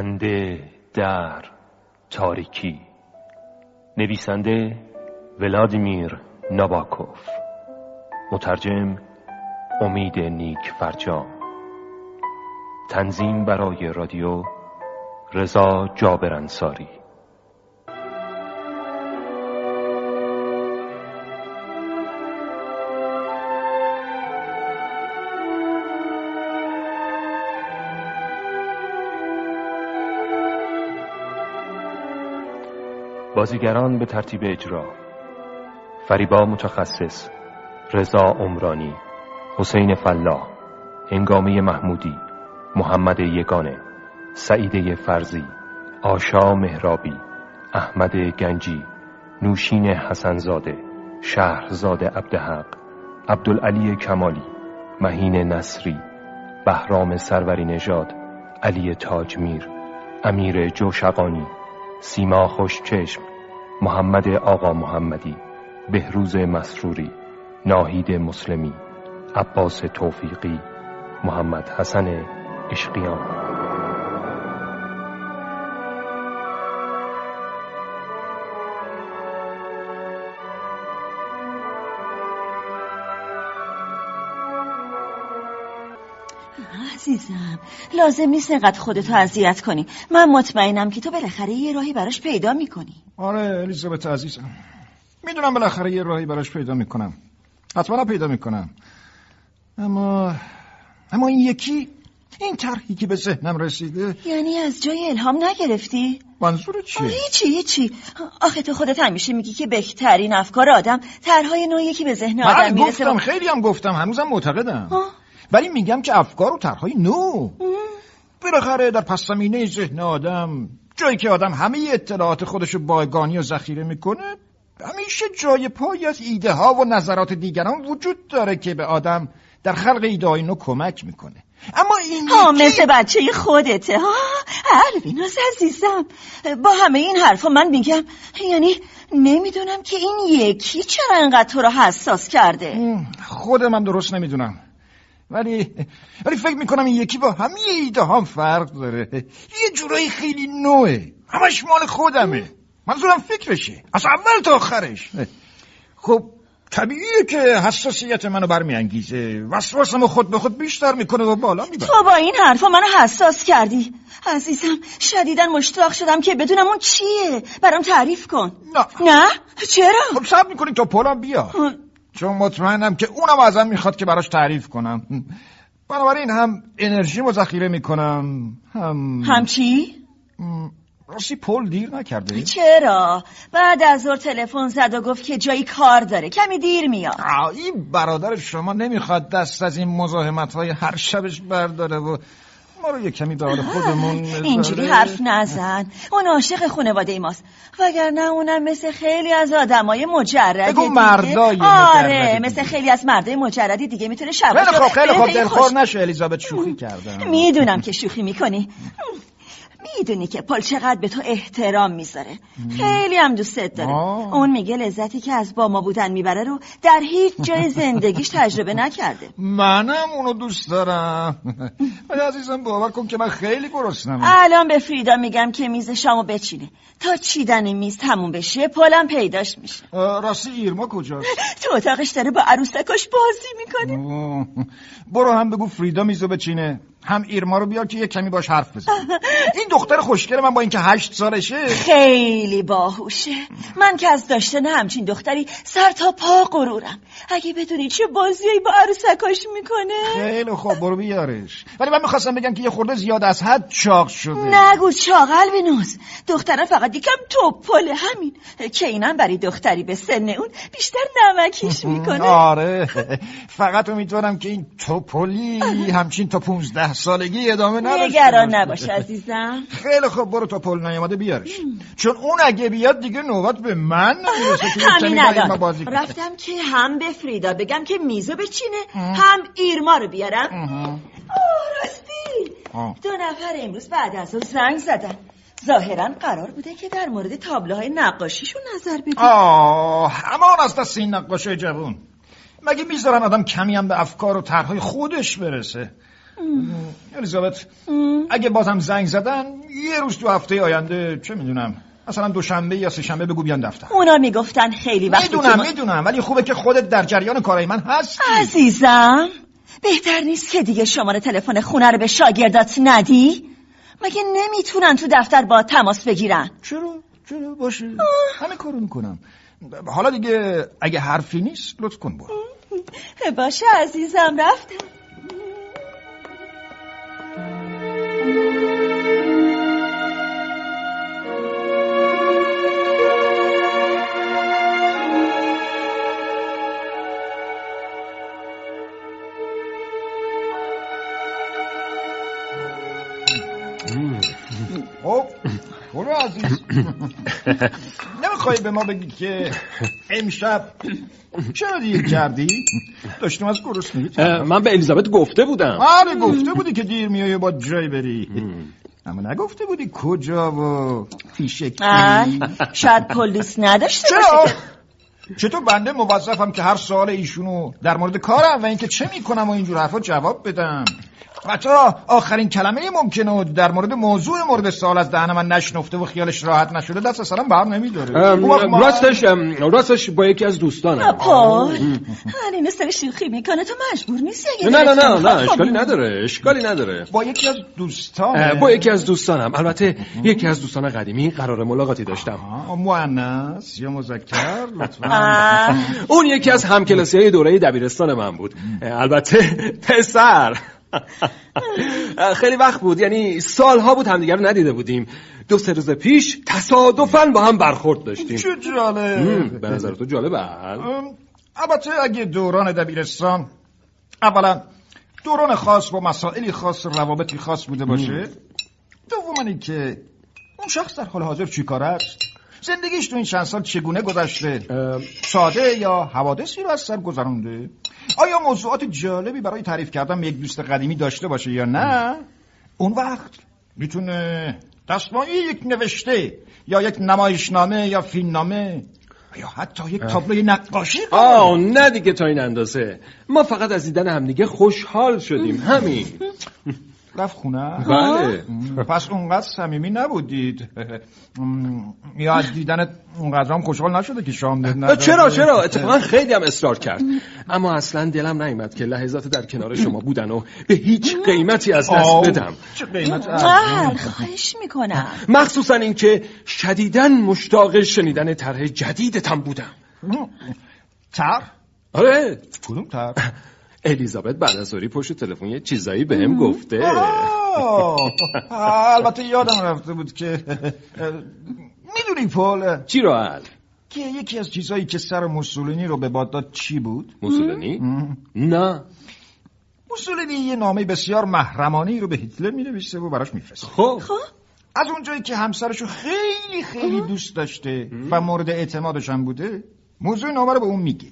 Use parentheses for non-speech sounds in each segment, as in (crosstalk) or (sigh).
خنده در تاریکی. نویسنده ولادیمیر ناباکوف مترجم امید نیک فرجام تنظیم برای رادیو رضا جابرانساری بازیگران به ترتیب اجرا. فریبا متخصص رضا عمرانی حسین فلاح هنگامه محمودی محمد یگانه سعیده فرزی آشا مهرابی احمد گنجی نوشین حسنزاده شهرزاد عبدحق عبدالعلی کمالی مهین نصری بهرام سروری نژاد علی تاجمیر امیر جوشقانی سیما خوشچشم محمد آقا محمدی بهروز مسروری ناهید مسلمی عباس توفیقی محمد حسن اشقیان. عزیزم لازم نیست اینقدر خودتو اذیت کنی. من مطمئنم که تو بالاخره یه راهی براش پیدا می‌کنی. آره الیزابت عزیزم. می‌دونم بالاخره یه راهی براش پیدا می‌کنم. حتما پیدا می‌کنم. اما اما این یکی این طرحی که به ذهنم رسیده. یعنی از جای الهام نگرفتی؟ منظور چیه؟ هیچی هیچی. آخه تو خودت همیشه میگی که بهترین افکار آدم طرحهای نوعی که به ذهن آدم بله می‌رسه. گفتم خیلی هم گفتم هنوزم معتقدم. ولی میگم که افکار و طرحهای نو. بالاخره در پس زمینه ذهن آدم جایی که آدم همه اطلاعات خودشو بایگانی و ذخیره می‌کنه همیشه جای پای از ایده ها و نظرات دیگران وجود داره که به آدم در خلق ایده های نو کمک می‌کنه. اما این ها مثل بچه خودته ها البیناس عزیزم. با همه این حرفا من میگم یعنی نمی‌دونم که این یکی چرا انقدر تو رو حساس کرده. خودم هم درست نمی‌دونم. ولی ولی فکر می‌کنم این یکی با همه ایده هم فرق داره. یه جورایی خیلی نوعه. همش مال خودمه. منظورم فکرشه. از اول تا آخرش. خب طبیعیه که حساسیت منو برمیانگیزه. وسواسمو خود به خود بیشتر می‌کنه و بالا می‌بره. تو با این حرفا منو حساس کردی. عزیزم شدیدا مشتاق شدم که بدونم اون چیه. برام تعریف کن. نه. نه؟ چرا؟ خب صبر می‌کنی تا پولم بیا چون مطمئنم که اونم ازم می‌خواد که براش تعریف کنم. بنابراین هم انرژی ذخیره می‌کنم. هم هم چی؟ راستی پول دیر نکرده چرا؟ بعد از ظهر تلفن زد و گفت که جایی کار داره. کمی دیر میاد. این برادر شما نمی‌خواد دست از این مزاحمت های هر شبش برداره و ما رو یه کمی به حال خودمون اینجوری. حرف نزن اون عاشق خانواده ماست وگرنه اونم مثل خیلی از آدمای مجردی بگو. مردای آره مثل. خیلی از مردای مجردی دیگه می‌تونه شب خیلی خوب خیلی خوب دلخور نشو الیزابت شوخی کردم می‌دونم که شوخی می‌کنی می‌دونی که پل چقدر به تو احترام می‌ذاره. خیلی هم دوستت داره آه. اون میگه لذتی که از با ما بودن می‌بره رو در هیچ جای زندگیش تجربه نکرده. منم اونو دوست دارم. ولی عزیزم باور کن که من خیلی گرسنم الان به فریدا میگم که میز شامو بچینه. تا چیدن میز تموم بشه پلم پیداش میشه. راستی ایرما کجاست؟ تو اتاقش داره با عروسکاش بازی می‌کنه. برو هم بگو فریدا میزو بچینه. هم ایرما رو بیار که یه کمی باش حرف بزن این دختر خوشگل من با اینکه هشت سالشه. خیلی باهوشه. من که از داشتن همچین دختری سر تا پا غرورم. اگه بدونی چه بازیایی با عروسکاش می‌کنه. خیلی خوب برو بیارش. ولی من می‌خواستم بگم که یه خورده زیاد از حد چاق شده. نگو چاقل به نوز دخترم فقط یکم توپله همین. که اینم برای دختری به سن اون بیشتر نمکیش (laughs) می‌کنه. آره فقط امیدوارم که این توپولی همچین تا پونزده سالگی ادامه نداشته نگران. نباش عزیزم. خیلی خوب برو تا پل نیامده بیارش. چون اون اگه بیاد دیگه نوبت به من نمی‌رسه که. رفتم که هم به فریدا بگم که میزو بچینه هم ایرما رو بیارم. آه راستی. آه. دو نفر امروز بعد از اون زنگ زدن. ظاهرا قرار بوده که در مورد تابلوهای نقاشیشون نظر بدی آه همان از دست این نقاشه جوون مگه می‌ذارن آدم کمی هم به افکار و طرحهای خودش برسه؟ الیزابت اگه بازم زنگ زدن یه روز تو هفته آینده چه می‌دونم مثلا دوشنبه یا سه شنبه بگو بیان دفتر. اونا می‌گفتن خیلی وقتی می‌دونم ما... می‌دونم ولی خوبه که خودت در جریان کارای من هستی. عزیزم بهتر نیست که دیگه شماره تلفن خونه رو به شاگردات ندی؟ مگه نمی‌تونن تو دفتر با تماس بگیرن؟ چرا؟ چرا؟ باشه. همه کارو می‌کنم. حالا دیگه اگه حرفی نیست لطف کن برو باشه عزیزم رفتم. Thank you. عزیز. نمی‌خوای به ما بگی که امشب چرا دیر کردی؟ داشتیم از گرسنگی من به الیزابت گفته بودم. آره گفته بودی که دیر میای با جای بری. اما نگفته بودی کجا و فیشکی شاید پلیس نداشته چرا؟ چطور بنده موظفم که هر سوال ایشونو در مورد کارم و اینکه چه می‌کنم و اینجور حرفا جواب بدم؟ بچه آخرین کلمه ممکنه در مورد موضوع مورد سال از دهن من نشنفته و خیالش راحت نشده دست سلام بر نمیداره. راستش راستش با یکی از دوستانم. پال این سر شوخی می‌کنه تو مجبور نیستی نه نه نه نه اشکالی نداره اشکالی نداره. با یکی از دوستان با یکی از دوستانم. البته یکی از دوستان قدیمی قرار ملاقاتی داشتم. مؤنث یا مذکر اون یکی از همکلاسی های دوره دبیرستان من بود. البته پسر. خیلی وقت بود. یعنی سالها بود همدیگر رو ندیده بودیم. دو سه روز پیش تصادفا با هم برخورد داشتیم. چه جالب. به نظر تو جالبه البته اگه دوران دبیرستان اولا دوران خاص با مسائلی خاص روابطی خاص بوده باشه. دوما که اون شخص در حال حاضر چی کار است؟ زندگیش تو این چند سال چگونه گذشته؟ ساده یا حوادثی رو از سر گذرونده آیا موضوعات جالبی برای تعریف کردن یک دوست قدیمی داشته باشه یا نه؟ اون وقت می‌تونه دستمایی یک نوشته یا یک نمایشنامه یا فیلمنامه یا حتی یک تابلوی نقاشی آه نه دیگه تا این اندازه. ما فقط از دیدن همدیگه خوشحال شدیم. همین. (laughs) رفت خونه؟ بله. پس اونقدر صمیمی نبودید. یا از دیدن اونقدر هم خوشحال نشده که شام دید چرا چرا؟ اتفاقا خیلی هم اصرار کرد. اما اصلا دلم نیمد که لحظات در کنار شما بودن و به هیچ قیمتی از دست بدم. چه قیمت؟ خواهش می‌کنم. مخصوصا اینکه شدیدن مشتاق شنیدن طرح جدیدتم بودم. طرح آره. کدوم طرح الیزابت بعد از پشت تلفن یه چیزایی بهم گفته. البته یادم رفته بود که می‌دونی پول چی رو حل؟ که یکی از چیزایی که سر موسولینی رو به باد داد چی بود؟ موسولینی؟ نه. موسولینی یه نامه بسیار محرمانی رو به هیتلر می نوشته و براش میفرسته. خب. از اونجایی که همسرشو خیلی خیلی دوست داشته و مورد اعتمادش هم بوده موضوع نامه رو به اون میگه.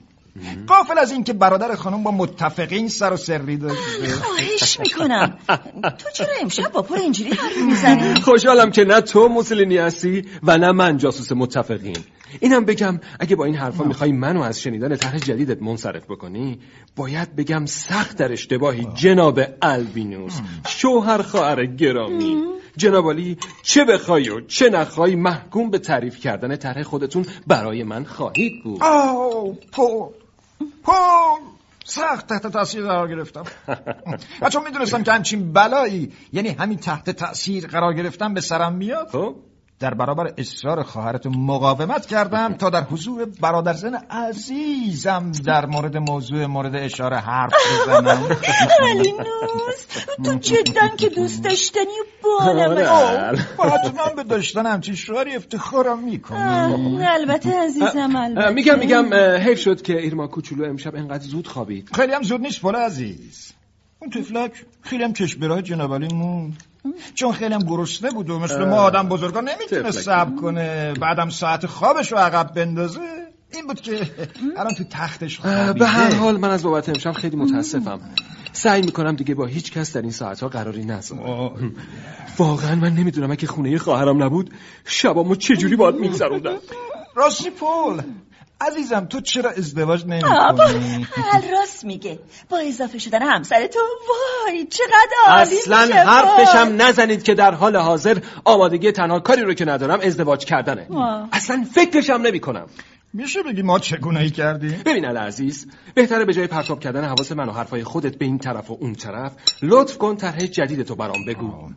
قافل از اینکه برادر خانم با متفقین سر و سری داشته خواهش می‌کنم. تو چرا امشب با پر اینجوری حرف می‌زنی؟ خوشحالم که نه تو موسولینی هستی و نه من جاسوس متفقین. اینم بگم اگه با این حرفا می‌خوای منو از شنیدن طرح جدیدت منصرف بکنی باید بگم سخت در اشتباهی جناب البینوس شوهر خواهر گرامی. جنابالی چه بخوای و چه نخوای محکوم به تعریف کردن طرح خودتون برای من خواهید بود. آه پو پو سخت تحت تاثیر قرار گرفتم. (laughs) و چون می‌دونستم که همچین بلایی یعنی همین تحت تاثیر قرار گرفتم به سرم میاد؟ خب. در برابر اصرار خواهرت مقاومت کردم تا در حضور برادرزن عزیزم در مورد موضوع مورد اشاره حرف بزنم. نوز. تو جدا که دوست داشتنی و بالا حتما به داشتن همچین شوهری افتخارم می‌کنم البته عزیزم البته. میگم میگم حیف شد که ایرما کوچولو امشب انقدر زود خوابید. خیلی هم زود نیست پول عزیز. اون تفلک خیلی هم کشبرای جنابالی موند. چون خیلی هم گرسنه بود و مثل ما آدم بزرگان نمی‌تونه صبر کنه بعدم ساعت خوابش رو عقب بندازه. این بود که الان تو تختش خوابیده. به هر حال من از بابت امشب خیلی متاسفم. سعی می‌کنم دیگه با هیچ کس در این ساعتها قراری نذارم. واقعا من نمی‌دونم اگه خونه خواهرم نبود شبامو چجوری باید میگذروندم. راستی پول. عزیزم تو چرا ازدواج نمی کنی؟ راست میگه. با اضافه شدن همسر تو وای چقدر عالی اصلا حرفشم نزنید که در حال حاضر آمادگی تنها کاری رو که ندارم ازدواج کردنه. اصلا فکرشم نمی کنم میشه بگی ما چگونه ای کردیم؟ ببین عزیز بهتره به جای پرتاب کردن حواس من و حرفای خودت به این طرف و اون طرف لطف کن طرح جدید تو برام بگو. آره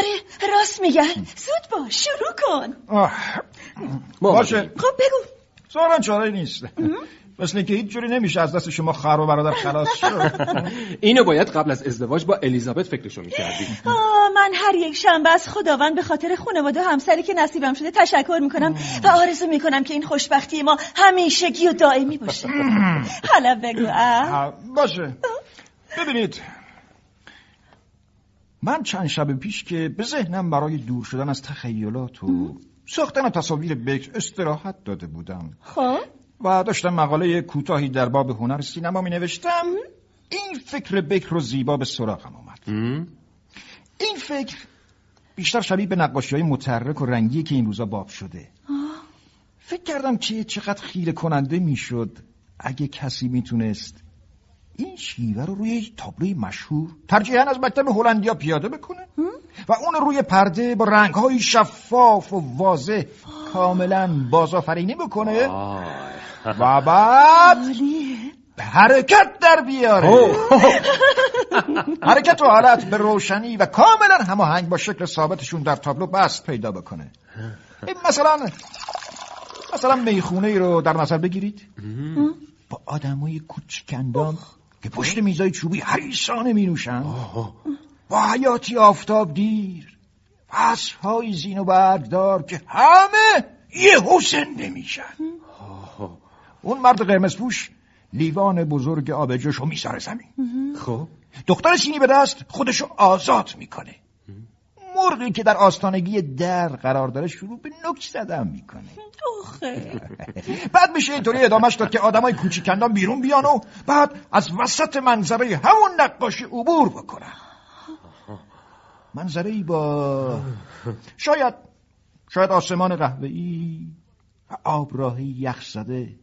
آره راست میگن زود باش شروع کن. باشه. خب بگو. سوالن چاره نیست. مثل که هیچ جوری نمیشه از دست شما خر و برادر خلاص شد. (laughs) اینو باید قبل از ازدواج با الیزابت فکرشو می‌کردی. من هر یک شنبه از خداوند به خاطر خانواده همسری که نصیبم شده تشکر می‌کنم و آرزو می‌کنم که این خوشبختی ما همیشگی و دائمی باشه. حالا بگو باشه. ببینید من چند شب پیش که به ذهنم برای دور شدن از تخیلات و ساختن تصاویر بکر استراحت داده بودم. خب. و داشتم مقاله کوتاهی در باب هنر سینما می نوشتم این فکر بکر رو زیبا به سراغم آمد. این فکر بیشتر شبیه به نقاشی های متحرک و رنگی که این روزا باب شده. فکر کردم که چقدر خیره کننده می‌شد اگه کسی می‌تونست این شیوه رو روی تابلوی مشهور ترجیحاً از مکتب هلندیا پیاده بکنه. و اون روی پرده با رنگهای شفاف و واضح کاملا بازآفرینی بکنه. و بعد حرکت در بیاره. حرکت و حالت به روشنی و کاملا هماهنگ با شکل ثابتشون در تابلو بست پیدا بکنه. مثلا مثلا می‌خونه ای رو در نظر بگیرید. با آدمای کوچکندام که پشت میزای چوبی حریصانه می نوشن. با حیاتی آفتاب دیر های زین و برگدار که همه یه حسن نمیشن اون مرد قرمز پوش لیوان بزرگ آبجوشو میساره زمین. خب؟ دختر سینی به دست خودشو آزاد می‌کنه. مرغی که در آستانگی در قرار داره شروع به نک زدن می‌کنه. (laughs) بعد میشه اینطوری ادامهش داد که آدمای کوچیکندان بیرون بیان و بعد از وسط منظره همون نقاشی عبور بکنن. منظره ای با شاید شاید آسمان قهوه‌ای و آبراهی یخ زده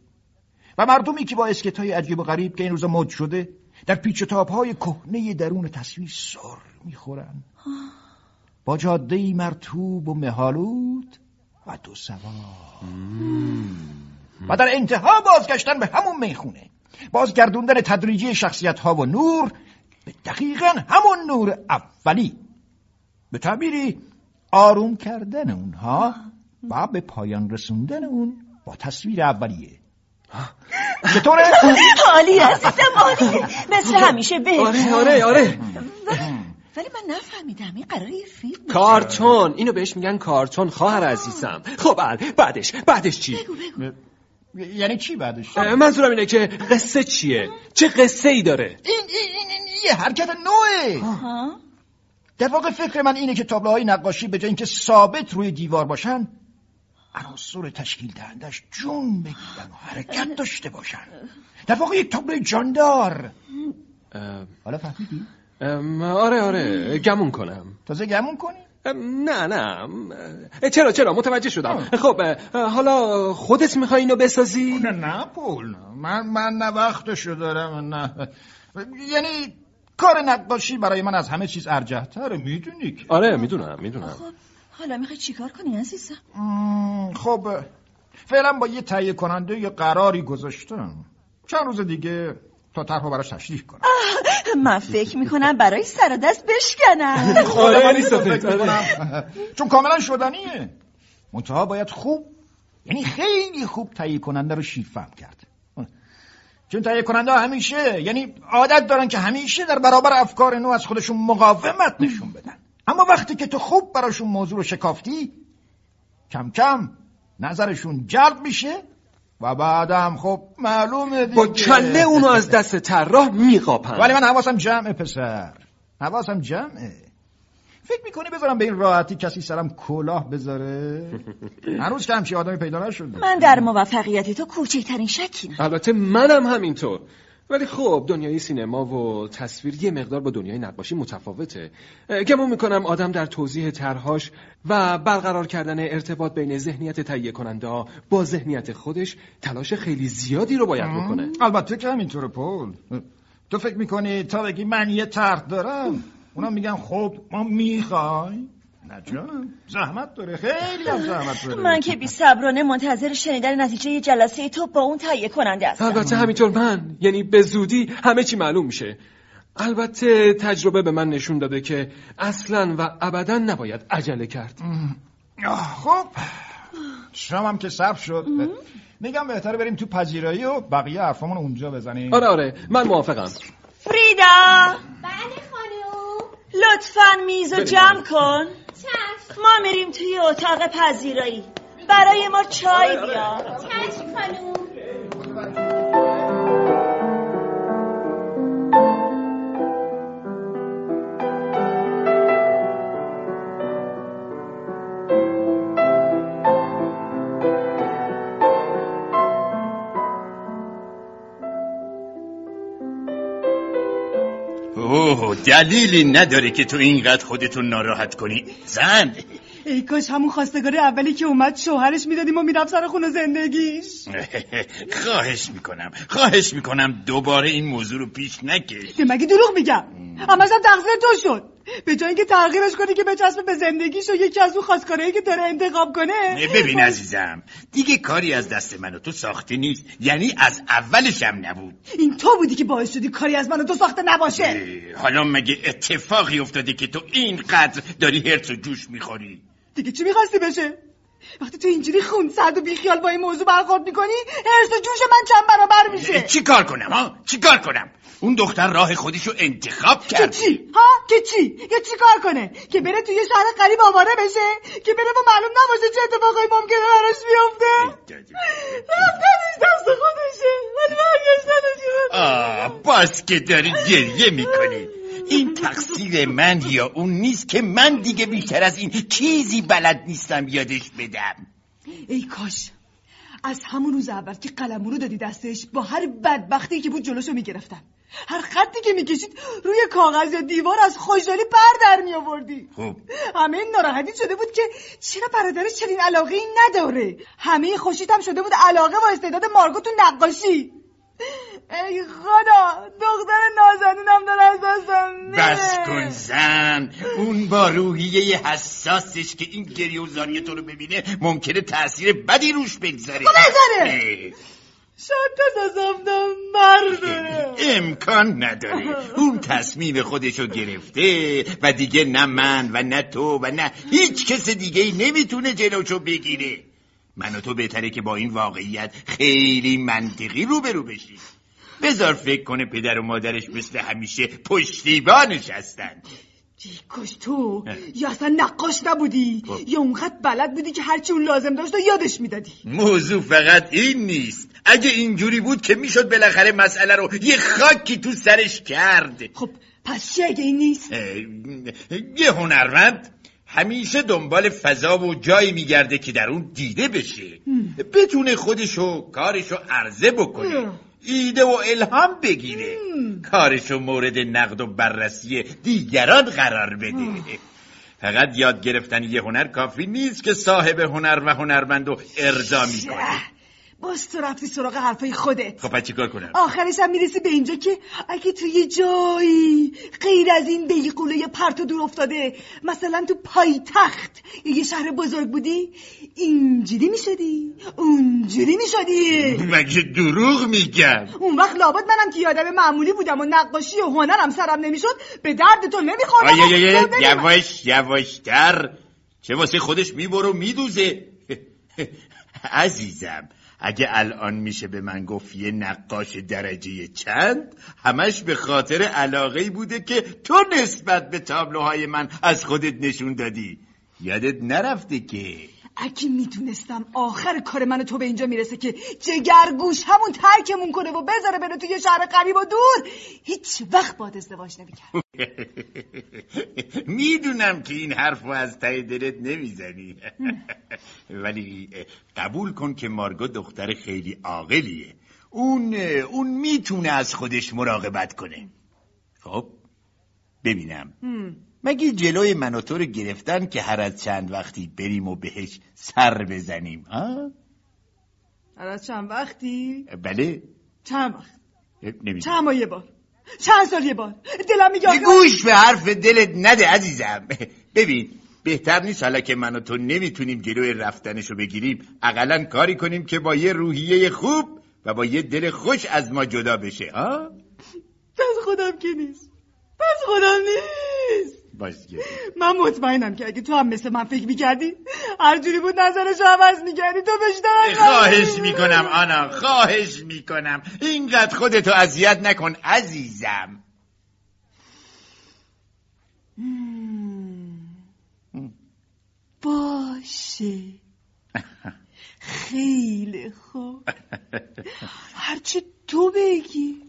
و مردمی که با اسکت های عجیب و غریب که این روزا مد شده در پیچ تاب های کهنه درون تصویر سر می‌خورن. با جاده مرتوب و مهالود و دو سوار و در انتها بازگشتن به همون می‌خونه. بازگردوندن تدریجی شخصیت ها و نور به دقیقا همون نور اولی. به تعبیری آروم کردن اونها و به پایان رسوندن اون با تصویر اولیه. چطوره؟ حالی عزیزم حالی مثل همیشه به آره آره آره. ولی من نفهمیدم این قراره فیلم کارتون اینو بهش میگن کارتون خواهر عزیزم. خب بعدش بعدش چی؟ بگو بگو. یعنی چی بعدش؟ منظورم اینه که قصه چیه؟ چه قصه ای داره؟ این, این, این, یه حرکت نوعه. در واقع فکر من اینه که تابلوهای نقاشی به جای اینکه ثابت روی دیوار باشن عناصر تشکیل دهندش جون بگیرن و حرکت داشته باشن. در واقع یک تابلوی جاندار. حالا فهمیدی؟ آره آره گمون کنم. تازه گمون کنی؟ نه نه چرا چرا؟ متوجه شدم. خب حالا خودت می‌خوای اینو بسازی؟ نه نه پول من من نه وقتشو دارم نه. یعنی کار نقاشی برای من از همه چیز ارجه تره می‌دونی که. آره می‌دونم می‌دونم. خب حالا می‌خوای چیکار کنی عزیزم؟ خب فعلا با یه تهیه کننده یه قراری گذاشتم. چند روز دیگه تا طرحو براش تشریح کنم. من فکر می‌کنم برای سر دست بشکنم. (laughs) آره آره. چون کاملا شدنیه. منتها باید خوب یعنی خیلی خوب تهیه کننده رو شیرفهم کرد. چون تهیه کننده همیشه یعنی عادت دارن که همیشه در برابر افکار نو از خودشون مقاومت نشون بدن. اما وقتی که تو خوب براشون موضوع رو شکافتی کم کم نظرشون جلب میشه و بعدم خب معلومه دیگه. با کله اونو از دست طراح میقاپن ولی من حواسم جمعه پسر. حواسم جمعه. فکر می‌کنی بذارم به این راحتی کسی سرم کلاه بذاره؟ (laughs) هنوز که همچی آدمی پیدا نشده. من در موفقیت تو کوچکترین شکی البته منم همینطور. ولی خب دنیای سینما و تصویر یه مقدار با دنیای نقاشی متفاوته. گمون می‌کنم آدم در توضیح طرحهاش و برقرار کردن ارتباط بین ذهنیت تهیه کننده با ذهنیت خودش تلاش خیلی زیادی رو باید بکنه. البته که همینطوره پول. تو فکر می‌کنی تا بگی من یه طرح دارم اونا میگن خب ما می‌خوای نه جانم زحمت داره خیلی هم زحمت داره. من که بی صبرانه منتظر شنیدن نتیجه جلسه تو با اون تهیه کننده هستم. البته همینطور من یعنی به زودی همه چی معلوم میشه. البته تجربه به من نشون داده که اصلا و ابدا نباید عجله کرد. خب شام هم که صبر شد. میگم بهتره بریم تو پذیرایی و بقیه حرفامون اونجا بزنیم. آره آره من موافقم. فریدا! بله خانم لطفا میز رو جمع کن. چشم. ما میریم توی اتاق پذیرایی. برای ما چای بیار. چشم خانم دلیلی نداره که تو اینقدر خودتون ناراحت کنی. زن. ای کاش همون خواستگار اولی که اومد شوهرش می‌دادیم و می‌رفت سر خونه زندگیش. (laughs) خواهش می‌کنم خواهش می‌کنم دوباره این موضوع رو پیش نکش. مگه دروغ میگم؟ اما هم تقصیر تو شد. به جای اینکه تغییرش کنی که بچسبه به زندگیش و یکی از اون خواستگارایی که داره انتخاب کنه. ببین عزیزم. دیگه کاری از دست من و تو ساخته نیست. یعنی از اولش هم نبود. این تو بودی که باعث شدی کاری از من و تو ساخته نباشه. حالا مگه اتفاقی افتاده که تو اینقدر داری هرس و جوش می‌خوری؟ دیگه چی می‌خواستی بشه؟ وقتی تو اینجوری خون سرد و بیخیال با این موضوع برخورد می‌کنی هرس و جوش من چند برابر میشه. چی کار کنم ها؟ چی کار کنم؟ اون دختر راه خودشو انتخاب که کرد. چی؟ ها؟ که چی؟ یا چی کار کنه؟ که بره توی شهر قریب آواره بشه؟ که بره و معلوم نباشه چه اتفاقایی ممکنه براش بیفته؟ رفتنش دست خودشه. ولی برگشتنش آه باز که داری گریه می‌کنی. این تقصیر من یا اون نیست که من دیگه بیشتر از این چیزی بلد نیستم یادش بدم. ای کاش از همون روز اول که قلمو رو دادی دستش با هر بدبختی که بود جلوشو می‌گرفتم. هر خطی که می‌کشید روی کاغذ یا دیوار از خوشحالی پر در می آوردی خب. همه ناراحتی شده بود که چرا برادرش چنین علاقه ای نداره؟ همه خوشیت هم شده بود علاقه و استعداد مارگو تو نقاشی. ای خدا دختر نازنینم داره از دستم میره. بس کن زن. اون با روحیه حساسش که این گریه و زاری تو رو ببینه ممکنه تاثیر بدی روش بگذاره. خب بذاره. شاید تصادم مرده. امکان نداره. اون تصمیم خودشو گرفته و دیگه نه من و نه تو و نه هیچ کس دیگه نمی‌تونه جلوشو بگیره. من و تو بهتره که با این واقعیت خیلی منطقی روبرو بشیم. بذار فکر کنه پدر و مادرش مثل همیشه پشتیبانش هستن کاش تو؟ یا اصلا نقاش نبودی؟ یا اونقدر بلد بودی که هرچی اون لازم داشت و یادش می‌دادی؟ موضوع فقط این نیست. اگه اینجوری بود که می‌شد بالاخره مسئله رو یه خاکی تو سرش کرد. خب پس چی اگه این نیست؟ اه، یه هنرمند همیشه دنبال فضا و جایی میگرده که در اون دیده بشه. بتونه خودشو کارشو عرضه بکنه. ایده و الهام بگیره. کارشو مورد نقد و بررسی دیگران قرار بده. فقط یاد گرفتن یه هنر کافی نیست که صاحب هنر و هنرمند رو ارضا می‌کنه. باز تو رفتی سراغ حرفای خودت خب پس چیکار کنم؟ آخرش هم می‌رسی به اینجا که اگه تو یه جایی غیر از این بیقوله پرت و دور افتاده مثلا تو پایتخت یا یه شهر بزرگ بودی اینجوری می‌شدی؟ اونجوری می‌شدی؟ مگه دروغ میگم؟ اون وقت لابد منم که یادم معمولی بودم و نقاشی و هنرم سرم نمی‌شد به درد تو نمیخوردم. و- یواش یواشتر. چه واسه خودش می‌بره و میدوزه. (laughs) عزیزم. اگه الان میشه به من گفت یه نقاش درجه چند همش به خاطر علاقه بوده که تو نسبت به تابلوهای من از خودت نشون دادی. یادت نرفته که اگه می‌تونستم آخر کار من و تو به اینجا می‌رسه که جگرگوش همون ترکمون کنه و بذاره بره توی شهر قریب و دور هیچ وقت باد ازدواج نمی‌کرد. (laughs) می‌دونم که این حرف رو از ته دلت نمی‌زنی. (laughs) ولی قبول کن که مارگو دختر خیلی عاقلیه. اون اون می‌تونه از خودش مراقبت کنه. خب ببینم. مگه جلوی من و تو رو گرفتن که هر از چند وقتی بریم و بهش سر بزنیم ها؟ هر از چند وقتی؟ بله. چند وقت؟ نمی‌دونم. چند ماه یه بار؟ چند سال یه بار؟ دلم میگه گوش به حرف دلت نده عزیزم. (laughs) ببین بهتر نیست حالا که من و تو نمی‌تونیم جلوی رفتنشو بگیریم. اقلا کاری کنیم که با یه روحیه خوب و با یه دل خوش از ما جدا بشه ها؟ دست خودم که نیست. دست خودم نیست. باز گرفت. من مطمئنم که اگه تو هم مثل من فکر می‌کردی هر جوری بود نظرشو عوض می‌کردی تو بیشتر خواهش می‌کنم آنا خواهش می‌کنم. اینقدر خودتو اذیت نکن عزیزم. باشه. خیلی خوب. هرچی تو بگی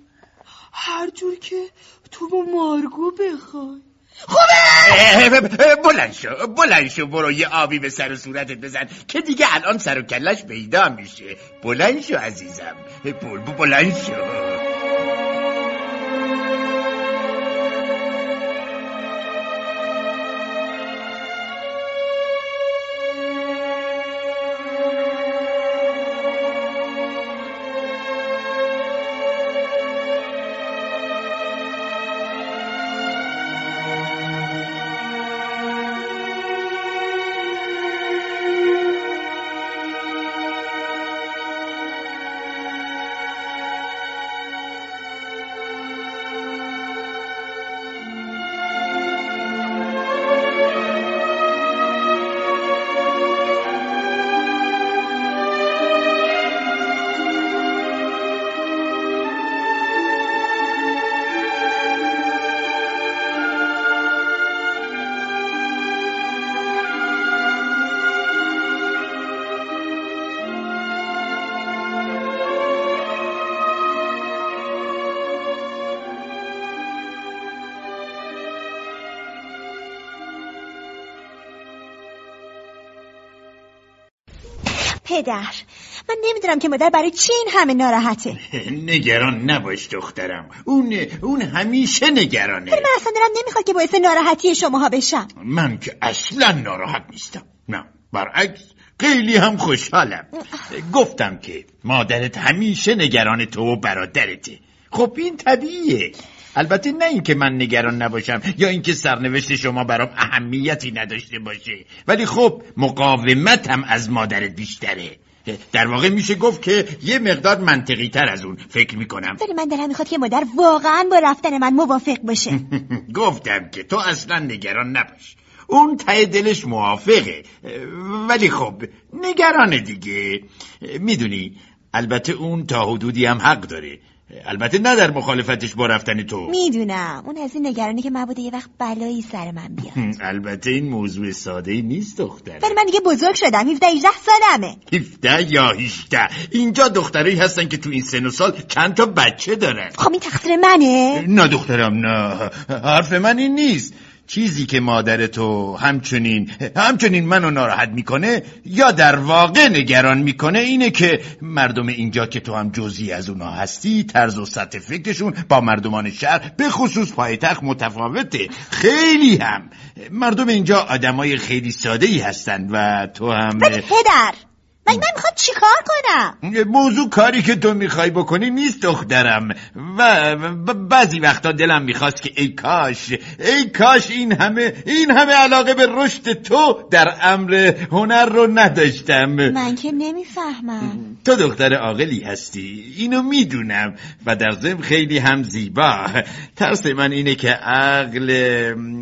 هر جور که تو با مارگو بخوای. بلند شو بلند شو برو یه آبی به سر و صورتت بزن که دیگه الان سر و کلش پیدا میشه. بلند شو عزیزم. بل بلند شو. پدر من نمی‌دونم که مادر برای چی این همه ناراحته. (laughs) نگران نباش دخترم اون اون همیشه نگرانه. ولی من اصلا دارم نمی‌خواد که باعث ناراحتی شماها بشم. من که اصلا ناراحت نیستم. نه برعکس خیلی هم خوشحالم. گفتم که مادرت همیشه نگران تو و برادرته. خب این طبیعیه. البته نه اینکه من نگران نباشم یا اینکه سرنوشت شما برام اهمیتی نداشته باشه. ولی خب مقاومت هم از مادرت بیشتره. در واقع میشه گفت که یه مقدار منطقی تر از اون فکر می‌کنم. ولی من دلم می‌خواد که مادر واقعا با رفتن من موافق باشه. (laughs) گفتم که تو اصلا نگران نباش. اون ته دلش موافقه. ولی خب نگرانه دیگه. می‌دونی البته اون تا حدودی هم حق داره. البته نه در مخالفتش با رفتن تو. می‌دونم. اون از این نگرانی که مبوده یه وقت بلایی سر من بیاد. البته این موضوع ساده ای نیست دختر ولی من دیگه بزرگ شدم. 17 18 سالمه. 17 یا 18 اینجا دخترایی هستن که تو این سن و سال چند تا بچه دارن. خب این تقصیر منه. نه دخترم نه. حرف من این نیست. چیزی که مادر تو همچنین همچنین منو ناراحت می‌کنه یا در واقع نگران می‌کنه اینه که مردم اینجا که تو هم جزئی از اونا هستی طرز و سطح فکرشون با مردمان شهر به خصوص پایتخت متفاوته. خیلی هم. مردم اینجا آدمای خیلی ساده ای هستن و تو هم پدر من من می‌خوام چیکار کنم؟ موضوع کاری که تو می‌خوای بکنی نیست دخترم. و بعضی وقتا دلم می‌خواست که ای کاش ای کاش این همه این همه علاقه به رشد تو در امر هنر رو نداشتم. من که نمی‌فهمم. تو دختر عاقلی هستی اینو می‌دونم. و در ضمن خیلی هم زیبا. ترس من اینه که عقل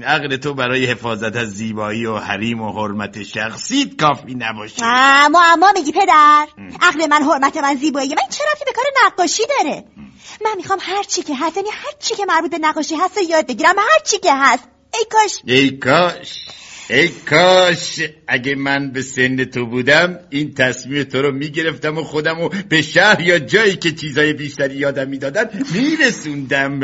عقل تو برای حفاظت از زیبایی و حریم و حرمت شخصیت کافی نباشه. اما اما میگی پدر؟ عقل من حرمت من زیبایی من چرا به کار نقاشی داره؟ من می‌خوام هر چی که هست یعنی هر چی که مربوط به نقاشی هست یاد بگیرم هر چی که هست. ای کاش. ای کاش. ای کاش اگه من به سن تو بودم این تصمیم تو رو می‌گرفتم و خودم و به شهر یا جایی که چیزای بیشتری یادم می‌دادن میرسوندم.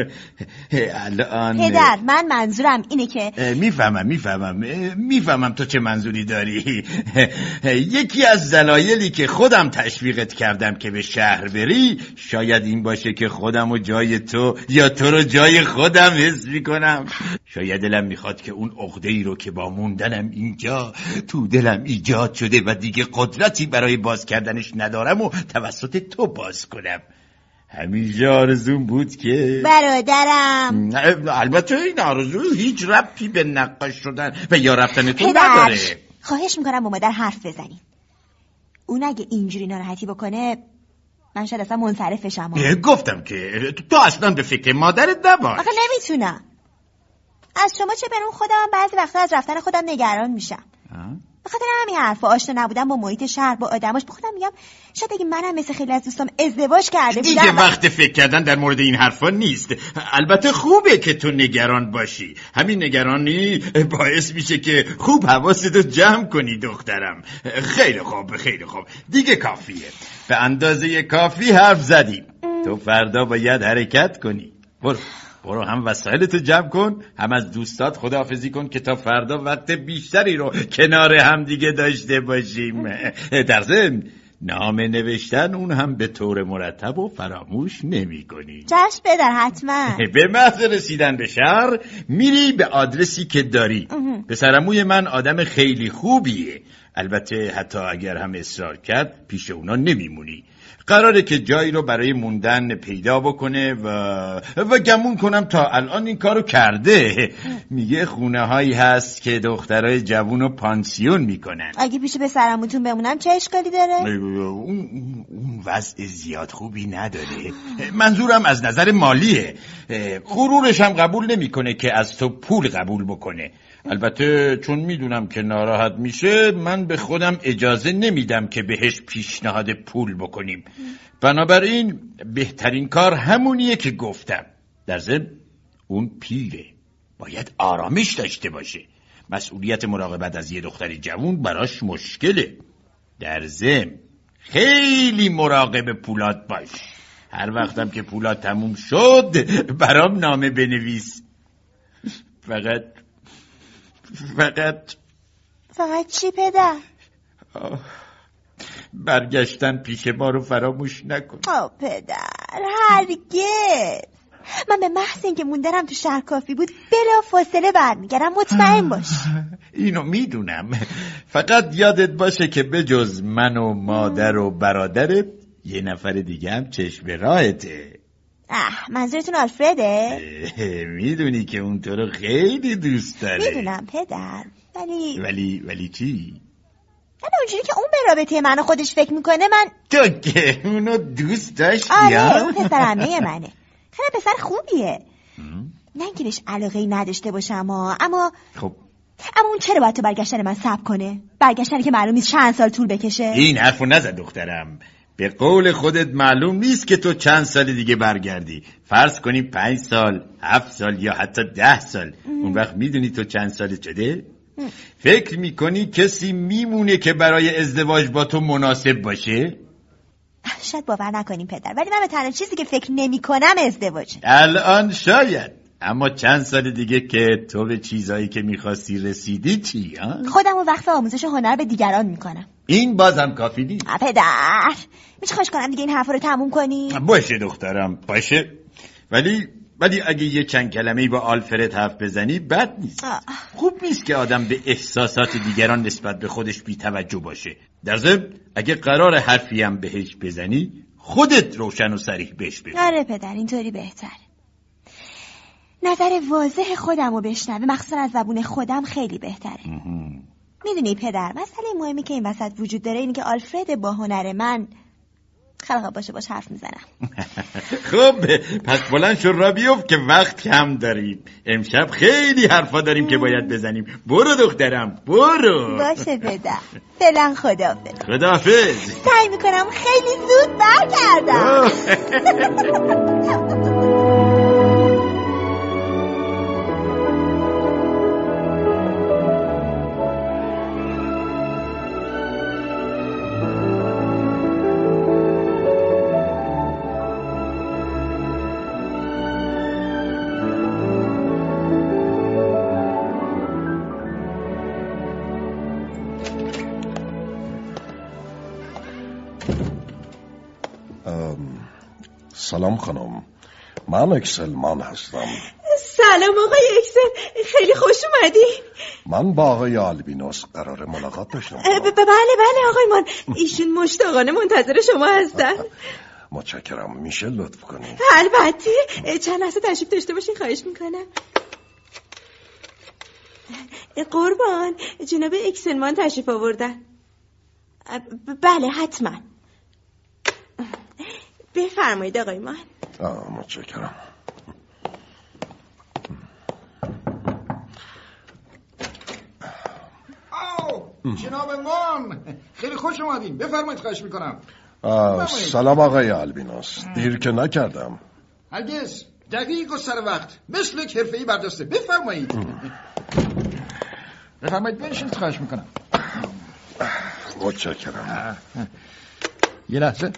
الان پدر من منظورم اینه که می‌فهمم می‌فهمم می‌فهمم تو چه منظوری داری. (laughs) یکی از دلایلی که خودم تشویقت کردم که به شهر بری شاید این باشه که خودم و جای تو یا تو رو جای خودم حس می‌کنم. شاید دلم می‌خواد که اون عقده ای رو که با موندنم اینجا تو دلم ایجاد شده و دیگه قدرتی برای باز کردنش ندارم و توسط تو باز کنم. همیشه آرزون بود که برادرم. البته این آرزو هیچ ربطی به نقاش شدن و یا رفتن تو نداره. خواهش می‌کنم با مادر حرف بزنیم اون اگه اینجوری ناراحتی بکنه من شاید اصلا منصرفشم. گفتم که تو اصلا به فکر مادرت نباش. آخه نمی‌تونم. از شما چه برون خودم بعضی وقتا از رفتن خودم نگران میشم. به خاطر همین حرفا آشنا نبودم با محیط شهر با آدماش. به خودم میگم شاید اگه منم مثل خیلی از دوستام ازدواج کرده دیگه بودم وقت فکر کردن در مورد این حرفا نیست. البته خوبه که تو نگران باشی. همین نگرانی باعث میشه که خوب حواستو جمع کنی دخترم. خیلی خوب خیلی خوب. دیگه کافیه. به اندازه کافی حرف زدیم. تو فردا باید حرکت کنی. برو. برو هم وسایلتو جمع کن هم از دوستات خداحافظی کن که تا فردا وقت بیشتری رو کنار هم دیگه داشته باشیم. (laughs) در ضمن نامه نوشتن اون هم به طور مرتب و فراموش نمی کنی چشم پدر حتما. (laughs) به محض رسیدن به شهر میری به آدرسی که داری. پسرموی من آدم خیلی خوبیه. البته حتی اگر هم اصرار کرد پیش اونا نمیمونی. قراره که جایی رو برای موندن پیدا بکنه و و گمون کنم تا الان این کارو کرده. میگه خونه هایی هست که دخترای جوون رو پانسیون می‌کنن. اگه پیش پسرموتون بمونم چه اشکالی داره؟ اون, اون وضع زیاد خوبی نداره. منظورم از نظر مالیه. غرورش هم قبول نمی‌کنه که از تو پول قبول بکنه. البته چون می‌دونم که ناراحت میشه من به خودم اجازه نمیدم که بهش پیشنهاد پول بکنیم. بنابراین بهترین کار همونیه که گفتم. در ضمن اون پیره. باید آرامش داشته باشه. مسئولیت مراقبت از یه دختر جوون براش مشکله. در ضمن خیلی مراقب پولات باش. هر وقتم که پولات تموم شد برام نامه بنویس. فقط فقط فقط چی پدر؟ آه، برگشتن پیش ما رو فراموش نکن. آه پدر هرگز. من به محض اینکه موندنم تو شهر کافی بود بلا فاصله برمیگردم مطمئن باش. (laughs) اینو می‌دونم. فقط یادت باشه که به جز من و مادر و برادرت یه نفر دیگه هم چشم راهته. اه منظورتون آلفرده؟ می‌دونی که اون تو رو خیلی دوست داره. می‌دونم پدر. ولی ولی ولی چی؟ من اونجوری که اون به رابطه من و خودش فکر می‌کنه من تو که اونو دوست داشتی آره؟ اون پسر عمه منه. خیلی پسر خوبیه. نه اینکه بهش علاقه ای نداشته باشم اما اما خب. اما اون چرا باید تو برگشتن من صبر کنه؟ برگشتنی که معلوم نیست چند سال طول بکشه؟ این حرفو نزد دخترم. به قول خودت معلوم نیست که تو چند سال دیگه برگردی. فرض کنیم پنج سال هفت سال یا حتی ده سال. اون وقت می‌دونی تو چند سال شده؟ فکر می‌کنی کسی میمونه که برای ازدواج با تو مناسب باشه؟ شاید باور نکنیم پدر ولی من به تنها چیزی که فکر نمی کنم ازدواجه. الان شاید. اما چند سال دیگه که تو به چیزایی که می‌خواستی رسیدی چی؟ ها؟ خودم و وقت آموزش هنر به دیگران می‌کنم. این بازم کافی نیست. پدر میشه خواهش کنم دیگه این حرفا رو تموم کنی؟ باشه دخترم باشه. ولی ولی اگه یه چند کلمه با آلفرد حرف بزنی بد نیست. آه. خوب نیست که آدم به احساسات دیگران نسبت به خودش بی توجه باشه. در ضمن اگه قرار حرفی هم بهش بزنی خودت روشن و سریح بهش بگو. آره پدر اینطوری بهتره. نظر واضح خودم رو بشنوه مخصوصا از زبون خودم خیلی بهتره. می‌دونی پدر مسئله مهمی که این وسط وجود داره اینه که آلفرد با هنر من خلقا باشه باش حرف می‌زنم. (laughs) خب پس بلند شو را بیفت که وقت کم داریم. امشب خیلی حرفا داریم که باید بزنیم. برو دخترم برو. باشه پدر. فعلا خدافظ خداحافظ. سعی می‌کنم خیلی زود برگردم. (laughs) سلام خانم. من اکسلمان هستم. سلام آقای اکسل. خیلی خوش اومدی. من با آقای آلبینوس قرار ملاقات داشتم. بله بله آقای مان. ایشون مشتاقانه منتظر شما هستن. (laughs) متشکرم. میشه لطف کنید البته. چند لحظه تشریف داشته باشین خواهش می‌کنم. قربان. جناب اکسلمان تشریف آوردن. بله حتما. بفرمایید آقای مان آه متشکرم. جناب مان خیلی خوش اومدین. بفرمایید خواهش می‌کنم. سلام آقای آلبینوس. دیر که نکردم. هرگز. دقیق و سر وقت. مثل یک حرفه‌ای برداشته. بفرمایید. بفرمایید بنشینید خواهش می‌کنم. متشکرم. یه لحظه.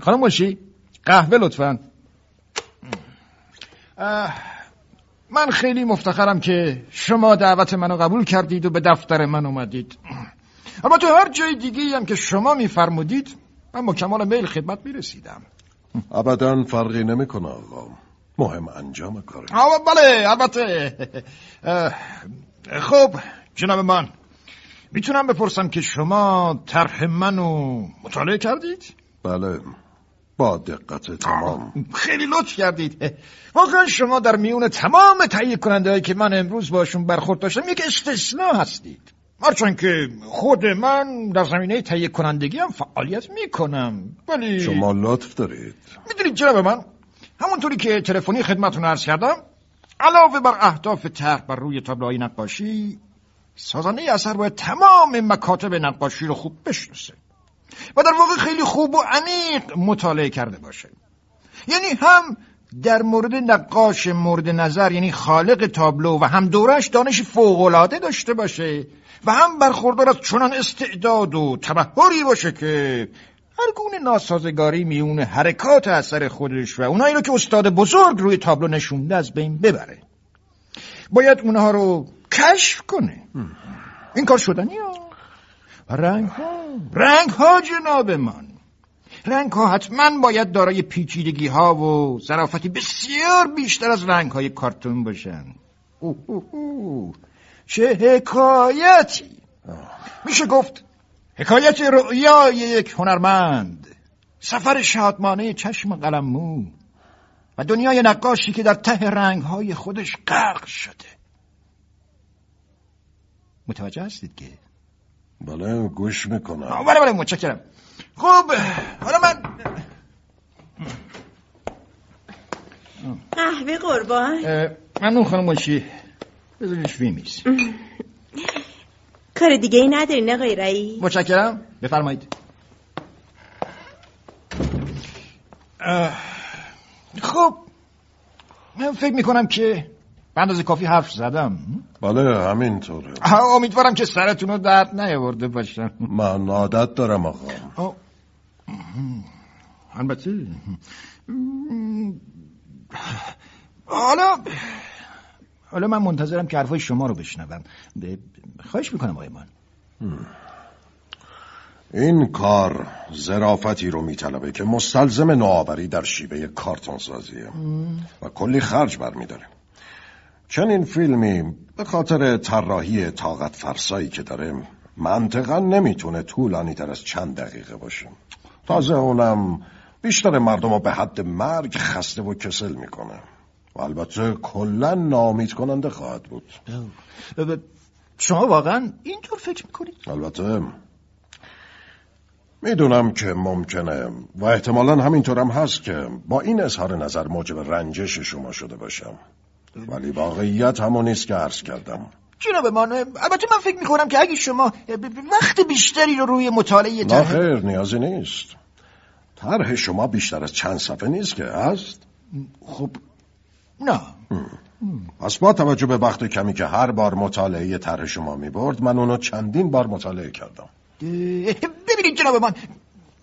خانم باشی قهوه لطفا. من خیلی مفتخرم که شما دعوت منو قبول کردید و به دفتر من اومدید. اما تو هر جای دیگه هم که شما میفرمودید من با کمال میل خدمت می‌رسیدم. ابدا فرقی نمی‌کنه آقا. مهم انجام کاره آه بله البته. خب جناب من می‌تونم بپرسم که شما طرح منو مطالعه کردید؟ بله. با دقت تمام. خیلی لطف کردید. واقعا شما در میون تمام تهیه کننده هایی که من امروز باشون برخورد داشتم یک استثناء هستید. هرچند که خود من در زمینه تهیه کنندگی هم فعالیت می‌کنم. ولی شما لطف دارید. می‌دونید جناب من همونطوری که تلفنی خدمتون عرض کردم علاوه بر اهداف طرح بر روی تابلوهای نقاشی سازنده اثر باید تمام مکاتب نقاشی رو خوب بشناسه. و در واقع خیلی خوب و عمیق مطالعه کرده باشه. یعنی هم در مورد نقاش مورد نظر یعنی خالق تابلو و هم دورش دانش فوقالعاده داشته باشه و هم برخوردار از چنان استعداد و تبهری باشه که هر گونه ناسازگاری میون حرکات اثر خودش و اونایی رو که استاد بزرگ روی تابلو نشونده از بین ببره. باید اونها رو کشف کنه. این کار شدنی ها؟ رنگ ها رنگ ها جناب من. رنگ ها حتما باید دارای پیچیدگی ها و ظرافتی بسیار بیشتر از رنگ های کارتون باشن اوه. چه حکایتی. میشه گفت حکایت رؤیای یک هنرمند. سفر شادمانه چشم قلمو و دنیای نقاشی که در ته رنگ های خودش غرق شده. متوجه هستید که بله گوش می‌کنم. آه، بله بله متشکرم. خب حالا من قهوه قربان. اه، ممنون خانم باشی بذارینش روی میز کار دیگه ای ندارین آقای رئی متشکرم. بفرمایید. خب من فکر می‌کنم که به اندازه کافی حرف زدم. بله همینطوره. امیدوارم که سرتون رو درد نیاورده باشم. من عادت دارم آقا. البته. حالا حالا من منتظرم که حرفای شما رو بشنوم. خواهش می‌کنم آقای من این کار زرافتی رو میطلبه که مستلزم نوآوری در شیوه کارتون سازیه و کلی خرج برمیداره. چنین فیلمی به خاطر طراحی طاقت فرسایی که داره منطقا نمی‌تونه طولانی تر از چند دقیقه باشه. تازه اونم بیشتر مردم رو به حد مرگ خسته و کسل می‌کنه. و البته کلا نامید کننده خواهد بود. شما واقعا اینطور فکر می‌کنید؟ البته. می‌دونم که ممکنه و احتمالا همینطورم هست که با این اظهار نظر موجب رنجش شما شده باشم. ولی واقعیت همون نیست که عرض کردم. جناب من البته من فکر می‌کنم که اگه شما وقت بیشتری رو روی مطالعه نه خیر نیازی نیست. طرح شما بیشتر از چند صفحه نیست که هست؟ خب نه. پس با توجه به وقت کمی که هر بار مطالعه طرح شما می‌برد من اونو چندین بار مطالعه کردم. ببینید جناب من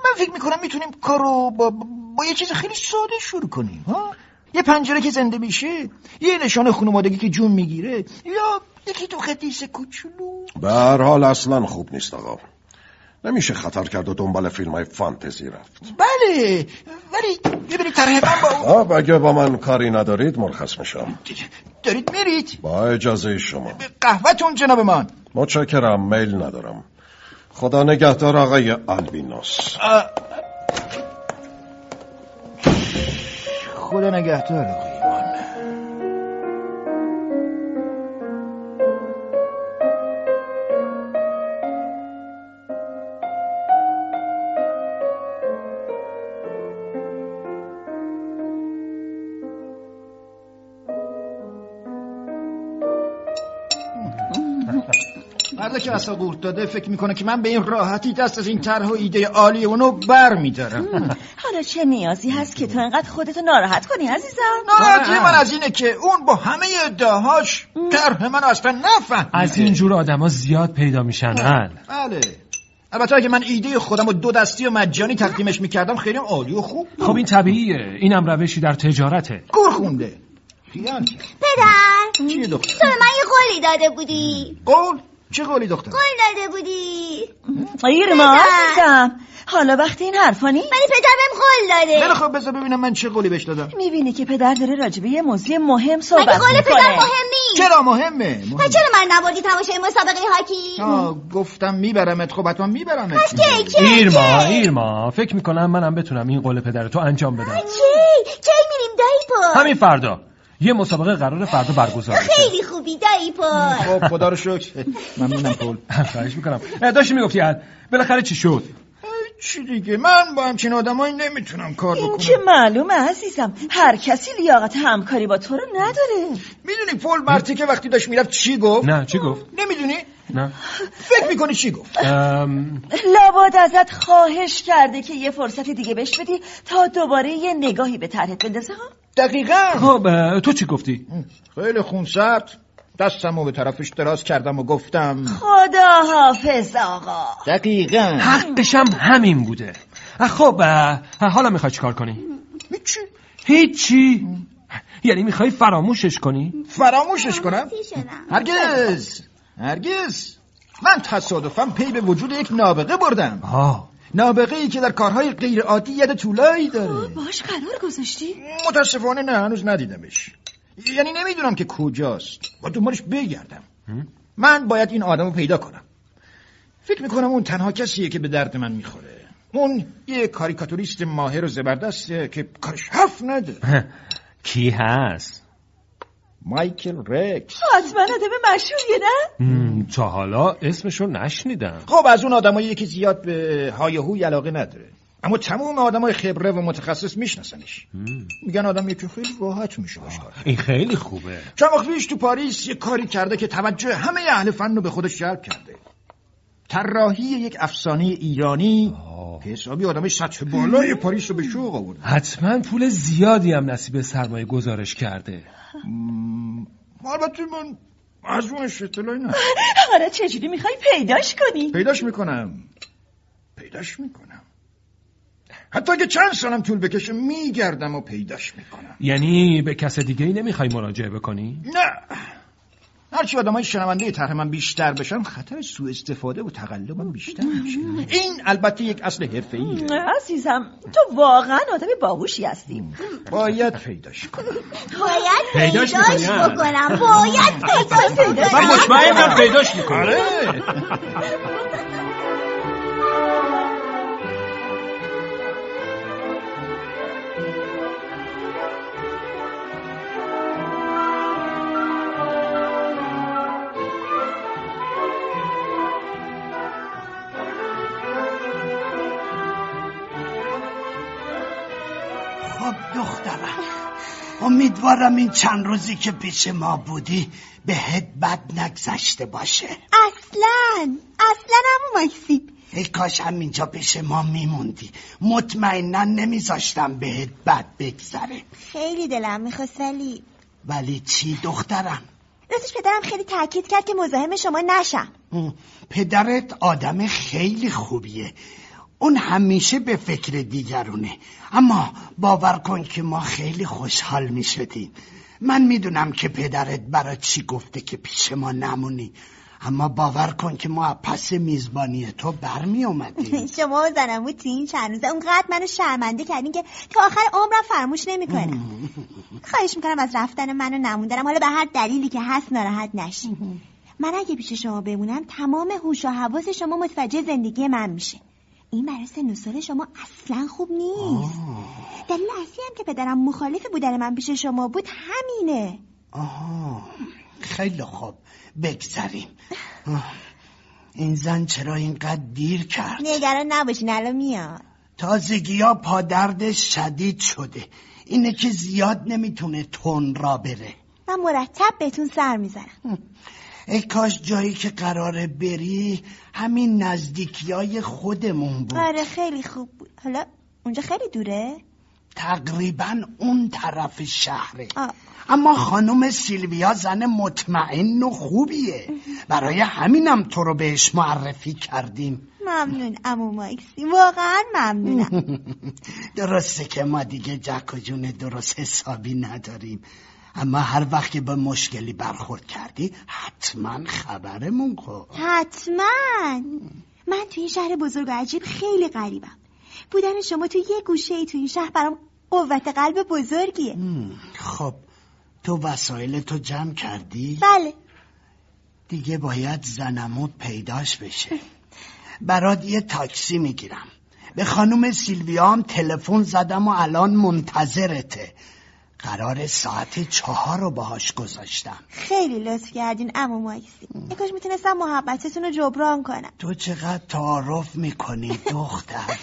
من فکر می‌کنم می‌تونیم کارو با, با یه چیز خیلی ساده شروع کنیم ها؟ یه پنجره که زنده میشه یه نشان خانوادگی که جون می‌گیره یا یکی دو خدیس کوچولو. به هر حال اصلا خوب نیست آقا. نمیشه خطر کرد و دنبال فیلم های فانتزی رفت. بله ولی می‌بینی طرح من با آب اگه با من کاری ندارید مرخص میشم. دارید میرید؟ با اجازه شما. قهوهتون جناب من. متشکرم میل ندارم. خدا نگهدار آقای آلبینوس. خدا نگهدار. مرده که اصلا قورت داده فکر می‌کنه که من به این راحتی دست از این طرح و ایده عالی اونو بر میدارم. حالا چه نیازی هست که تو انقدر خودتو ناراحت کنی عزیزم؟ ناراحتی من از اینه که اون با همه ادعاهاش طرح من اصلا نفهم از این جور آدما زیاد پیدا میشن ال بله. البته اگه من ایده خودم و دو دستی و مجانی تقدیمش می‌کردم خیلی عالی و خوب بود. خب این طبیعیه. اینم روشی در تجارته. گور خونده. پدر چیه دختر؟ تو به من یه قولی داده بودی. قول؟ چه قولی دختر؟ قول داده بودی. ایرما. عزیزم. حالا وقتی این حرفا نیست؟ ولی پدر بهم قول خیلی داده خب بذار ببینم من چه قولی بهش دادم. می‌بینی که پدر داره راجبه یه موضوع مهم مگه صحبت قول پدر می‌کنه مهم نیست؟ چرا مهمه؟ مهم. پس چرا من نبردی تماشای مسابقه هاکی آه، گفتم میبرمت. خب حتما میبرمت. پس کی کی ایرما؟ ایرما فکر می‌کنم منم بتونم این قول پدر تو انجام بدم. کی کی میریم دایی پا؟ همین فردا. یه مسابقه قرار فردا برگزار بشه. خیلی خوبی دایی پا خب خدا رو شکر. ممنونم پول خواهش می‌کنم. داشتی می‌گفتی ال بالاخره چی شد؟ چی دیگه؟ من با همچین آدمایی نمی‌تونم کار این بکنم. که معلومه عزیزم؟ هر کسی لیاقت همکاری با تو رو نداره. می‌دونی پول مرتی که وقتی داشت می‌رفت چی گفت؟ نه چی گفت؟ نمی‌دونی؟ نه. فکر می‌کنی چی گفت؟ ام، لابد ازت خواهش کرده که یه فرصت دیگه بهش بدی تا دوباره یه نگاهی به طرحت بندازه ها؟ دقیقا. خب تو چی گفتی؟ خیلی خونسرد. دستم رو به طرفش دراز کردم و گفتم خدا حافظ آقا. دقیقا. حقشم همین بوده. خب حالا می‌خوای چیکار کنی؟ هیچی. هیچی؟ یعنی می‌خوای فراموشش کنی؟ فراموشش کنم؟ شدم. هرگز. هرگز. من تصادفا پی به وجود یک نابغه بردم. آه. نابغه ای که در کارهای غیر عادی ید طولایی داره. باش قرار گذاشتی؟ متاسفانه نه هنوز ندیدمش. یعنی نمی‌دونم که کجاست. با دنبالش بگردم. من باید این آدم رو پیدا کنم. فکر می‌کنم اون تنها کسیه که به درد من می‌خوره. اون یه کاریکاتوریست ماهر و زبردسته که کارش حرف نده. (laughs) کی هست؟ مایکل رکس. حتما آدم مشهوریه نه؟ تا حالا اسمشو نشنیدم. خب از اون آدمایی که زیاد به های هوی علاقه نداره. اما تمام آدمای خبره و متخصص میشناسنش. میگن آدم که خیلی راحت میشه باش. این خیلی خوبه. چند وقت پیش تو پاریس یه کاری کرده که توجه همه اهل فن رو به خودش جلب کرده. طراحی یک افسانه ایرانی که حسابی آدمش سطح بالای پاریس رو به شوق آورد حتما پول زیادی هم نصیب سرمایه گزارش کرده. البته من از اونش اطلاعی نه (laughs) حالا چجوری می‌خوای پیداش کنی؟ پیداش می‌کنم. پیداش می‌کنم. حتی اگه چند سالم طول بکشه میگردم و پیداش می‌کنم. یعنی به کس دیگه ای نمی‌خوای مراجعه بکنی؟ نه. هرچی آدم های شنونده طرح من بیشتر بشن خطر سوء استفاده و تقلبم بیشتر میشه. این البته یک اصل حرفه ایه عزیزم تو واقعا آدم باهوشی هستی. باید پیداش کنم. باید پیداش؟ بکنم. باید پیداش (laughs) من بکنم. مطمئنم پیداش می‌کنه (laughs) امیدوارم این چند روزی که پیش ما بودی بهت بد نگذشته باشه. اصلا اصلا همون مکسی. ای کاش همینجا پیش ما میموندی. مطمئنا نمیذاشتم بهت بد بگذره. خیلی دلم می‌خواست ولی ولی چی دخترم؟ راستش پدرم خیلی تاکید کرد که مزاحم شما نشم. پدرت آدم خیلی خوبیه. اون همیشه به فکر دیگرونه. اما باور کن که ما خیلی خوشحال می شدیم من می‌دونم که پدرت برای چی گفته که پیش ما نمونی. اما باور کن که ما پس میزبانی تو برمی اومدیم (laughs) شما و زنمو تو این چند روزه. اونقدر منو شرمنده کردین که تا آخر عمرم فراموش نمی‌کنم (laughs) خواهش می‌کنم از رفتن منو نموندنم. حالا به هر دلیلی که هست ناراحت نشین. (laughs) من اگه پیش شما بمونم تمام هوش و حواس شما متوجه زندگی من میشه. این برای سن شما اصلا خوب نیست. دلیل اصلی هم که پدرم مخالف بودن من پیش شما بود همینه. آها. خیلی خوب. بگذریم. این زن چرا اینقدر دیر کرد؟ نگران نباشین الان میاد. تازگی ها پادردش شدید شده. اینه که زیاد نمی‌تونه تون را بره. من مرتب بهتون سر می‌زنم. ای کاش جایی که قراره بری همین نزدیکی های خودمون بود. آره خیلی خوب بود. حالا اونجا خیلی دوره؟ تقریبا اون طرف شهره. اما خانم سیلویا زن مطمئن و خوبیه. برای همینم تو رو بهش معرفی کردیم. ممنون امو ماکسی واقعا ممنونم. (laughs) درسته که ما دیگه جک و جون درست حسابی نداریم. اما هر وقت که به مشکلی برخورد کردی حتما خبرمون کن. حتما. من توی این شهر بزرگ و عجیب خیلی غریبم. بودن شما تو یه گوشه ای تو این شهر برام قوت قلب بزرگیه. خب تو وسایل تو جمع کردی؟ بله. دیگه باید زنمود پیداش بشه. برات یه تاکسی می‌گیرم. به خانم سیلویا هم تلفن زدم و الان منتظرته. قرار ساعت چهار رو باهاش گذاشتم. خیلی لطف کردین امو مایسی یکاش می‌تونستم محبتتون رو جبران کنم. تو چقدر تعارف می‌کنی دختر.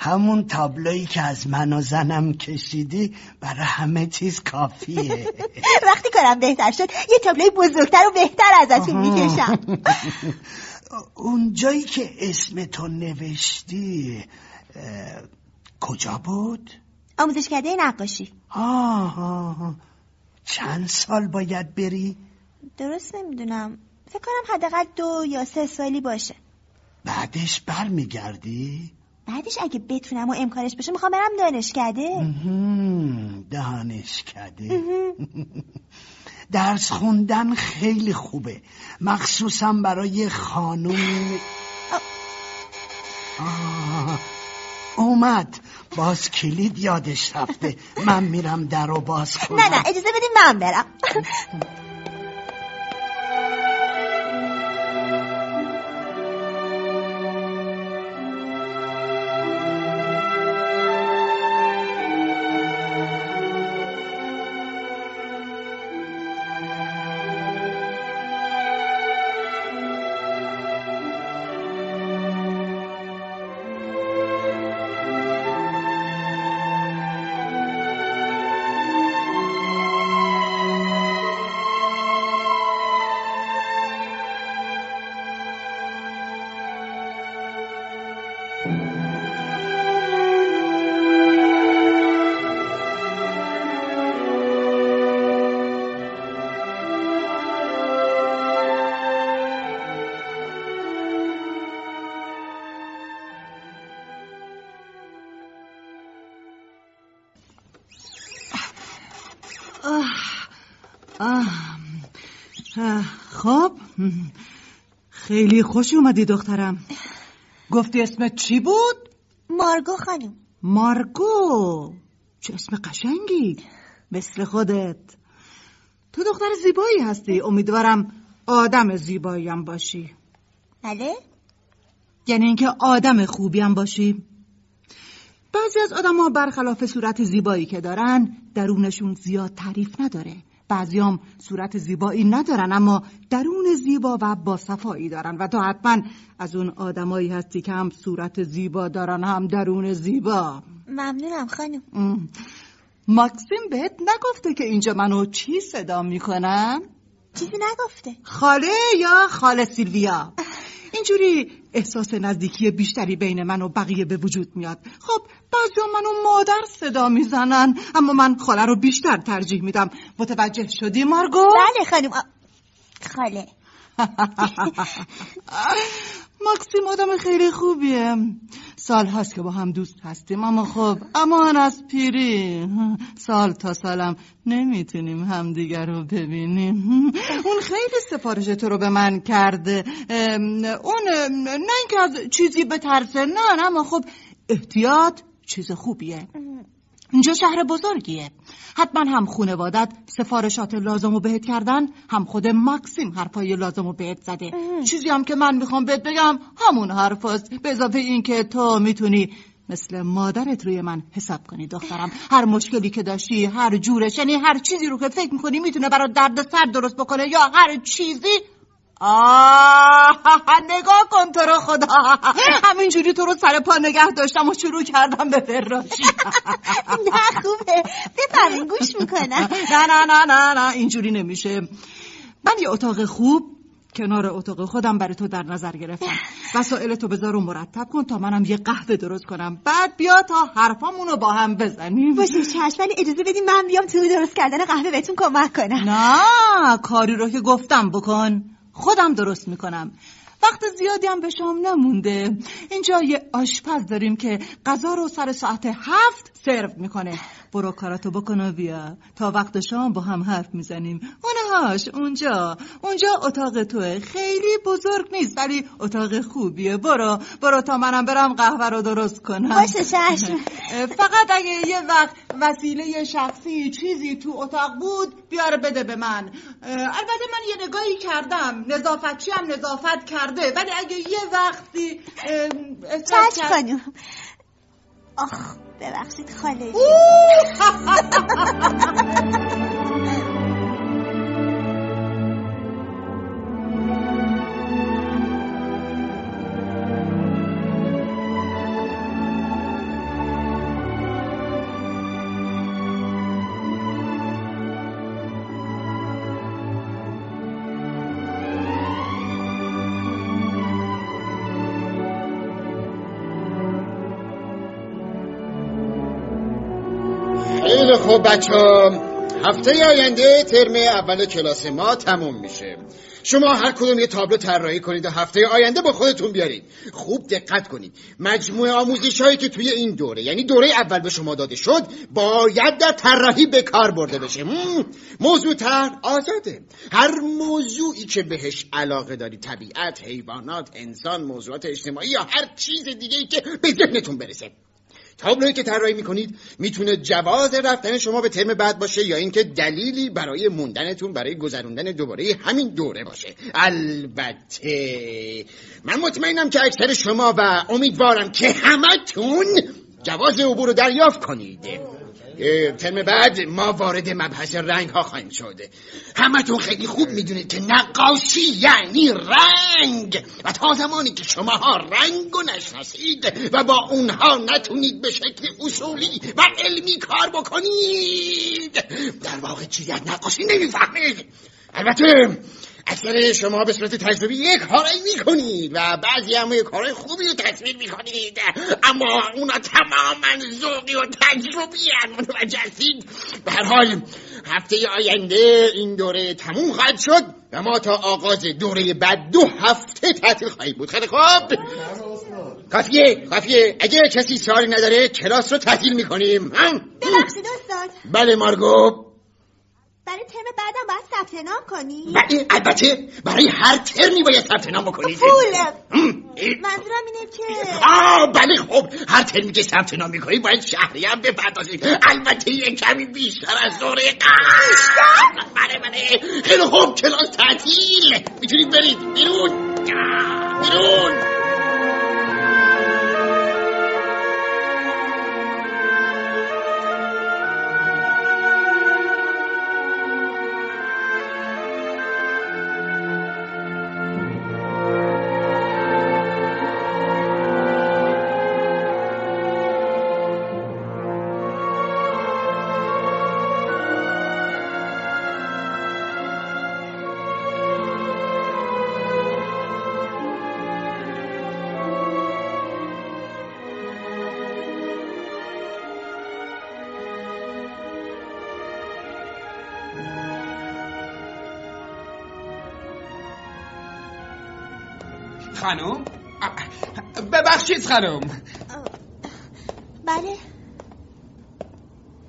همون تابلویی که از من و زنم کشیدی برای همه چیز کافیه. (laughs) وقتی کارم بهتر شد یه تابلوی بزرگتر و بهتر ازتون می‌کشم. (laughs) اون جایی که اسم تو نوشتی کجا بود؟ آموزشکده نقاشی. آه چند سال باید بری؟ درست نمی‌دونم. فکر کنم حداقل دو یا سه سالی باشه. بعدش برمیگردی؟ بعدش اگه بتونم و امکانش بشه می‌خوام برم دانشکده. دانشکده. (laughs) درس خوندن خیلی خوبه. مخصوصا برای خانوم اومد. باز کلید یادش رفته. من میرم در و باز کنم نه نه اجازه بدیم من برم. (laughs) خیلی خوش اومدی دخترم. گفتی اسمت چی بود؟ مارگو خانم. مارگو. چه اسم قشنگی. مثل خودت. تو دختر زیبایی هستی. امیدوارم آدم زیبایی هم باشی. بله؟ یعنی اینکه آدم خوبی هم باشی. بعضی از آدم ها برخلاف صورت زیبایی که دارن درونشون زیاد تعریف نداره. بعضیام صورت زیبایی ندارن اما درون زیبا و با صفایی دارن. و تو حتما از اون آدمایی هستی که هم صورت زیبا دارن هم درون زیبا. ممنونم خانم. ماکسیم بهت نگفته که اینجا منو چی صدا می‌کنم؟ چیزی نگفته. خاله یا خاله سیلویا؟ اینجوری احساس نزدیکی بیشتری بین من و بقیه به وجود میاد. خب بعضی منو مادر صدا می‌زنن اما من خاله رو بیشتر ترجیح میدم. متوجه شدی مارگو؟ بله خانم خاله. (laughs) ماکسیم آدم خیلی خوبیه. سال هست که با هم دوست هستیم اما خب امان از پیری سال تا سالم نمی‌تونیم همدیگر رو ببینیم. اون خیلی سفارش تو رو به من کرده. اون نه اینکه از چیزی بترسه نه اما خب احتیاط چیز خوبیه. اینجا شهر بزرگیه. حتما هم خونوادت سفارشات لازم رو بهت کردن هم خود ماکسیم حرفای لازم رو بهت زده. چیزی هم که من می‌خوام بهت بگم همون حرف است به اضافه این که تو می‌تونی مثل مادرت روی من حساب کنی دخترم. هر مشکلی که داشتی هر جورش یعنی هر چیزی رو که فکر می‌کنی می‌تونه برای درد سر درست بکنه یا هر چیزی آه نگاه کن تو رو خدا. همینجوری تو رو سر پا نگه داشتم و شروع کردم به فراشی نه خوبه. بفرمین گوش می‌کنم. نه نه نه نه نه اینجوری نمیشه. من یه اتاق خوب کنار اتاق خودم برای تو در نظر گرفتم. وسایل تو بذار و مرتب کن تا منم یه قهوه درست کنم. بعد بیا تا حرفامونو با هم بزنیم. باشه چشم ولی اجازه بدیم من بیام تو درست کردن قهوه بهتون کمک کنم. نه کاری رو که گفتم بکن. خودم درست می‌کنم. وقت زیادی هم به شام نمونده. اینجا یه آشپز داریم که غذا رو سر ساعت هفت سرو می‌کنه. برو کاراتو بکن و بیا. تا وقت شام با هم حرف می‌زنیم. اونهاش اونجا. اونجا اتاق توه. خیلی بزرگ نیست ولی اتاق خوبیه. برو. برو تا منم برم قهوه رو درست کنم. باشه چشم. فقط اگه یه وقت وسیله شخصی چیزی تو اتاق بود بیاره بده به من. البته من یه نگاهی کردم. نظافتچی هم نظافت کرده. ولی اگه یه وقتی چشم خانم آخ ببخشید خاله (laughs) خوب بچه هفته آینده ترم اول کلاس ما تموم میشه. شما هر کدوم یه تابلو طراحی کنید و هفته آینده با خودتون بیارید. خوب دقت کنید. مجموعه آموزش هایی که توی این دوره یعنی دوره اول به شما داده شد باید در طراحی به کار برده بشه. موضوع تر آزاده. هر موضوعی که بهش علاقه داری طبیعت حیوانات انسان موضوعات اجتماعی یا هر چیز دیگه ای که به ذهنتون برسه. تابلویی که طراحی می‌کنید می‌تونه جواز رفتن شما به ترم بعد باشه یا اینکه دلیلی برای موندنتون برای گذروندن دوباره همین دوره باشه. البته من مطمئنم که اکثر شما و امیدوارم که همتون جواز عبور رو دریافت کنید. ترم بعد ما وارد مبحث رنگ ها خواهیم شد. همتون خیلی خوب می‌دونید که نقاشی یعنی رنگ. و تا زمانی که شماها رنگ و نشناسید و با اونها نتونید به شکل اصولی و علمی کار بکنید. در واقع چیزی از نقاشی نمی‌فهمید. البته اکثر شما به صورت تجربی یک کارایی می‌کنید و بعضی هم یک کارای خوبی رو تصویر می‌کنید. اما اونا تماما ذوقی و تجربی متوجه هستید؟ به هر حال هفته آینده این دوره تموم خواهد شد و ما تا آغاز دوره بعد دو هفته تعطیل خواهیم بود. خیلی خوب. کافیه کافیه. اگه کسی سوالی نداره کلاس رو تعطیل می‌کنیم. ببخشید استاد. بله مارگو. برای ترم بعدم باید ثبت نام کنی؟ بله البته برای هر ترمی باید ثبت نام بکنید پول. منظورم اینه که آه بله خب. هر ترمی که ثبت نام می‌کنید باید شهری هم بپردازید البته یه کمی بیشتر از دوره بیشتر؟ بله بله. خیلی خوب کلاس تعطیل. می‌تونید برید بیرون. بیرون. ببخشید خانم؟ بله.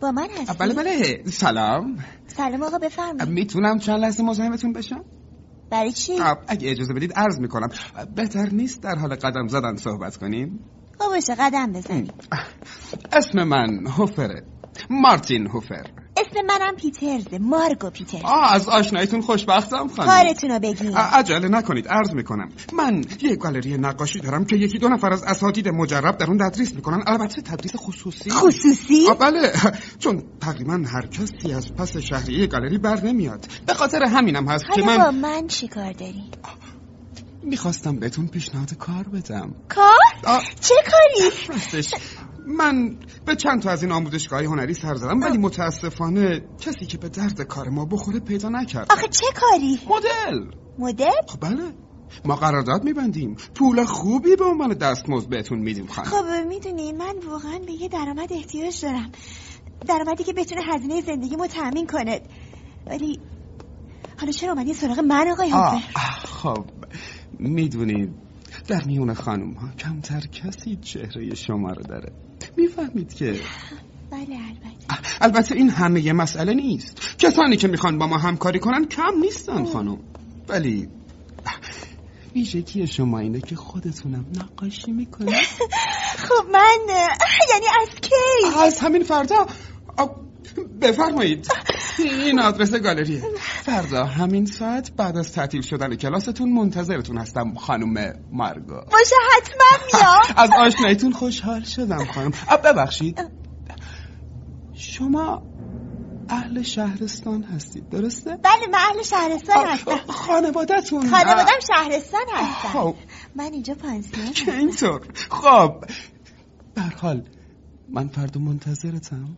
با من هستی؟ بله بله. سلام. سلام آقا بفرمایید. می‌تونم چند لحظه مزاحمتون بشم؟ برای چی؟ اگه اجازه بدید عرض می‌کنم. بهتر نیست در حال قدم زدن صحبت کنیم؟ خب قدم بزنیم. اسم من هوفره مارتین هوفر اسم منم پیترزه مارگو پیترز. آه از آشنایتون خوشبختم خانم. کارتون رو بگین عجله نکنید عرض می‌کنم. من یه گالری نقاشی دارم که یکی دو نفر از اساتید مجرب در اون تدریس می‌کنن. البته تدریس خصوصی. خصوصی؟ بله. (laughs) چون تقریبا هر کسی از پس شهریه گالری بر نمیاد. به خاطر همینم هست که من من چی کار داری؟ می‌خواستم بهتون پیشنهاد کار بدم. کار؟ چه کاری؟ راستش. من به چند تا از این آموزشگاه هنری سر زدم ولی متاسفانه کسی که به درد کار ما بخوره پیدا نکردم آخه چه کاری؟ مدل. مدل؟ خب بله. ما قرارداد میبندیم. پول خوبی به عنوان دستمزد بهتون میدیم خانم. خب می‌دونی من واقعا به یه درآمد احتیاج دارم. درآمدی که بتونه هزینه زندگیمو تأمین کنه ولی حالا چرا اومدی سراغ من آقای هوفر خب. می‌دونید در میون خانم ها کمتر کسی چهره شما رو داره. می‌فهمید که؟ بله البته. البته این همه یه مسئله نیست. کسانی که می‌خوان با ما همکاری کنن کم نیستن خانم. ولی ویژگی شما اینه که خودتونم نقاشی می‌کنه (laughs) خب من یعنی از کی؟ از همین فردا. بفرمایید. این آدرس گالریه. فردا همین ساعت بعد از تعطیل شدن کلاستون منتظرتون هستم خانم مارگو باشه حتما میام. (laughs) از آشنایتون خوشحال شدم خانم. ببخشید. شما اهل شهرستان هستید درسته؟ بله من اهل شهرستان هستم. خانوادتون خانوادم شهرستان هستم خب. من اینجا پانسیون که (laughs) اینطور. خب. حال من فردا منتظرتم.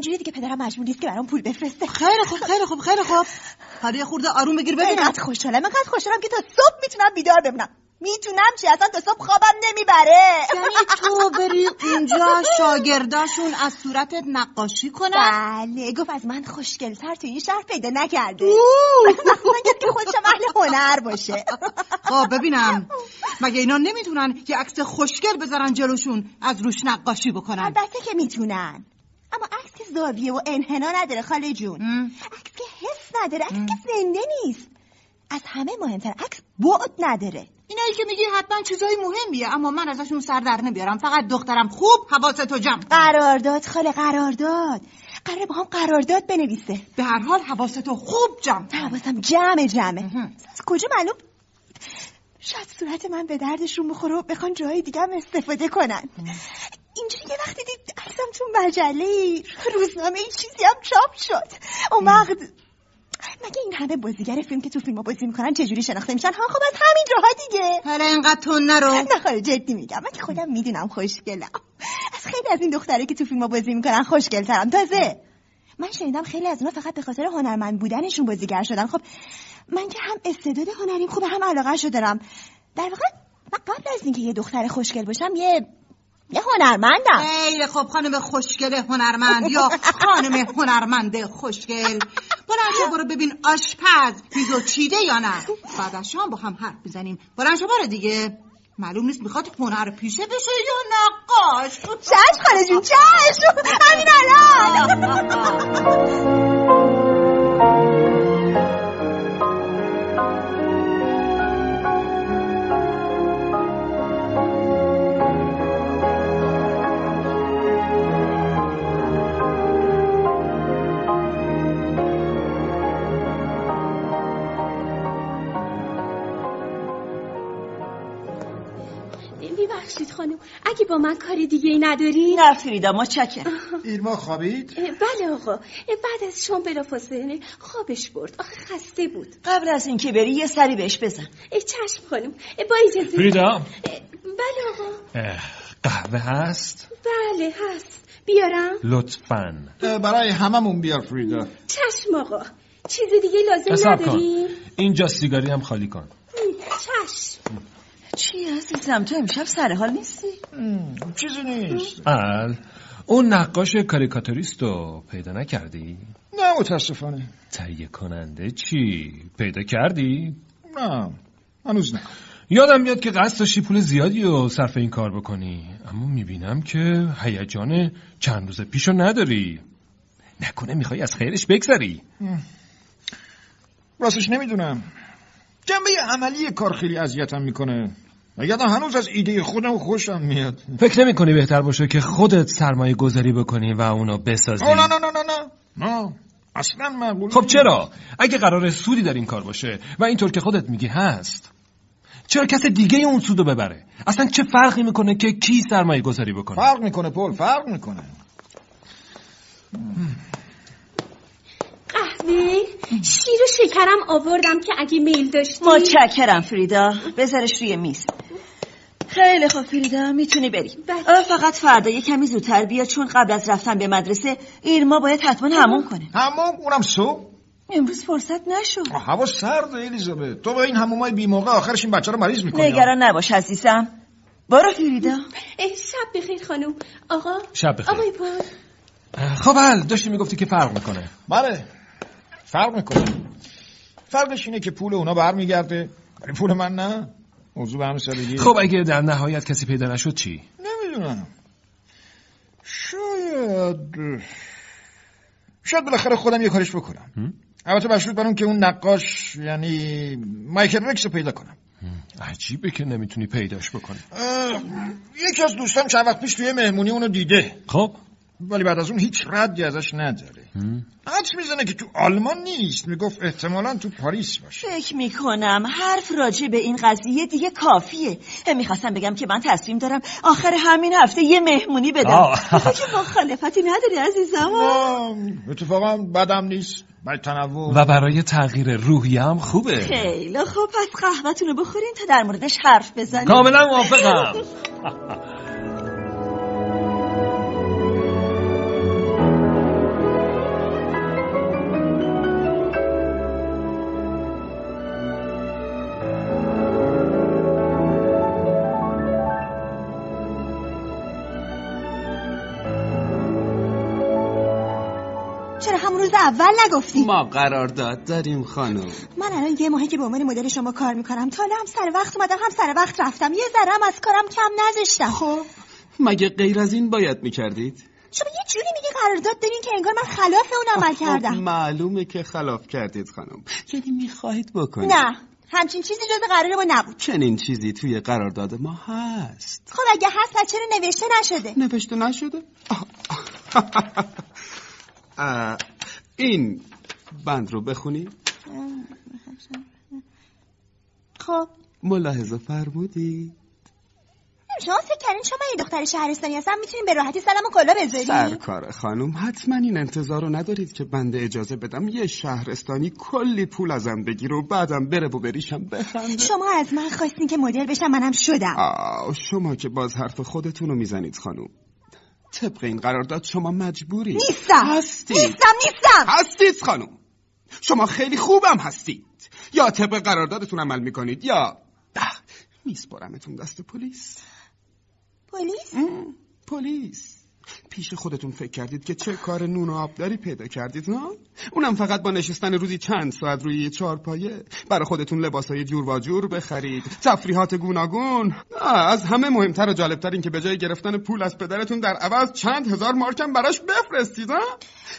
اینجوری دیگه پدرم مجبور نیست که برام پول بفرسته. خیلی خوب خیلی خوب خیلی خوب. حالا یه خورده آروم بگیر ببینم اینقدر خوشحالم اینقدر خوشحالم که تا صبح می‌تونم بیدار بمونم. می‌تونم چی؟ اصلا تا صبح خوابم نمی‌بره. یعنی تو بری اونجا شاگرداشون از صورتت نقاشی کنن؟ بله گفت از من خوشگلتر تو این شهر پیدا نکرده. مگر که خودشم اهل هنر باشه. خب ببینم. مگه اینا نمی‌تونن یه عکس خوشگل بذارن جلوشون از روش نقاشی بکنن؟ البته که می‌تونن. اما عکس که زاویه و انحنا نداره خاله جون. عکس که حس نداره عکس که زنده نیست. از همه مهمتر عکس بعد نداره. اینایی که میگی حتما چیزای مهمیه اما من ازشون سر در نمیارم. فقط دخترم خوب حواستو جمع قرارداد خاله قرارداد قراره با هم قرارداد بنویسه. به هر حال حواستو خوب جمع حواسم جمع جمعه. از کجا معلوم؟ شاید صورت من به دردشون بخوره و بخوان جای دیگه هم استفاده کنن. اینجوری یه وقتی دید عکسم تو مجله روزنامه ای چیزی هم چاپ شد. اون وقت مگه این همه بازیگر فیلم که تو فیلم بازی می‌کنن چجوری شناخته میشن؟ ها خب از همین راها دیگه. حالا اینقدر تون نرو. نخواه جدی میگم. من که خودم می‌دونم خوشگلم. از خیلی از این دختره که تو فیلم بازی می‌کنن خوشگلترم. تازه. من شنیدم خیلی از اونا فقط به خاطر هنرمند بودنشون بازیگر شدن. خب من که هم استعداد هنریم خوبه هم علاقه شو دارم. در واقع من قبل از اینکه یه دختر خوشگل باشم یه یه هنرمندم. خیلی خب خانم خوشگل هنرمند یا خانم هنرمند خوشگل. بلند برو ببین آشپز میزو چیده یا نه. بعد از شام با هم حرف بزنیم بلند برو دیگه. معلوم نیست می‌خواد هنر پیشه بشه یا نقاش چشم خاله جون چشم. همین الان. (laughs) خانم اگه با من کاری دیگه ای نداری؟ نه فریدا متشکرم. ایرما خوابید؟ بله آقا. بعد از شام بلافاصله خوابش برد. آخه خسته بود. قبل از اینکه بری یه سری بهش بزن. چشم خانم. با اجازه فریدا؟ بله آقا. قهوه هست؟ بله هست. بیارم؟ لطفا. برای هممون بیار فریدا. چشم آقا. چیز دیگه لازم نداری اینجا سیگاری هم خالی کن. چشم. چی عزیزم؟ تو امشب سر حال نیستی؟ چیزی نیست. ال اون نقاش کاریکاتوریست رو پیدا نکردی؟ نه متاسفانه. تهیه کننده چی؟ پیدا کردی؟ نه هنوز نه. یادم میاد که قصد داشتی پول زیادی رو صرف این کار بکنی. اما می‌بینم که هیجان چند روز پیش رو نداری. نکنه می‌خوای از خیرش بگذری. راستش نمی‌دونم. جنبه عملی کار خیلی اذیتم می‌کنه. یادم هنوز از ایده خودم خوشم میاد. فکر نمی کنی بهتر باشه که خودت سرمایه گذاری بکنی و اونو بسازی؟ نه نه نه نه نه. نه. اصلا مقبول خب چرا؟ اگه قرار سودی در این کار باشه و اینطور که خودت میگی هست چرا کس دیگه اون سودو ببره؟ اصلا چه فرقی می‌کنه که کی سرمایه گذاری بکنه؟ فرق می‌کنه پول فرق می‌کنه. قهوه شیر و شکرم آوردم که اگه میل داشتی؟ متشکرم فریدا. بذارش روی میز. خیلی خوب فریدا. می‌تونی بری. فقط فردا یه کمی زودتر بیا چون قبل از رفتن به مدرسه ایرما باید حتما همون کنه. همون اونم صبح؟ امروز فرصت نشد. هوا سرده الیزابت تو با این همومای بی موقع آخرش این بچه رو مریض می‌کنی؟ نگران نباش عزیزم. برو فریدا. شب بخیر خانم. آقا؟ شب بخیر. آقای پول خب بله داشتی می‌گفتی که فرق می‌کنه. بله. فرق می‌کنه. فرقش اینه که پول اونا برمیگرده ولی پول من نه. موضوع به همین سادگی. خب اگه در نهایت کسی پیدا نشد چی؟ نمی‌دونم. شاید شاید بالاخره خودم یه کارش بکنم. البته مشروط بر اون که اون نقاش یعنی مایکل رکس رو پیدا کنم. عجیبه که نمی‌تونی پیداش بکنی. یکی از دوستان چند وقت پیش توی مهمونی اونو دیده. خب. ولی بعد از اون هیچ ردی ازش نداره. حدس می‌زنه که تو آلمان نیست. می‌گفت احتمالا تو پاریس باشه. فکر می‌کنم حرف راجع به این قضیه دیگه کافیه. می‌خواستم بگم که من تصمیم دارم آخر همین هفته یه مهمونی بدم. که مخالفتی نداری عزیزم. اتفاقا بدم نیست. برای تنوع. و برای تغییر روحیه هم خوبه. خیلی خب پس قهوهتون رو بخورین تا در موردش حرف بزنیم. کاملا موافقم. (laughs) اول نگفتی؟ ما قرارداد داریم خانم. من الان یه ماهی که به عنوان مدل شما کار می‌کنم تا هم سر وقت اومدم هم سر وقت رفتم. یه ذره هم از کارم کم نذاشتم. خب مگه غیر از این باید می‌کردید؟ شما یه جوری میگی قرارداد دارین که انگار من خلاف اون عمل کردم. معلومه که خلاف کردید خانم. یعنی می‌خواهید بکنید. نه همچین چیزی جز قرار ما نبود. چنین چیزی توی قرارداد ما هست. خب اگه هست پس چرا نوشته نشده؟ نوشته نشده؟ (laughs) این بند رو بخونی. خب. ملاحظه فرمودی شما فکر کردین شما یه دختر شهرستانی هستم می‌تونین به راحتی سلام و کلا بذاری سرکار خانم حتما این انتظار رو ندارید که بنده اجازه بدم یه شهرستانی کلی پول ازم بگیر و بعدم بره و بریشم بخنده. شما از من خواستین که مدل بشم منم شدم. آه شما که باز حرف خودتون رو می‌زنید خانم. طبق این قرارداد شما مجبوری نیستم. هستید. نیستم نیستم. هستید خانم. شما خیلی خوبم هستید. یا طبق قراردادتون عمل می‌کنید یا میسپارمتون دست پلیس. پلیس؟ پلیس. پیش خودتون فکر کردید که چه کار نون و آبداری پیدا کردید نه؟ اونم فقط با نشستن روزی چند ساعت روی چهار پایه برای خودتون لباسای جور و جور بخرید. تفریحات گوناگون. از همه مهمتر و جالبتر این که به جای گرفتن پول از پدرتون در عوض چند هزار مارکم براش بفرستید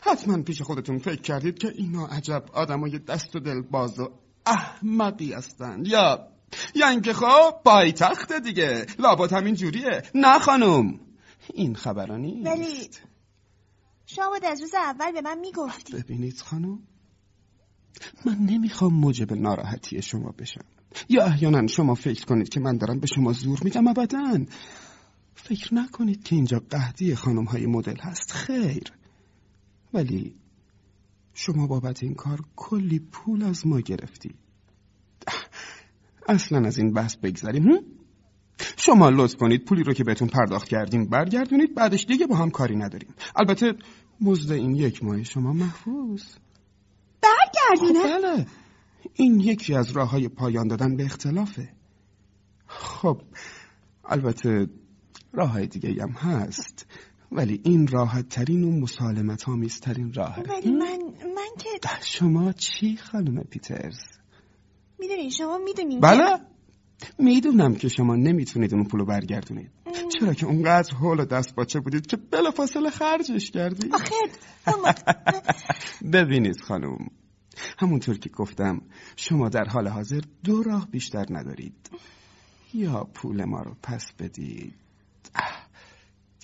حتما پیش خودتون فکر کردید که اینا عجب آدمای دست و دل باز و احمقی هستند. یا یا اینکه خب پایتخت دیگه. لابد همین جوریه. نه خانم. این خبرانی ولی شما بود از روز اول به من می‌گفتی. ببینید خانم من نمی‌خوام موجب ناراحتی شما بشم. یا احیانا شما فکر کنید که من دارم به شما زور میگم ابدا. فکر نکنید که اینجا قهدی خانم های مدل هست. خیر. ولی شما بابت این کار کلی پول از ما گرفتی. اصلا از این بحث بگذاریم شما لطف کنید پولی رو که بهتون پرداخت کردیم برگردونید بعدش دیگه با هم کاری نداریم. البته مزد این یک ماه شما محفوظ. برگردونه؟ بله. این یکی از راه های پایان دادن به اختلافه. خب البته راه های دیگه هم هست ولی این راحت ترین و مسالمت ترین راهه ولی من من که شما چی خانم پیترز؟ می‌دونی شما می‌دونین بله. می‌دونم که شما نمی‌تونید اون پولو برگردونید. چرا که اونقدر حول و دست باچه بودید که فاصله خرجش کردید آخه (laughs) ببینید خانم همونطور که گفتم شما در حال حاضر دو راه بیشتر ندارید. یا پول ما رو پس بدید.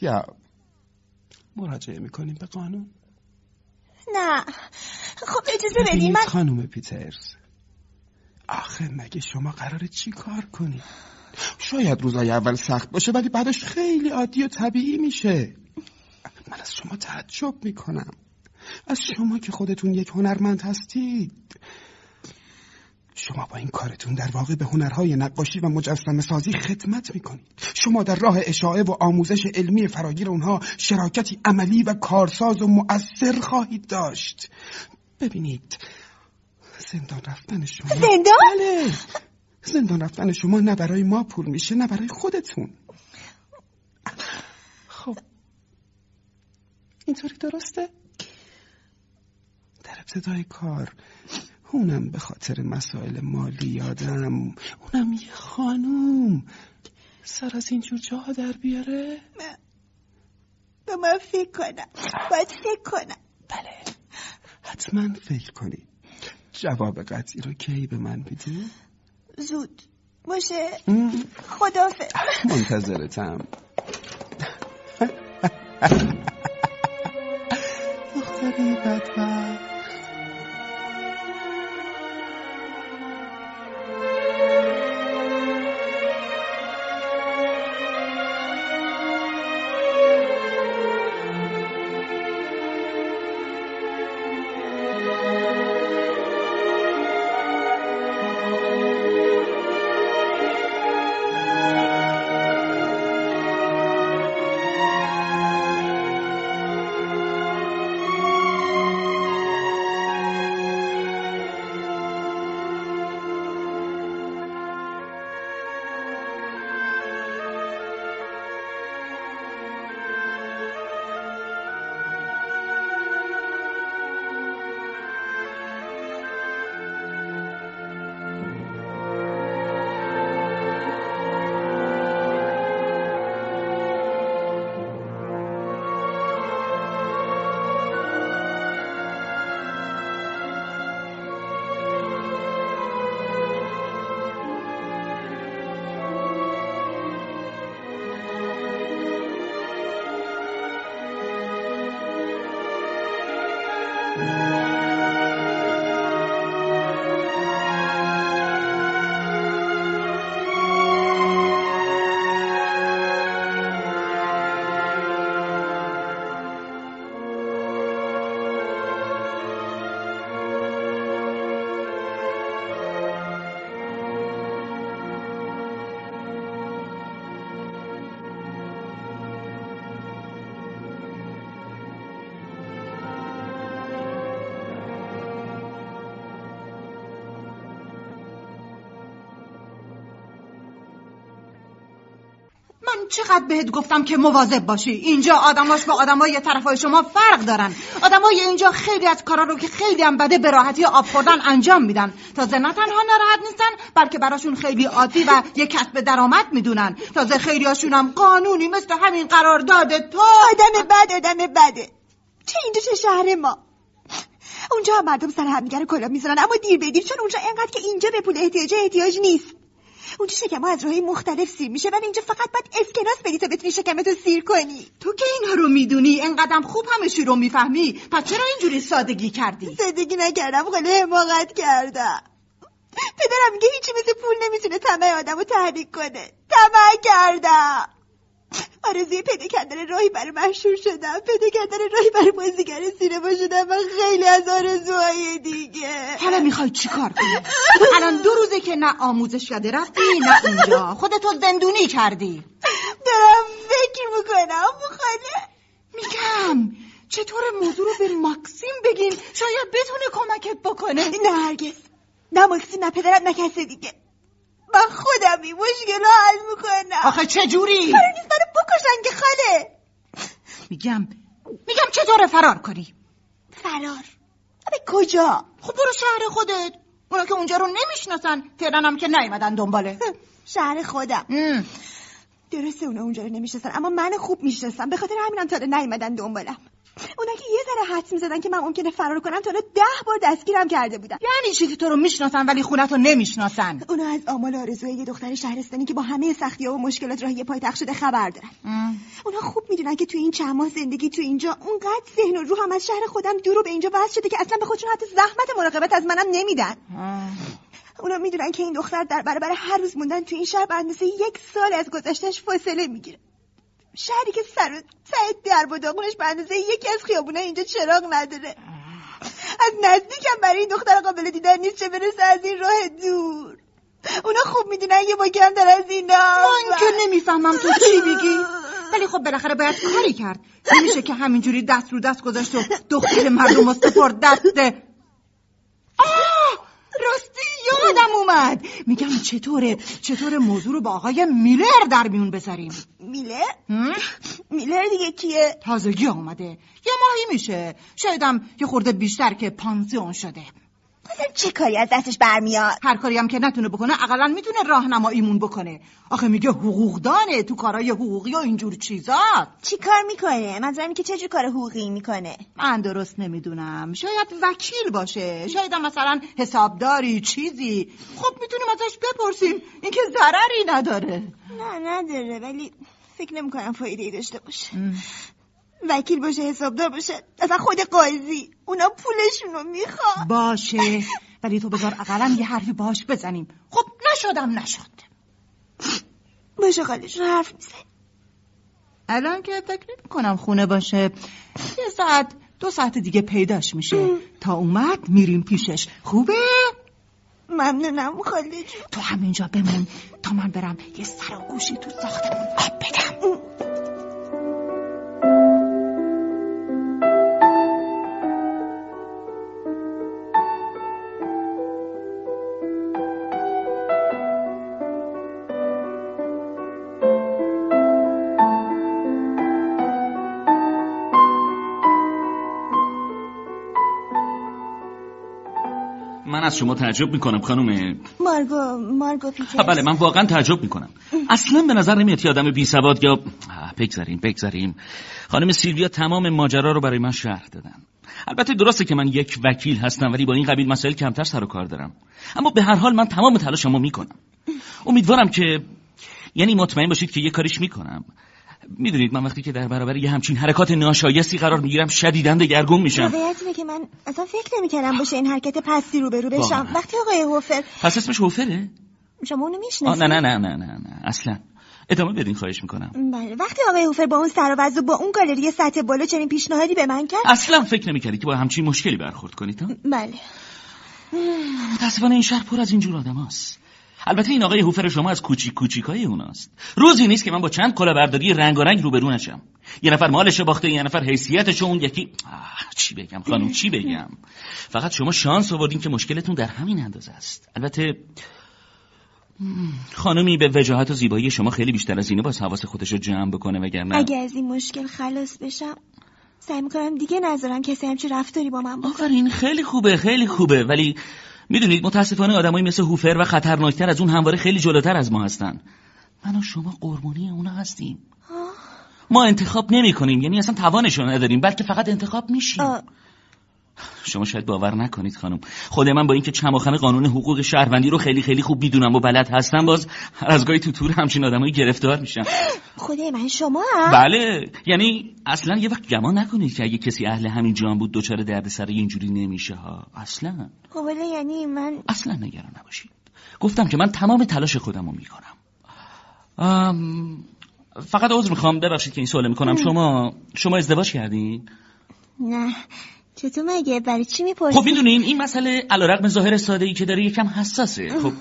یا مراجعه می‌کنیم به قانون؟ نه. خب اجازه بدید من خانم پیترز آخه مگه شما قراره چی کار کنی؟ شاید روزای اول سخت باشه ولی بعدش خیلی عادی و طبیعی میشه. من از شما تعجب می‌کنم. از شما که خودتون یک هنرمند هستید. شما با این کارتون در واقع به هنرهای نقاشی و مجسم سازی خدمت می‌کنید. شما در راه اشاعه و آموزش علمی فراگیر اونها شراکتی عملی و کارساز و مؤثر خواهید داشت. ببینید زندان رفتن شما. زندان؟ بله. زندان رفتن شما نه برای ما پول میشه نه برای خودتون. خب. اینطوری درسته؟ در ابتدای کار اونم به خاطر مسائل مالی یادم. اونم یه خانوم. سر از اینجور جاها در بیاره؟ به من فکر کنم. باید فکر کنم. بله. حتما فکر کنید جواب قطعی رو کی به من میدی؟ زود. باشه. خدافه منتظرتم. (laughs) چقدر بهت گفتم که مواظب باشی. اینجا آدماش با آدمای طرفای شما فرق دارن. آدمای اینجا خیلی از کارا رو که خیلی هم بده به راحتی آب خوردن انجام میدن. تازه نه تنها ناراحت نیستن بلکه براشون خیلی عادی و یه کسب درآمد می‌دونن. تازه خیلی هاشون هم قانونی مثل همین قرارداد تو. آدم بد آدم بده. چه اینجا چه شهر ما؟ اونجا مردم سر همدیگه کلا می‌زنن اما دیر به دیر چون اونجا انقدر که اینجا به پول احتیاج احتیاج نیست. اونجا شکم از راهی مختلف سیر میشه ولی اینجا فقط باید اسکناس بدی تا بتونی شکمتو سیر کنی. تو که اینها رو می‌دونی؟ انقدر خوب همشی رو می‌فهمی. پس چرا اینجوری سادگی کردی؟ سادگی نکردم خیلی حماقت کردم. پدرم میگه هیچی مثل پول نمی‌تونه طمع آدم رو تحریک کنه. طمع کردم. آرزوی پیدا کردن راهی برای مشهور شدم. پیدا کردن راهی برای بازیگر سینما شدم و خیلی از آرزوهای دیگه. حالا می‌خوای چیکار کنی؟ الان دو روزه که نه آموزشکده رفتی نه اونجا خودتو زندونی کردی. دارم فکر می‌کنم خاله. میگم چطور موضوع رو به ماکسیم بگیم؟ شاید بتونه کمکت بکنه. نه هرگز نه ماکسیم نه پدرم نه کسی دیگه. من خودم این مشکل رو حل می‌کنم. آخه چجوری؟ قرار نیست منو بکشن که خاله. میگم میگم چطور فرار کنی؟ فرار؟ به کجا؟ خب برو شهر خودت. اونا که اونجا رو نمی‌شناسن فعلا هم که نیومدن دنباله. (laughs) شهر خودم. ام. درسته اونا اونجا رو نمی‌شناسن اما من خوب می‌شناسم. به خاطر همینم تا نیومدن دنبالم. اونا که یه ذره حدس می‌زدن که من ممکنه فرار کنم تا ده بار دستگیرم کرده بودم یعنی چی که تو رو می‌شناسن ولی خونت رو نمی‌شناسن. اونا از آمال آرزوی یه دختر شهرستانی که با همه سختی و مشکلات راهی پایتخت شده خبر دارن. اونا خوب می‌دونن که توی این چند ماه زندگی توی اینجا اونقدر ذهن و روحم از شهر خودم دور و به اینجا وصل شده که اصلا به خودشون حتی زحمت مراقبت از منم نمیدن. اونا می‌دونن که این دختر در برابر هر روز موندن توی این شهر به اندازه یک سال از گذشتهش فاصله می‌گیره. شهری که سر و ته درب و داغونش به اندازه یکی از خیابونه اینجا چراغ نداره. از نزدیکم برای این دختر قابل دیدن نیست چه برسه از این راه دور. اونا خوب می‌دونن یه با کم در از اینا من که نمی‌فهمم تو چی بگی ولی خب بالاخره باید کاری کرد. نمیشه که همینجوری دست رو دست گذاشت و دختر مردم سپرد دسته آه راستی یادم اومد. میگم چطوره؟ چطور موضوع رو با آقای میلر در میون بذاریم؟ میلر؟ میلر دیگه کیه؟ تازگی آمده. یه ماهی میشه. شایدم یه خورده بیشتر که پانسیون شده. مثلا چه کاری از دستش برمیاد؟ هر کاری هم که نتونه بکنه اقلا می‌تونه راهنماییمون بکنه. آخه میگه حقوقدانه تو کارای حقوقی و اینجور چیزا چی کار می‌کنه؟ منظورم که چه جور کار حقوقی می‌کنه؟ من درست نمی‌دونم. شاید وکیل باشه. شاید هم مثلا حسابداری چیزی. خب می‌تونیم ازش بپرسیم. اینکه ضرری نداره. نه نداره. ولی فکر نمی‌کنم فایده ای داشته باشه. وکیل باشه حسابدار باشه. اصلا خود قاضی اونا پولشون رو می‌خواد. باشه. ولی تو بذار اقلا یه حرفی باش بزنیم. خب نشدم نشد. باشه خالیش حرف می‌زنی. الان که فکر نمی کنم خونه باشه. یه ساعت دو ساعت دیگه پیداش میشه. تا اومد میریم پیشش. خوبه؟ ممنونم خالی تو همینجا بمون. تا من برم یه سر و گوشی تو ساختمون آب بدم. از شما تعجب می‌کنم خانم. مارگو مارگو پیترز بله من واقعا تعجب می‌کنم. اصلا به نظر نمیاد که آدم بی سواد یا بگذاریم بگذاریم. خانم سیلویا تمام ماجرا رو برای من شرح دادن. البته درسته که من یک وکیل هستم ولی با این قبیل مسائل کمتر سر و کار دارم. اما به هر حال من تمام تلاشمو می‌کنم. امیدوارم که یعنی مطمئن باشید که یه کاریش می‌کنم. می‌دونید من وقتی که در برابر یه همچین حرکات ناشایستی قرار می‌گیرم شدیداً دگرگون میشم واقعیت اینه که من اصلا فکر نمی‌کردم باشه این حرکت پستی رو برو بشم واقعا. وقتی آقای هوفر پس اسمش هوفره؟ شما اونو می‌شناسید نه نه نه نه نه نه اصلا ادامه بدین خواهش می‌کنم بله وقتی آقای هوفر با اون سر و با اون گالری سطح بالا چنین پیشنهادی به من کرد اصلا فکر نمی‌کردی که با همچین مشکلی برخورد کنید؟ بله متاسفانه این شهر پر از اینجور آدم هست. البته این آقای هوفر شما از کوچیک کوچیکای اوناست. روزی نیست که من با چند کلاهبرداری رنگارنگ روبرو نشم. یه نفر مالش باخته یه نفر حیثیتش اون یکی آه، چی بگم خانم چی بگم؟ فقط شما شانس آوردین که مشکلتون در همین اندازه است. البته خانمی به وجاهت و زیبایی شما خیلی بیشتر از اینه باز حواس خودش رو جمع بکنه وگرنه اگه از این مشکل خلاص بشم سعی می‌کنم دیگه نذارم کسی همچین رفتاری با من بکنه آفرین خیلی خوبه خیلی خوبه. ولی می‌دونید متاسفانه آدمایی مثل هوفر و خطرناکتر از اون همواره خیلی جلوتر از ما هستن. من و شما قربانی اونا هستیم. ما انتخاب نمی کنیم یعنی اصلا توانش رو نداریم بلکه فقط انتخاب میشیم. شما شاید باور نکنید خانم. خود من با اینکه چماخن قانون حقوق شهروندی رو خیلی خیلی خوب می‌دونم و بلد هستم باز هر از گاهی تو تور همچین آدمایی گرفتار میشم. (gasps) خدای من شما؟ بله. یعنی اصلا یه وقت گمان نکنید که اگه کسی اهل همین جان بود دچار دردسر اینجوری نمیشه ها. اصلا. خب ولی یعنی من اصلا نگران نباشید. گفتم که من تمام تلاش خودم رو می‌کنم فقط عذر می‌خوام. ببخشید که این سوال می‌کنم. شما شما ازدواج کردین؟ نه. چطور مگه برای چی می‌پرسی؟ خب می‌دونین این مسئله علیرغم ظاهر ساده ای که داره یکم حساسه. خب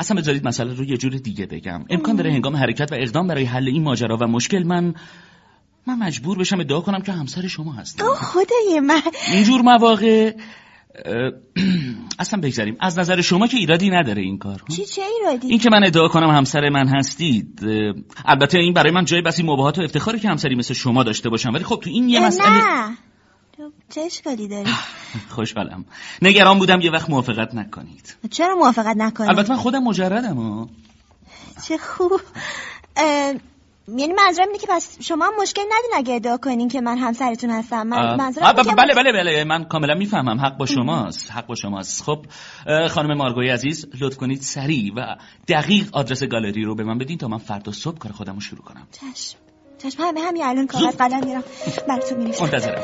اصلا بذارید مسئله رو یه جور دیگه بگم. امکان داره هنگام حرکت و اقدام برای حل این ماجرا و مشکل من من مجبور بشم ادعا کنم که همسر شما هستم. او خدای من. اینجور مواقع (clears throat) اصلا بگذاریم. از نظر شما که ایرادی نداره این کار. چی چه ایرادی؟ این که من ادعا کنم همسر من هستید البته این برای من جای بسی مباهات و افتخاری که همسری مثل شما داشته باشم. ولی خب تو این یه مسئله نه. چه اشکالی داری؟ (laughs) خوشبالم نگران بودم یه وقت موافقت نکنید. چرا موافقت نکنید؟ البته من خودم مجردم ها چه خوب. یعنی منظورم اینه که پس شما مشکل ندین اگه ادعا کنین که من همسرتون هستم. من منظورم بله بله بله من کاملا می‌فهمم. حق با شماست حق با شماست. خب خانم مارگوی عزیز لطف کنید سریع و دقیق آدرس گالری رو به من بدین تا من فردا صبح کار خودم رو شروع کنم. چشم. چشم. همه همین الان کاغذ قلم میرم. براتون می‌نویسم. منتظرم.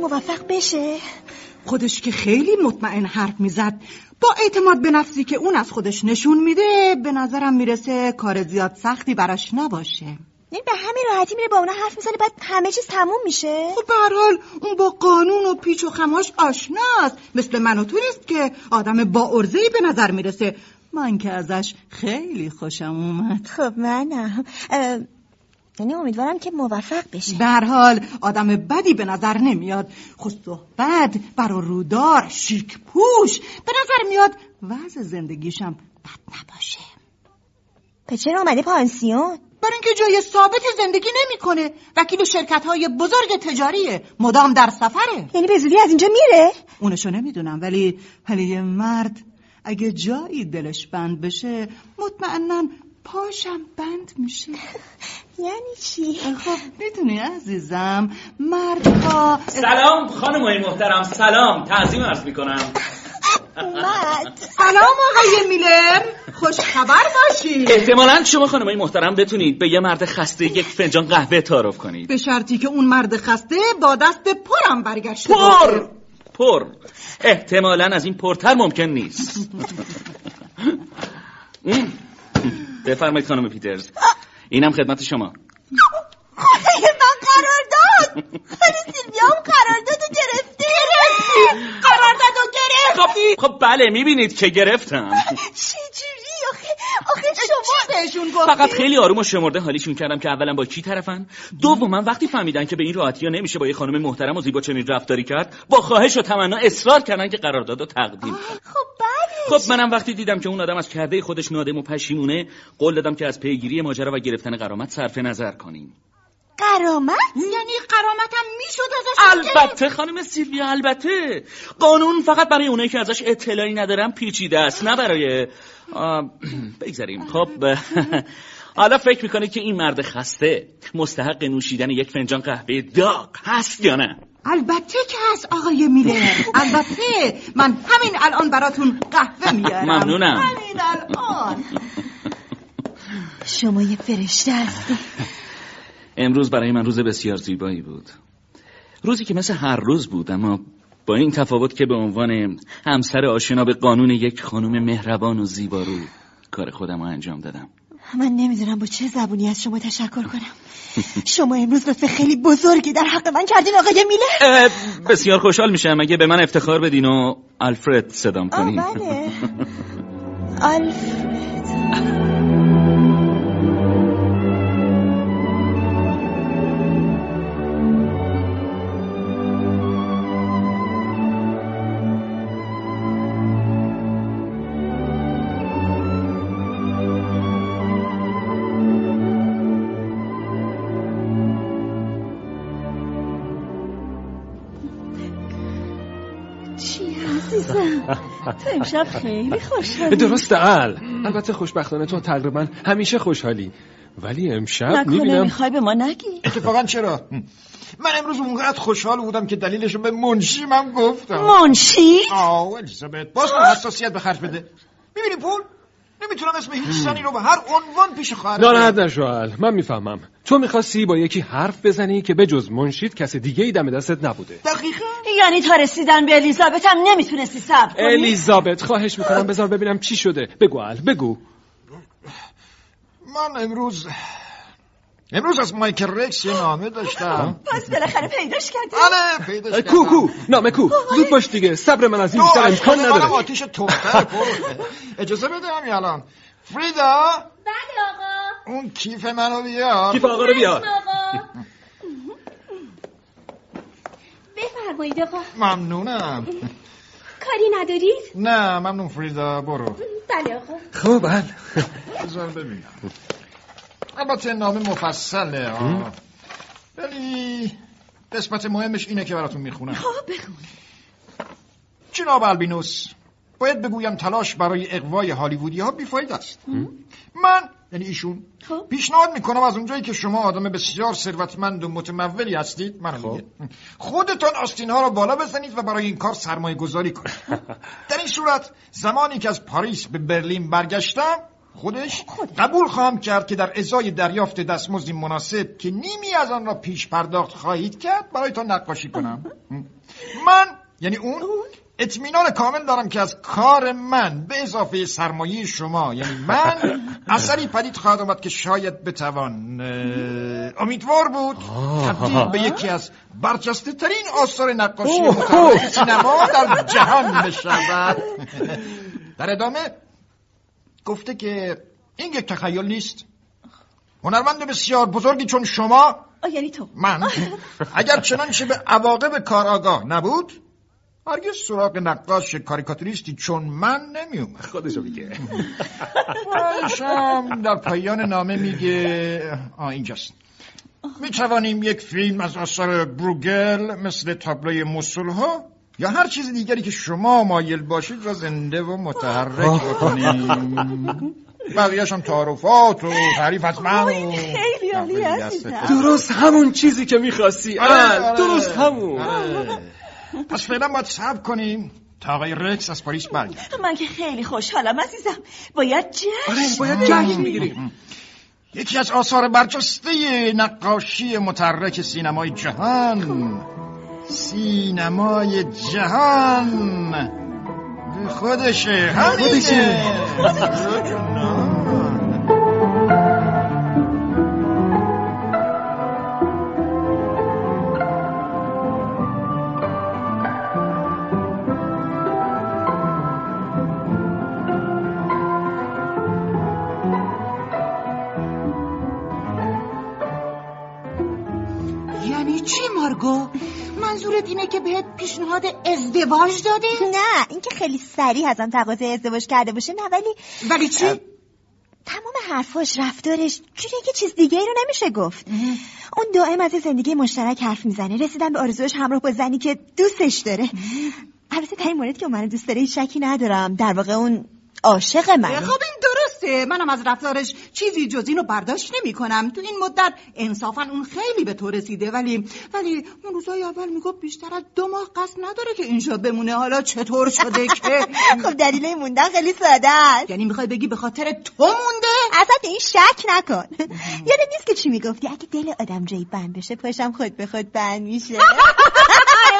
موفق بشه؟ خودش که خیلی مطمئن حرف می‌زد با اعتماد به نفسی که اون از خودش نشون میده به نظرم می‌رسه کار زیاد سختی براش نباشه. این به همین راحتی میره با اون حرف می‌زنه بعد همه چیز تموم میشه؟ خب به حال اون با قانون و پیچ و خماش آشناست. مثل من و تو نیست که آدم با ارزهی به نظر می‌رسه. من که ازش خیلی خوشم اومد. خب منم. یعنی امیدوارم که موفق بشه در حال آدم بدی به نظر نمیاد. خوش صحبت برا رودار شیک پوش. به نظر میاد وضع زندگیشم بد نباشه. به چرا اومده پانسیون؟ برای اینکه جای ثابت زندگی نمی‌کنه. وکیل شرکت های بزرگ تجاریه. مدام در سفره. یعنی به زودی از اینجا میره؟ اونشو نمی‌دونم ولی ولی یه مرد اگه جایی دلش بند بشه مطمئنا پاشم بند میشه. یعنی چی؟ خب می‌دونی عزیزم مردها سلام خانم های محترم سلام تعظیم عرض می‌کنم. سلام آقای میلر. خوش خبر باشید احتمالا شما خانم های محترم بتونید به یه مرد خسته یک فنجان قهوه تعارف کنید. به شرطی که اون مرد خسته با دست پرم برگشته. پر! پر! احتمالا از این پرتر ممکن نیست. (laughs) بفرمایید خانم پیترز. اینم خدمت شما. خدای من قرار داد. خانم سیلویا قرار داد گرفته. قرار داد گرفت خب خب بله می‌بینید که گرفتم. چجوری آخه آخه شما بهشون گفتی؟ فقط خیلی آروم و شمرده حالیشون کردم که اولا با کی طرفن؟ دوما وقتی فهمیدن که به این راحتی ها نمیشه با یه خانم محترم و زیبا چنین رفتاری کرد با خواهش و تمنا اصرار کردن که قرارداد تقدیم خب بله خب منم وقتی دیدم که اون آدم از کرده خودش نادم و پشیمونه قول دادم که از پیگیری ماجرا و گرفتن قرامت صرف نظر کنیم. قرامت؟ یعنی قرامتم می‌شد ازش البته خانم سیلویا البته. قانون فقط برای اونایی که ازش اطلاعی ندارن پیچیده است نه برای بگذاریم. خب حالا فکر می‌کنید که این مرد خسته مستحق نوشیدن یک فنجان قهوه داغ هست یا نه؟ البته که هست آقای میلر. البته. من همین الان براتون قهوه (laughs) میارم. ممنونم. همین الان. (laughs) شما یه فرشته هستی. امروز برای من روز بسیار زیبایی بود. روزی که مثل هر روز بود اما با این تفاوت که به عنوان همسر آشنا به قانون یک خانم مهربان و زیبارو کار خودم رو انجام دادم. من نمی‌دونم با چه زبونی از شما تشکر کنم. (laughs) شما امروز لطف خیلی بزرگی در حق من کردین آقای میله بسیار خوشحال میشم. اگه به من افتخار بدین و آلفرد صدام کنین. بله. (laughs) آلفرد تو امشب خیلی خوشحالی. درست ال البته خوشبختانه تو تقریبا همیشه خوشحالی. ولی امشب نکنه می‌بینم می‌خوای به ما نگی. اتفاقا چرا؟ من امروز اونقدر خوشحال بودم که دلیلش رو به منشیم هم گفتم. منشی؟ آه الیزابت باز تو حساسیت به خرج بده. می‌بینی پول؟ نمی‌تونم اسم هیچ زنی رو به هر عنوان پیش خواهر ناراحت نشو ال من می‌فهمم. تو می‌خواستی با یکی حرف بزنی که به جز منشید کس دیگه ای دم دستت نبوده. دقیقا. یعنی تا رسیدن به الیزابت هم نمی‌تونستی صبر کنی؟ الیزابت خواهش می‌کنم. بذار ببینم چی شده. بگو ال بگو. من امروز امروز از مایکل رکس یه نامه داشتم. پس بالاخره پیداش کردی آره پیداش کردم کو کو نامه کو. زود باش دیگه صبر من از این بیشتر امکان نداره. آتیش تختر اجازه بده همین الان. فریدا؟ بله آقا. اون کیف منو بیار. کیف آقا رو بیار. (laughs) بفرمایید آقا. ممنونم. کاری ندارید؟ نه ممنون فریدا برو. بله آقا. خب ال بذار ببینم. البته نامه مفصله ها. ولی قسمت مهمش اینه که براتون می‌خونم. بخون. جناب البینوس باید بگویم تلاش برای اقوای هالیوودی ها بیفاید است. من یعنی ایشون خب. پیشنهاد می‌کنم از اونجایی که شما آدم بسیار ثروتمند و متمولی هستید منو میگه خودتان آستین ها رو بالا بزنید و برای این کار سرمایه گذاری کنید. (laughs) در این صورت زمانی که از پاریس به برلین برگشتم خودش قبول خواهم کرد که در ازای دریافت دستمزدی مناسب که نیمی از آن را پیش پرداخت خواهید کرد برایتان نقاشی کنم. (laughs) من یعنی اون اطمینان کامل دارم که از کار من به اضافه سرمایه شما یعنی من (laughs) اثری پدید خواهد آمد که شاید بتوان امیدوار بود. تبدیل به یکی از برجسته ترین آثار نقاشی. متعارف سینما در (laughs) جهان بشود. در ادامه گفته که این یک تخیل نیست. هنرمند بسیار بزرگی چون شما یعنی تو. من. اگر چنانچه به عواقب کار آگاه نبود هرگز سراغ نقاش کاریکاتوریستی چون من نمیومد خودشو میگه. شم در پایان نامه میگه آه اینجاست. می توانیم یک فیلم از آثار بروگل مثل تابلوی مسول ها یا هر چیز دیگری که شما مایل باشید را زنده و متحرک بکنیم. (laughs) بقیهش هم تعارفات و تعریف از من و خیلی عالی درست همون چیزی که می‌خواستی. آره، ال آره. درست همون. آره. پس فعلا باید صبر کنیم تا آقای رکس از پاریس برگرد من که خیلی خوشحالم عزیزم. باید جشن. آره باید جشن می‌گیریم. یکی از آثار برجسته نقاشی متحرک سینمای جهان. سینمای جهان. به خودشه همینه (laughs) منظورت اینه که بهت پیشنهاد ازدواج داده؟ نه اینکه خیلی سریع ازم تقاضای ازدواج کرده باشه نه ولی ولی چی؟ تمام حرفاش رفتارش جوری که چیز دیگه ای رو نمیشه گفت. اون دائم از زندگی مشترک حرف می‌زنه رسیدن به آرزوش همراه با زنی که دوستش داره. البته در این مورد که اون منو دوست داره هیچ شکی ندارم. در واقع اون عاشق من خب این درسته. منم از رفتارش چیزی جز اینو برداشت نمی کنم تو این مدت انصافا اون خیلی به تو رسیده ولی ولی اون روزای اول می‌گفت بیشتر از دو ماه قصد نداره که اینجا بمونه. حالا چطور شده (laughs) که؟ خب دلیل این موندن خیلی ساده است. یعنی می‌خوای بگی به خاطر تو مونده؟ اصلا به این شک نکن. یادت نیست که چی می‌گفتی. اگه دل آدم جایی بند بشه پاشم خود به خود بند میشه. (laughs)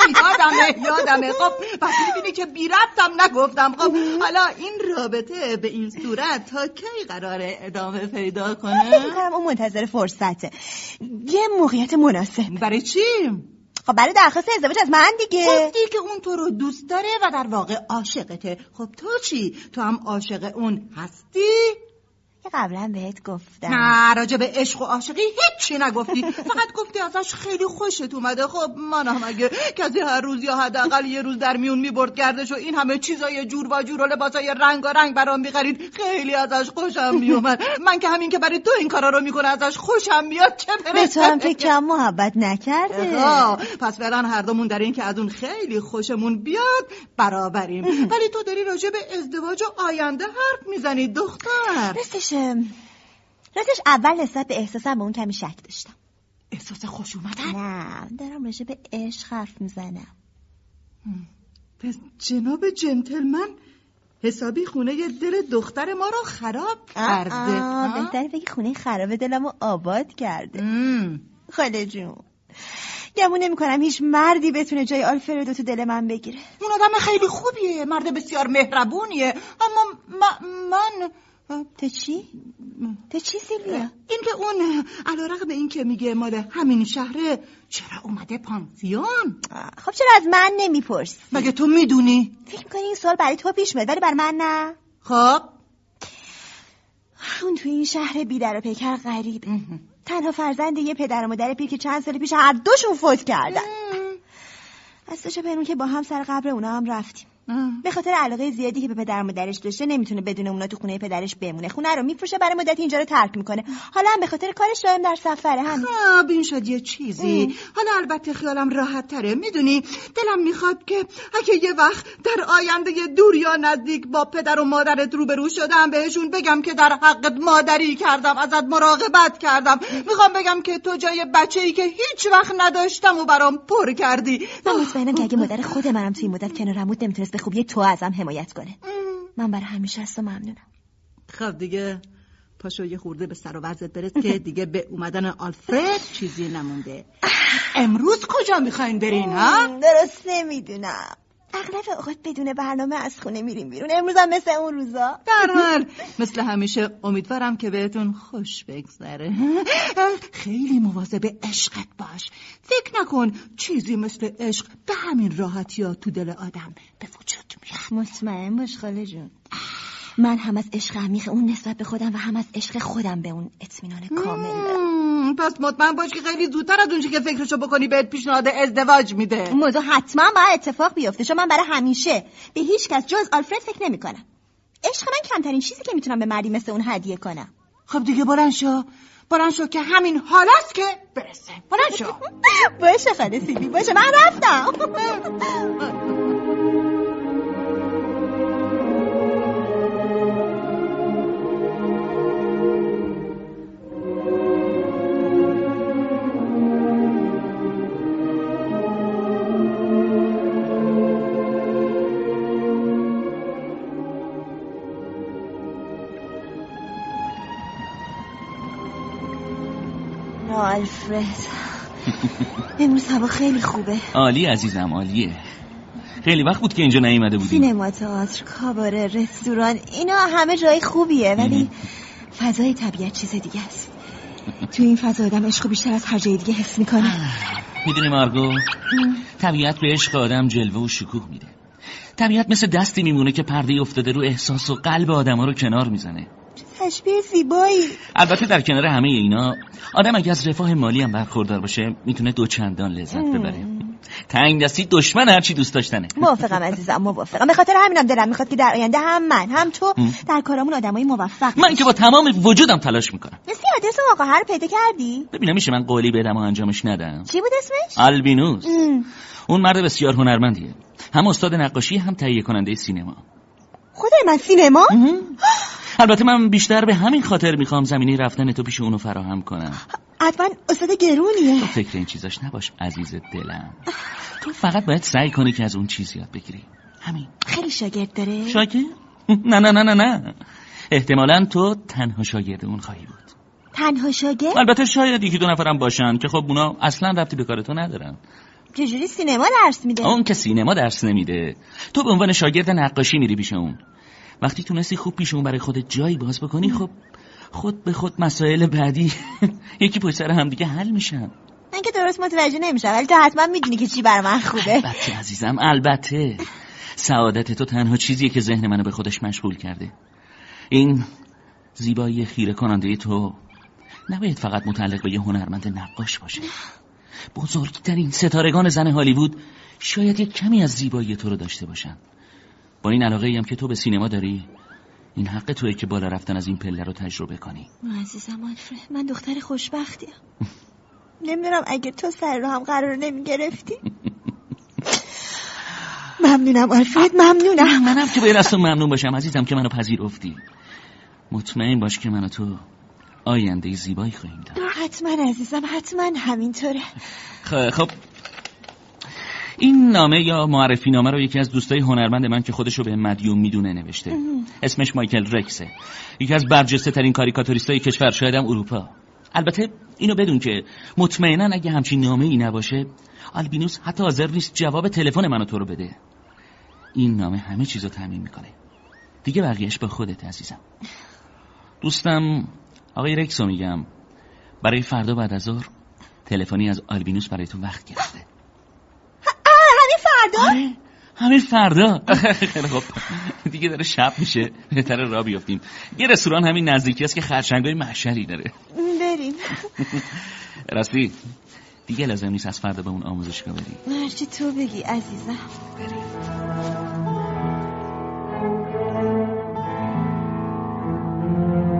یادمه یادمه. خب پس می‌بینی که بی ربطم نگفتم. خب حالا این رابطه به این صورت تا کی قراره ادامه پیدا فکر کنه می‌کنم اون منتظر فرصته. یه موقعیت مناسب. برای چی؟ خب برای درخواست ازدواج از من دیگه. گفتی که اون تو رو دوست داره و در واقع عاشقته. خب تو چی؟ تو هم عاشق اون هستی؟ که قبلا بهت گفتم. نه راجع به عشق و عاشقی هیچی نگفتی. فقط گفتی ازش خیلی خوشت اومده. خب منم اگه کسی هر روز یا حداقل یه روز در میون می‌برد گردش و این همه چیزای جور و جور و لباسای رنگ و رنگ برام می‌خرید. خیلی ازش خوشم میومد من که همین که برای تو این کارا رو می‌کنه ازش خوشم میاد. چه به تو هم برسه که کم محبت نکرده. پس فعلا هر دومون در این که از اون خیلی خوشمون بیاد برابریم. ولی تو داری راجع به ازدواج و آینده حرف می‌زنی دختر. راستش اول نسبت به احساسم به اون کمی شک داشتم. احساس خوش اومدن؟ نه دارم راجع به عشق حرف می‌زنم. پس جناب جنتلمن حسابی خونه یه دل دختر ما رو خراب کرده. بهتره بگی خونه خراب دلم رو آباد کرده. خاله جون. گمون نمی کنم هیچ مردی بتونه جای آلفردو تو دل من بگیره. اون آدم خیلی خوبیه مرد بسیار مهربونیه. اما من تو چی؟ تو چی سیلویا؟ این که اون علا رقم این که میگه مال همین شهره چرا اومده پانسیون؟ خب چرا از من نمی‌پرسی؟ مگه تو می‌دونی؟ فکر می‌کنی این سوال برای تو پیش میاد ولی بر من نه خب اون تو این شهر بیدر و پیکر غریبه تنها فرزند یه پدر و مادر پیر که چند سال پیش هر دوشون فوت کردن از تو که با هم سر قبر اونا هم رفتیم به خاطر علاقه زیادی که به پدر مادرش داشته نمی‌تونه بدون اونا تو خونه پدرش بمونه. خونه رو میفروشه برای مدت اینجا رو ترک می‌کنه. حالا هم به خاطر کارش دائم در سفره هم. خب این شد یه چیزی. حالا البته خیالم راحت تره می‌دونی دلم می‌خواد که اگه یه وقت در آینده دور یا نزدیک با پدر و مادرت روبرو شدم بهشون بگم که در حقت مادری کردم ازت مراقبت کردم. می‌خوام بگم که تو جای بچه ای که هیچ وقت نداشتم و برام پر کردی. من مطمئنم که اگه مادر خود منم توی مدت کنارمود نمی‌تونست خوبی تو ازم حمایت کنه. من برای همیشه از تو ممنونم. خب دیگه پاشو یه خورده به سر و ورزت برس که دیگه به اومدن آلفرد چیزی نمونده. امروز کجا می‌خواین برین ها؟ درست نمی‌دونم. اغلب اوقات بدون برنامه از خونه میریم بیرون. امروز هم مثل اون روزا. در حال. مثل همیشه امیدوارم که بهتون خوش بگذره. خیلی مواظب عشقت باش. فکر نکن چیزی مثل عشق به همین راحتی ها تو دل آدم به وجود میاد. مطمئن باش خاله جون. من هم از عشق عمیق اون نسبت به خودم و هم از عشق خودم به اون اطمینان کامل دارم. پس مطمئن باش که خیلی زودتر از اونچه که فکرشو بکنی بهت پیشنهاد ازدواج میده. موضوع حتما باید اتفاق بیفته. چون من برای همیشه به هیچ کس جز آلفرد فکر نمی کنم عشق من کمترین چیزی که می‌تونم به مردی مثل اون هدیه کنم. خب دیگه بلند شو. بلند شو که همین حال است که برسه. بلند شو. (laughs) باشه خاله سیبی باشه. من رفتم. (laughs) آلفرد امروز هوا خیلی خوبه. عالی عزیزم عالیه. خیلی وقت بود که اینجا نیومده بودیم سینما تئاتر کاباره رستوران اینا همه جای خوبیه ولی فضای طبیعت چیز دیگه است. تو این فضا آدم عشق بیشتر از هر جای دیگه حس می‌کنه. می‌دونی مارگو؟ طبیعت به عشق آدم جلوه و شکوه میده. طبیعت مثل دستی میمونه که پرده افتاده رو احساس و قلب آدما رو کنار می‌زنه. تشبیه زیبایی. البته در کنار همه اینا آدم اگه از رفاه مالی هم برخوردار باشه می‌تونه دو چندان لذت ببره. تنگ دستی دشمن هرچی دوست داشتنه. موافقم عزیزم موافقم. به خاطر همینم دلم می‌خواد که در آینده هم من هم تو در کارامون آدمای موفق من که با تمام وجودم تلاش می‌کنم. نسی آدرس آقا هر پیدا کردی؟ ببینم میشه من قولی بدم و انجامش ندم؟ چی بود اسمش؟ آلبینوس. اون مرد بسیار هنرمندیه. هم استاد نقاشی هم تهیه کننده سینما. خدای من سینما؟ (gasps) البته من بیشتر به همین خاطر می‌خوام زمینی رفتن تو پیش اونو فراهم کنم. حتما استاد گرونیه. تو فکر این چیزاش نباش عزیز دلم. تو فقط باید سعی کنی که از اون چیز یاد بگیری. همین. خیلی شاگرد داره. شاگرد؟ (laughs) نه نه نه نه نه. احتمالا تو تنها شاگرد اون خواهی بود. تنها شاگرد؟ البته شاید یکی دو نفرم باشن که خب اونا اصلا ربطی به کار تو ندارن. چجوری سینما درس میده؟ اون که سینما درس نمیده. تو به عنوان شاگرد نقاشی میری پیش اون. وقتی تونستی خوب پیش اون برای خودت جایی باز بکنی خب خود به خود مسائل بعدی (laughs) یکی پشت سر هم دیگه حل میشن. من که درست متوجه نمیشم ولی تو حتما می‌دونی که چی بر من خوبه. (laughs) البته عزیزم البته. سعادت تو تنها چیزیه که ذهن منو به خودش مشغول کرده. این زیبایی خیره کننده تو نباید فقط متعلق به یه هنرمند نقاش باشه. بزرگترین ستارگان زن هالیوود شاید یک کمی از زیبایی تو رو داشته باشن. با این علاقه هم که تو به سینما داری؟ این حق توی که بالا رفتن از این پله رو تجربه کنی. عزیزم آلفرد من دختر خوشبختیم. (laughs) نمی‌دونم اگه تو سر رو هم قرار نمی گرفتی (laughs) ممنونم آلفرد ممنونم. (laughs) منم که باید از تو ممنون باشم عزیزم که منو پذیرفتی. مطمئن باش که من تو آینده زیبایی خواهیم داشت. حتما عزیزم حتما همینطوره. خ- خب. این نامه یا معرفی نامه رو یکی از دوستای هنرمند من که خودشو به مدیوم می‌دونه نوشته. اسمش مایکل رکسه. یکی از برجسته ترین کاریکاتوریستای کشور شاید هم اروپا. البته اینو بدون که مطمئنا اگه همچین نامه ای نباشه آلبینوس حتی حاضر نیست جواب تلفن منو تو رو بده. این نامه همه چیزو تعمین می‌کنه. دیگه بقیهش با خودت عزیزم. دوستم آقای رکسو میگم. برای فردا بعد از ظهر تلفنی از آلبینوس برای تو وقت گرفته. فردا؟ آره. همین فردا. (laughs) خیلی خب دیگه داره شب میشه. بهتره را بیافتیم. یه رستوران همین نزدیکی است که خرچنگای محشری داره. بریم. (laughs) راستی دیگه لازم نیست از فردا به اون آموزشگاه بری. هرچی تو بگی عزیزم. من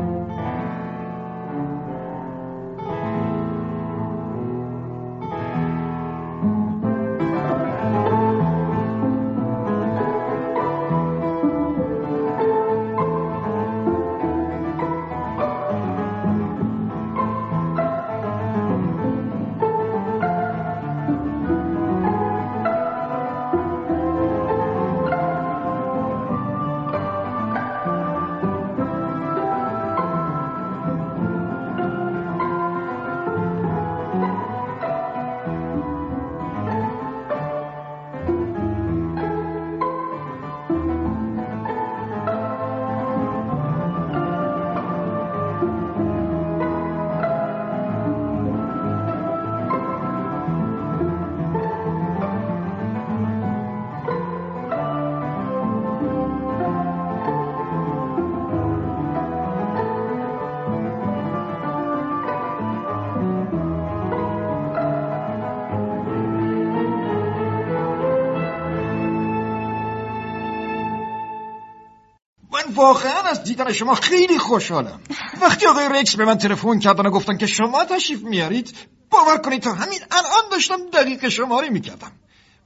واقعا از دیدن شما خیلی خوشحالم. وقتی آقای رکس به من تلفن کردن و گفتن که شما تشریف میارید باور کنید تا همین الان داشتم دقیق شماری می‌کردم.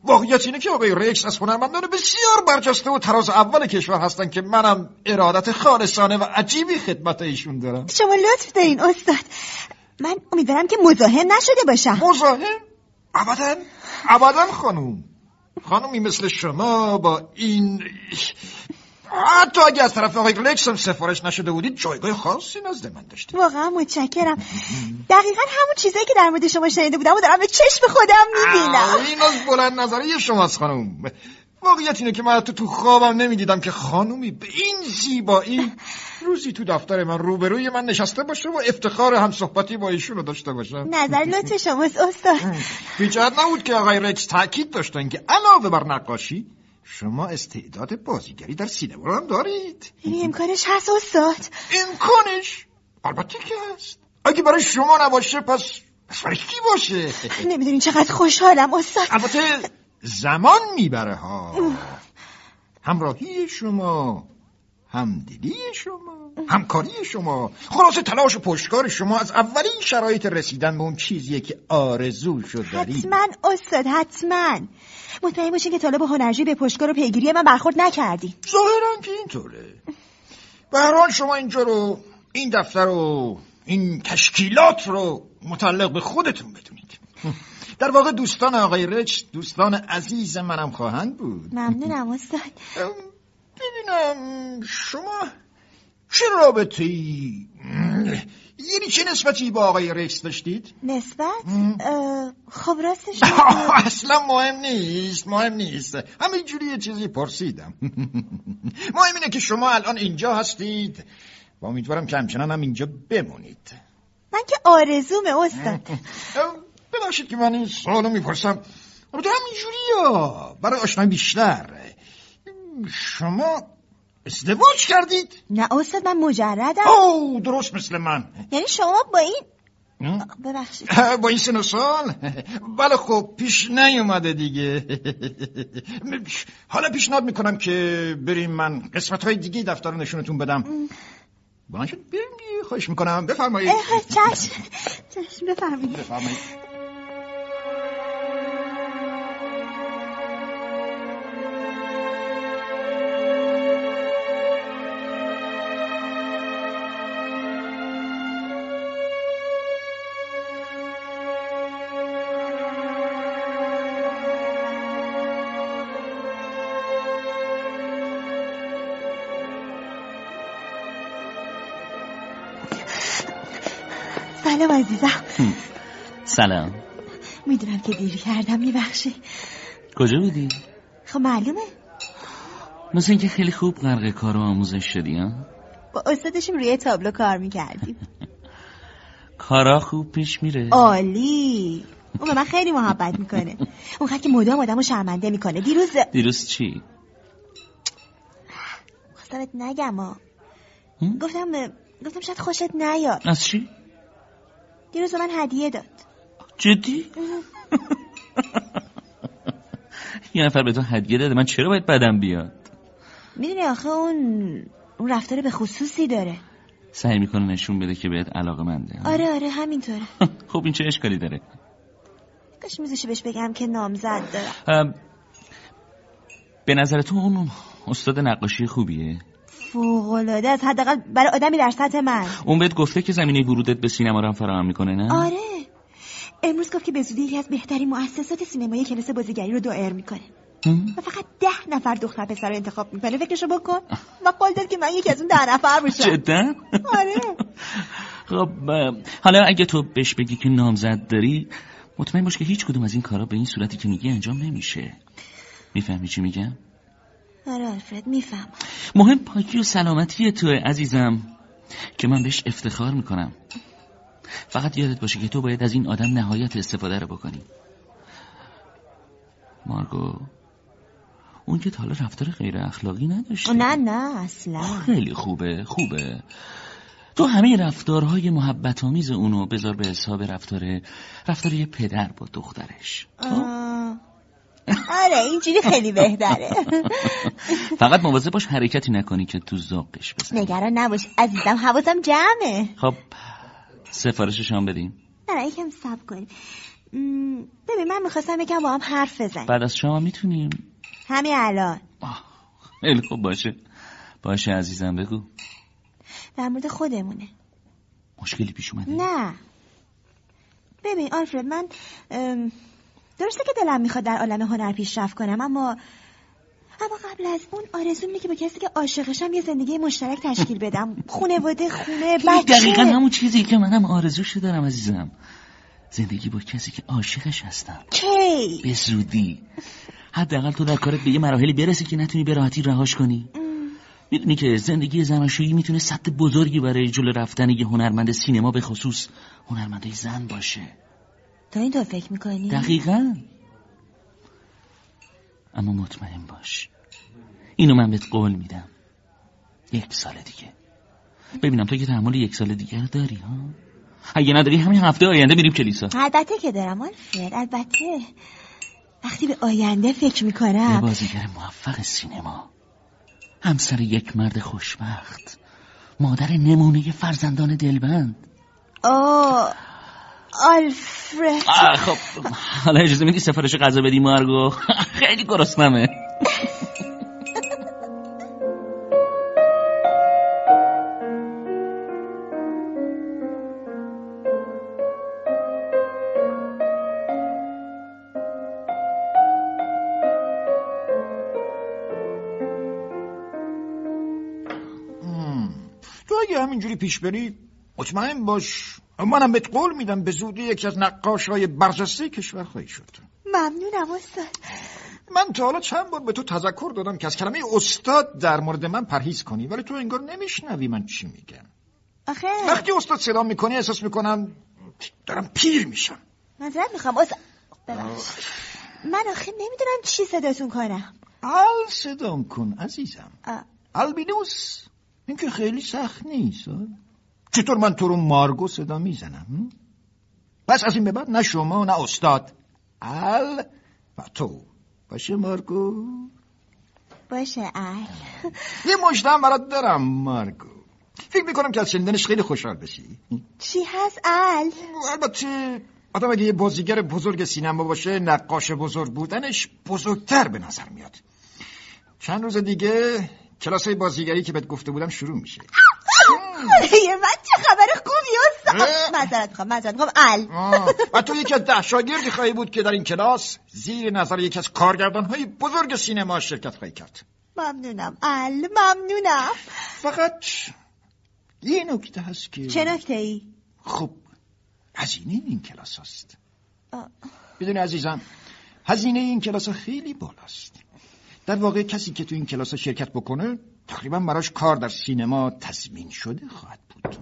واقعیت اینه که آقای رکس از هنرمندان بسیار برجسته و تراز اول کشور هستن که منم ارادت خالصانه و عجیبی خدمت ایشون دارم. شما لطف دارین استاد. من امیدوارم که مزاحم نشده باشم. مزاحم؟ ابدا؟ ابدا خانوم. خانومی مثل شما با این حتی اگه از طرف آقای رکس هم سفارش نشده بودید جایگاه خاصی نزد من داشتید واقعا متشکرم. دقیقا همون چیزایی که در مورد شما شنیده بودم و دارم به چشم خودم می‌بینم. این از بلند نظری شماست خانوم واقعیت اینه که من تو تو خوابم نمی‌دیدم که خانومی به این زیبایی روزی تو دفتر من روبروی من نشسته باشه و افتخار هم صحبتی با ایشون رو داشته باشم نظر لطف شماست استاد. بیجهت نبود که آقای رکس تاکید داشتن که علاوه بر نقاشی شما استعداد بازیگری در سینما هم دارید. یعنی امکانش هست استاد. امکانش؟ البته که هست. اگه برای شما نباشه پس پس برای کی باشه؟ (laughs) نمی‌دونین چقدر خوشحالم استاد. البته زمان می‌بره ها. همراهی شما همدلی شما همکاری شما خلاصه تلاش و پشتکار شما از اولین شرایط رسیدن به اون چیزیه که آرزو شد دارید حتما استاد حتما. مطمئن باشین که طالب هنرجوی به پشتکار و پیگیری من برخورد نکردین ظاهرا که اینطوره. به هر حال شما اینجا رو این دفتر رو این تشکیلات رو متعلق به خودتون بدونید. در واقع دوستان آقای رچ دوستان عزیز منم خواهند بود. ممنونم استاد. ببینم شما چه رابطه ای یعنی چه نسبتی با آقای رکس داشتید؟ نسبت؟ خب راستش (laughs) اصلا مهم نیست مهم نیست. همینجوری یه چیزی پرسیدم. (laughs) مهم اینه که شما الان اینجا هستید. و امیدوارم که همچنان هم اینجا بمونید. من که آرزومه استاد. (laughs) ببخشید که من این سوالو می‌پرسم. البته همینجوری برای آشنایی بیشتر. شما ازدواج کردید؟ نه استاد من مجردم. اوه درست مثل من. یعنی شما با این ببخشید. با این سن و سال؟ بله خب پیش نیومده دیگه. حالا پیشنهاد می‌کنم که بریم من قسمت های دیگه دفتر رو نشونتون بدم. بلند شد بریم خواهش می‌کنم. بفرمایید. چشم. چشم بفرمایید. بفرمایید. عزیزم. سلام. می‌دونم که دیر کردم میبخشی. کجا بودی؟ خب معلومه. مثل اینکه خیلی خوب غرق کار و آموزش شدی ها؟ با استادشیم روی تابلو کار می‌کردیم. (laughs) کارا خوب پیش میره. عالی. اون به من خیلی محبت می‌کنه. اون که مدام آدمو شرمنده می‌کنه. دیروز دیروز چی؟ خواستمت نگم ها. گفتم گفتم شاید خوشت نیاد. از چی؟ دیروز به من هدیه داد. جدی؟ (laughs) یه نفر به تو هدیه داده من چرا باید بدم بیاد؟ می‌دونی آخه اون اون رفتار به خصوصی داره. سعی می‌کنه نشون بده که بهت علاقه منده آره آره همینطوره. (laughs) خب این چه اشکالی داره؟ کاش میزشه بهش بگم که نامزد دارم. به نظر تو اون استاد نقاشی خوبیه؟ فوقلاده است. حداقل برای آدمی در سطح من. اون بهت گفته که زمینه ورودت به سینما رو هم فراهم می‌کنه نه؟ آره. امروز گفت که به زودی یکی از بهترین مؤسسات سینمایی کلاس بازیگری رو دایر می‌کنه. و فقط ده نفر دختر پسر رو انتخاب می‌کنه. فکرشو بکن. و قول داد که من یکی از اون ده نفر باشم جدا؟ آره. (laughs) خب حالا اگه تو بهش بگی که نامزد داری مطمئن باش که هیچ کدوم از این کارا به این صورتی که میگی انجام نمیشه. می‌فهمی چی میگم؟ آره آلفرد میفهم مهم پاکی و سلامتی تو عزیزم که من بهش افتخار می‌کنم. فقط یادت باشه که تو باید از این آدم نهایت استفاده رو بکنی. مارگو اون که حالا رفتار غیر اخلاقی نداشته نه نه اصلا. خیلی خوبه خوبه. تو همه رفتارهای محبت آمیز اونو بذار به حساب رفتار رفتار یه پدر با دخترش. آره اینجوری خیلی بهتره. (laughs) فقط مواظب باش حرکتی نکنی که تو ذوقش بزنی. نگران نباش عزیزم حواسم جمعه. خب سفارشش هم بدیم. نه یکم سب کنیم. ببین من می‌خواستم یکم با هم حرف بزنیم. بعد از شما می‌تونیم. همین الان. خیلی خوب باشه. باشه عزیزم بگو. در مورد خودمونه. مشکلی پیش اومده؟ نه. ببین آلفرد من درسته که دلم می‌خواد در عالم هنر پیشرفت کنم اما اما قبل از اون آرزوم اینه که با کسی که عاشقشم یه زندگی مشترک تشکیل بدم. خونواده خونه بچه. دقیقا همون چیزی که منم آرزوشو دارم عزیزم. زندگی با کسی که عاشقش هستم. کی؟ به زودی. حداقل تو در کارت به یه مراحلی برسی که نتونی به راحتی رهاش کنی. می‌دونی که زندگی زناشویی می‌تونه سطح بزرگی برای جلو رفتن یه هنرمند سینما به خصوص هنرمنده زن باشه. تا این تو فکر می‌کنی؟ دقیقا. اما مطمئن باش. اینو من بهت قول میدم. یک سال دیگه. ببینم تو که تحمل یک سال دیگه رو داری ها؟ اگه نداری همین هفته آینده میریم کلیسا. البته که دارم آلفرد البته. وقتی به آینده فکر می‌کنم. یه بازیگر موفق سینما. همسر یک مرد خوشبخت. مادر نمونه فرزندان دلبند. آه. آلفرد. خب حالا اجازه میدی سفارش غذا بدی مارگو؟ (laughs) خیلی گرسنمه. تو اگه همینجوری پیش بری مطمئن باش منم بهت قول میدم به زودی یکی از نقاش های برجسته کشور خواهی شد. ممنونم استاد. من تا حالا چند بار به تو تذکر دادم که از کلمه استاد در مورد من پرهیز کنی ولی تو انگار نمیشنوی من چی میگم. آخه وقتی استاد صدا می‌کنی احساس می‌کنم دارم پیر میشم. نظرت می‌خوام استاد. من آخه نمی‌دونم چی صداتون کنم. ال صدام کن عزیزم. البینوس این که خیلی سخت نیست چطور من تو رو مارگو صدا می‌زنم؟ پس از این به بعد نه شما نه استاد. ال و تو. باشه مارگو؟ باشه ال. یه مجدم برات دارم مارگو. فکر می‌کنم که از شنیدنش خیلی خوشحال بشی. چی هست ال؟ البته آدم اگه یه بازیگر بزرگ سینما باشه نقاش بزرگ بودنش بزرگتر به نظر میاد. چند روز دیگه کلاس بازیگری که بهت گفته بودم شروع میشه. یه من چه خبر خوبی استاد؟ معذرت می‌خوام معذرت می‌خوام ال. و تو یکی از ده شاگردی خواهی بود که در این کلاس زیر نظر یکی از کارگردان های بزرگ سینما شرکت خواهی کرد. ممنونم. ال ممنونم. فقط یه نکته هست که چه نکته ای؟ خب هزینه این کلاس هست. بدون عزیزم هزینه این کلاس ها خیلی بالاست. در واقع کسی که تو این کلاس ها شرکت بکنه تقریبا براش کار در سینما تضمین شده خواهد بود.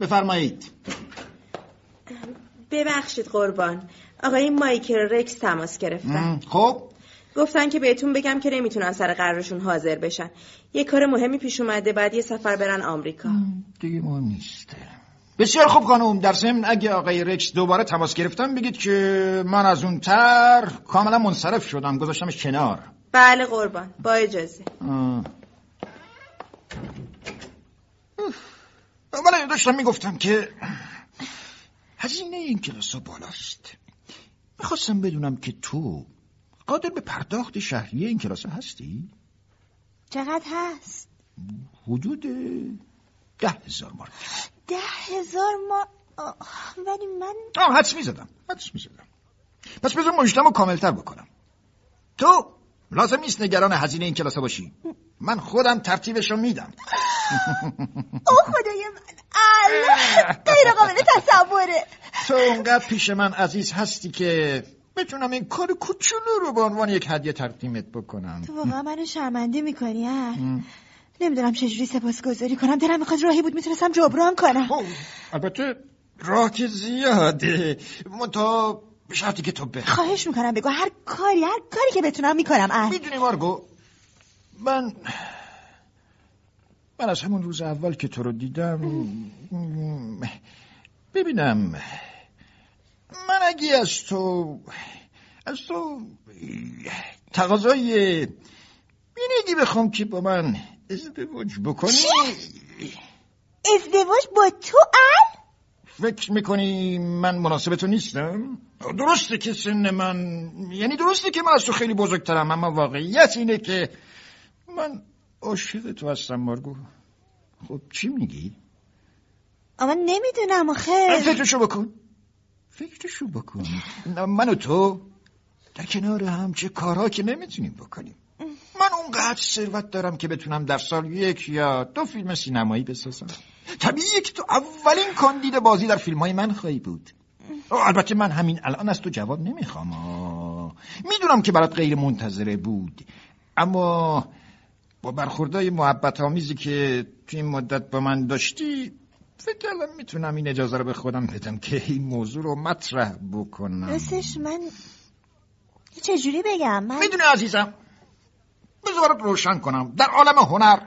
بفرمایید. ببخشید قربان. آقای مایکل رکس تماس گرفتن. خب. گفتن که بهتون بگم که نمی‌تونن سر قرارشون حاضر بشن. یه کار مهمی پیش اومده بعد یه سفر برن آمریکا. دیگه مهم نیست. بسیار خوب خانم در ضمن اگه آقای رکس دوباره تماس گرفتن بگید که من از اون تر کاملا منصرف شدم گذاشتمش کنار. بله قربان با اجازه. ولی داشتم می‌گفتم که هزینه این کلاس ها بالاست. می‌خواستم بدونم که تو قادر به پرداخت شهریه این کلاس هستی؟ چقدر هست؟ حدود ده هزار مارک ده هزار ما ولی من آه حدس می‌زدم حدس می‌زدم. پس بذار مجدم رو کاملتر بکنم. تو لازم نیست نگران هزینه این کلاسه باشی. من خودم ترتیبش رو میدم. (laughs) او خدای من. الله غیر قابل تصوره. تو اونقدر پیش من عزیز هستی که بتونم این کار کوچولو رو به عنوان یک هدیه تقدیمت بکنم. تو واقعا منو شرمنده می‌کنی ها نمی‌دونم چجوری سپاسگزاری کنم. دلم می‌خواد راهی بود می‌تونستم جبران کنم. البته راه که زیاده. منتها به شرطی که تو بخوای خواهش می‌کنم بگو. هر کاری هر کاری که بتونم می‌کنم. اه. می‌دونی مارگو من من از همون روز اول که تو رو دیدم ببینم من اگه از تو از تو تقاضای بینیدی بخوام که با من ازدواج بکنی؟ ازدواج با تو؟ ال؟ فکر می‌کنی من مناسب تو نیستم؟ درسته که سن من یعنی درسته که من از تو خیلی بزرگترم اما واقعیت اینه که من عاشق تو هستم مارگو. خب چی میگی؟ اما نمی‌دونم آخه. فکرشو بکن. فکرشو بکن. من و تو در کنار هم چه کارها که نمی‌تونیم بکنیم. من اونقدر ثروت دارم که بتونم در سال یک یا دو فیلم سینمایی بسازم. طبیعیه که تو اولین کاندید بازی در فیلم های من خواهی بود. البته من همین الان از تو جواب نمی‌خوام می‌دونم که برات غیر منتظره بود. اما با برخوردهای محبت آمیزی که تو این مدت با من داشتی فکر می‌تونم این اجازه رو به خودم بدم که این موضوع رو مطرح بکنم. راستش من چجوری بگم؟ من می‌دونی عزیزم بذارت روشن کنم. در عالم هنر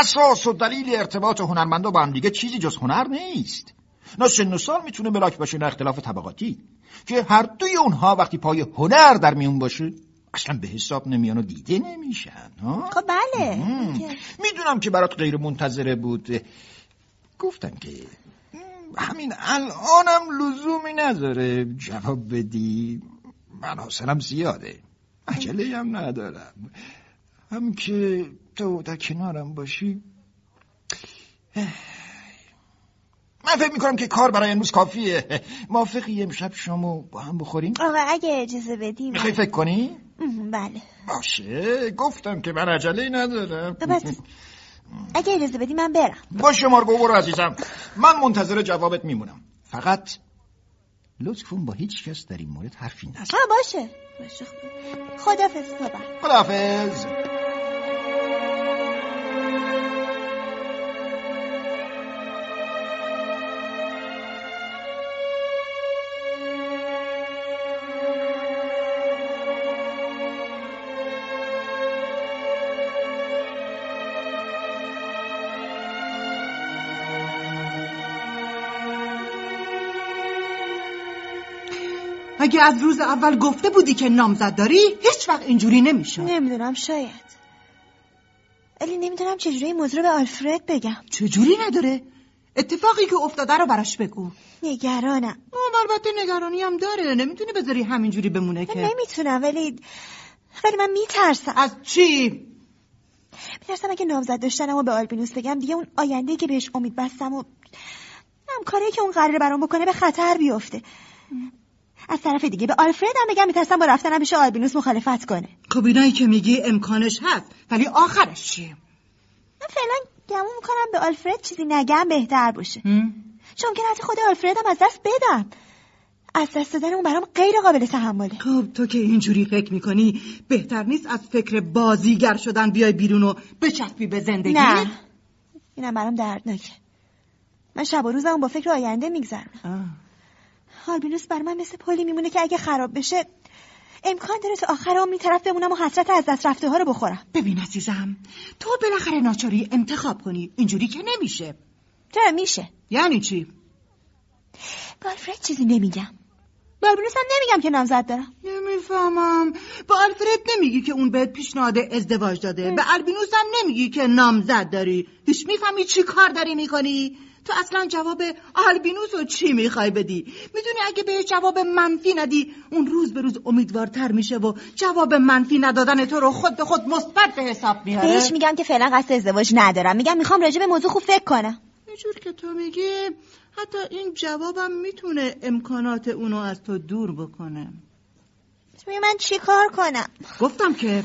اساس و دلیل ارتباط هنرمندا با هم دیگه چیزی جز هنر نیست. نه سن و سال می‌تونه ملاک باشه نه اختلاف طبقاتی. که هر دوی اونها وقتی پای هنر در میون باشه اصلا به حساب نمیان و دیده نمیشن خب بله. می‌دونم که برات غیر منتظره بود. گفتم که همین الانم لزومی نداره. جواب بدی. من حاصلم زیاده. عجله هم ندارم. هم که تو در کنارم باشی؟ من فکر می‌کنم که کار برای امروز کافیه. موافقی امشب شامو با هم بخوریم؟ آقا اگه اجازه بدی می‌خوای فکر کنی؟ بله. باشه. گفتم که من عجله ندارم. بس اگه اجازه بدی من برم. باشه مارگو برو عزیزم. من منتظر جوابت میمونم. فقط لطف کن با هیچ کس در این مورد حرفی نزن. باشه. باشه خدافز بابا خدافز اگه از روز اول گفته بودی که نامزد داری هیچ وقت اینجوری نمی‌شد. نمی‌دونم شاید. ولی نمی‌دونم چجوری این موضوع به آلفرد بگم. چجوری نداره؟ اتفاقی که افتاده رو براش بگو. نگرانم. البته نگرانی هم داره. نمی‌تونی بذاری همینجوری بمونه که. نمی‌تونم ولی ولی من میترسم. از چی؟ میترسم اگه نامزد داشتنم و به آلبینوس بگم دیگه اون آینده که بهش امید بستم و هم کاری که اون قراره برام بکنه به خطر بیفته. از طرف دیگه به آلفرد هم بگم میترسم با رفتنم پیش آلبینوس مخالفت کنه. خب اینایی که میگی امکانش هست ولی آخرش چیه؟ من فعلا گمون می‌کنم به آلفرد چیزی نگم بهتر باشه. چون که حتی خود آلفردم از دست بدم. از دست دادن اون برام غیر قابل تحمله. خب تو که اینجوری فکر می‌کنی بهتر نیست از فکر بازیگر شدن بیای بیرون و بچسبی به زندگی؟ نه. اینم برام دردناکه. من شب و روزم با فکر آینده میگذرم آلبینوس بر من مثل پلی میمونه که اگه خراب بشه امکان داره تو آخر عمری طرف بمونم و حسرت از دست رفته ها رو بخورم. ببین عزیزم تو بالاخره ناچاری انتخاب کنی. اینجوری که نمیشه. چرا میشه؟ یعنی چی؟ گالفرد چیزی نمیگم. به آلبینوس هم نمیگم که نامزد دارم. نمی‌فهمم. با آلفرد نمیگی که اون بهت پیشنهاد ازدواج داده. به البینوس هم نمیگی که نامزد داری. هیچ می‌فهمی چی کار داری می‌کنی؟ تو اصلا جواب آلبینوس رو چی می‌خوای بدی؟ می‌دونی اگه به جواب منفی ندی اون روز به روز امیدوارتر میشه و جواب منفی ندادن تو رو خود به خود مثبت به حساب میاره بهش میگم که فعلا قصد ازدواج ندارم. میگم می‌خوام راجع به موضوع خوب فکر کنم. اینجور که تو میگی حتی این جوابم می‌تونه امکانات اونو از تو دور بکنه. من چی کار کنم؟ گفتم که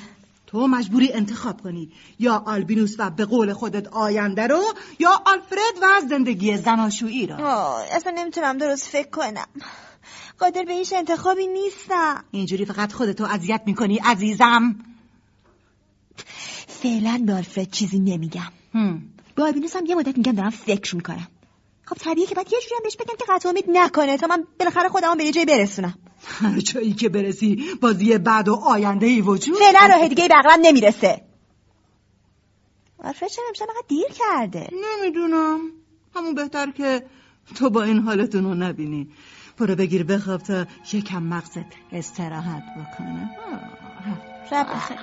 تو مجبوری انتخاب کنی. یا آلبینوس و به قول خودت آینده رو یا آلفرد و زندگی زناشویی رو. اصلا نمی‌تونم درست فکر کنم. قادر به هیچ انتخابی نیستم. اینجوری فقط خودتو اذیت می‌کنی عزیزم. فعلا به آلفرد چیزی نمیگم. به آلبینوس هم یه مدت میگم دارم فکر می‌کنم. خب طبیعیه که باید یه جوری هم بهش بگم که قطع امید نکنه. تا من بالاخره خودم به یه جایی برسونم. هر جایی که برسی بازی بعد و آینده ای وجود فعلا راه دیگه بغلم نمی‌رسه. آلفرد چرا امشب دیر کرده. نمی‌دونم. همون بهتر که تو با این حالتون رو نبینی. برو بگیر بخواب تا یکم مغزت استراحت بکنه. شب بخیر.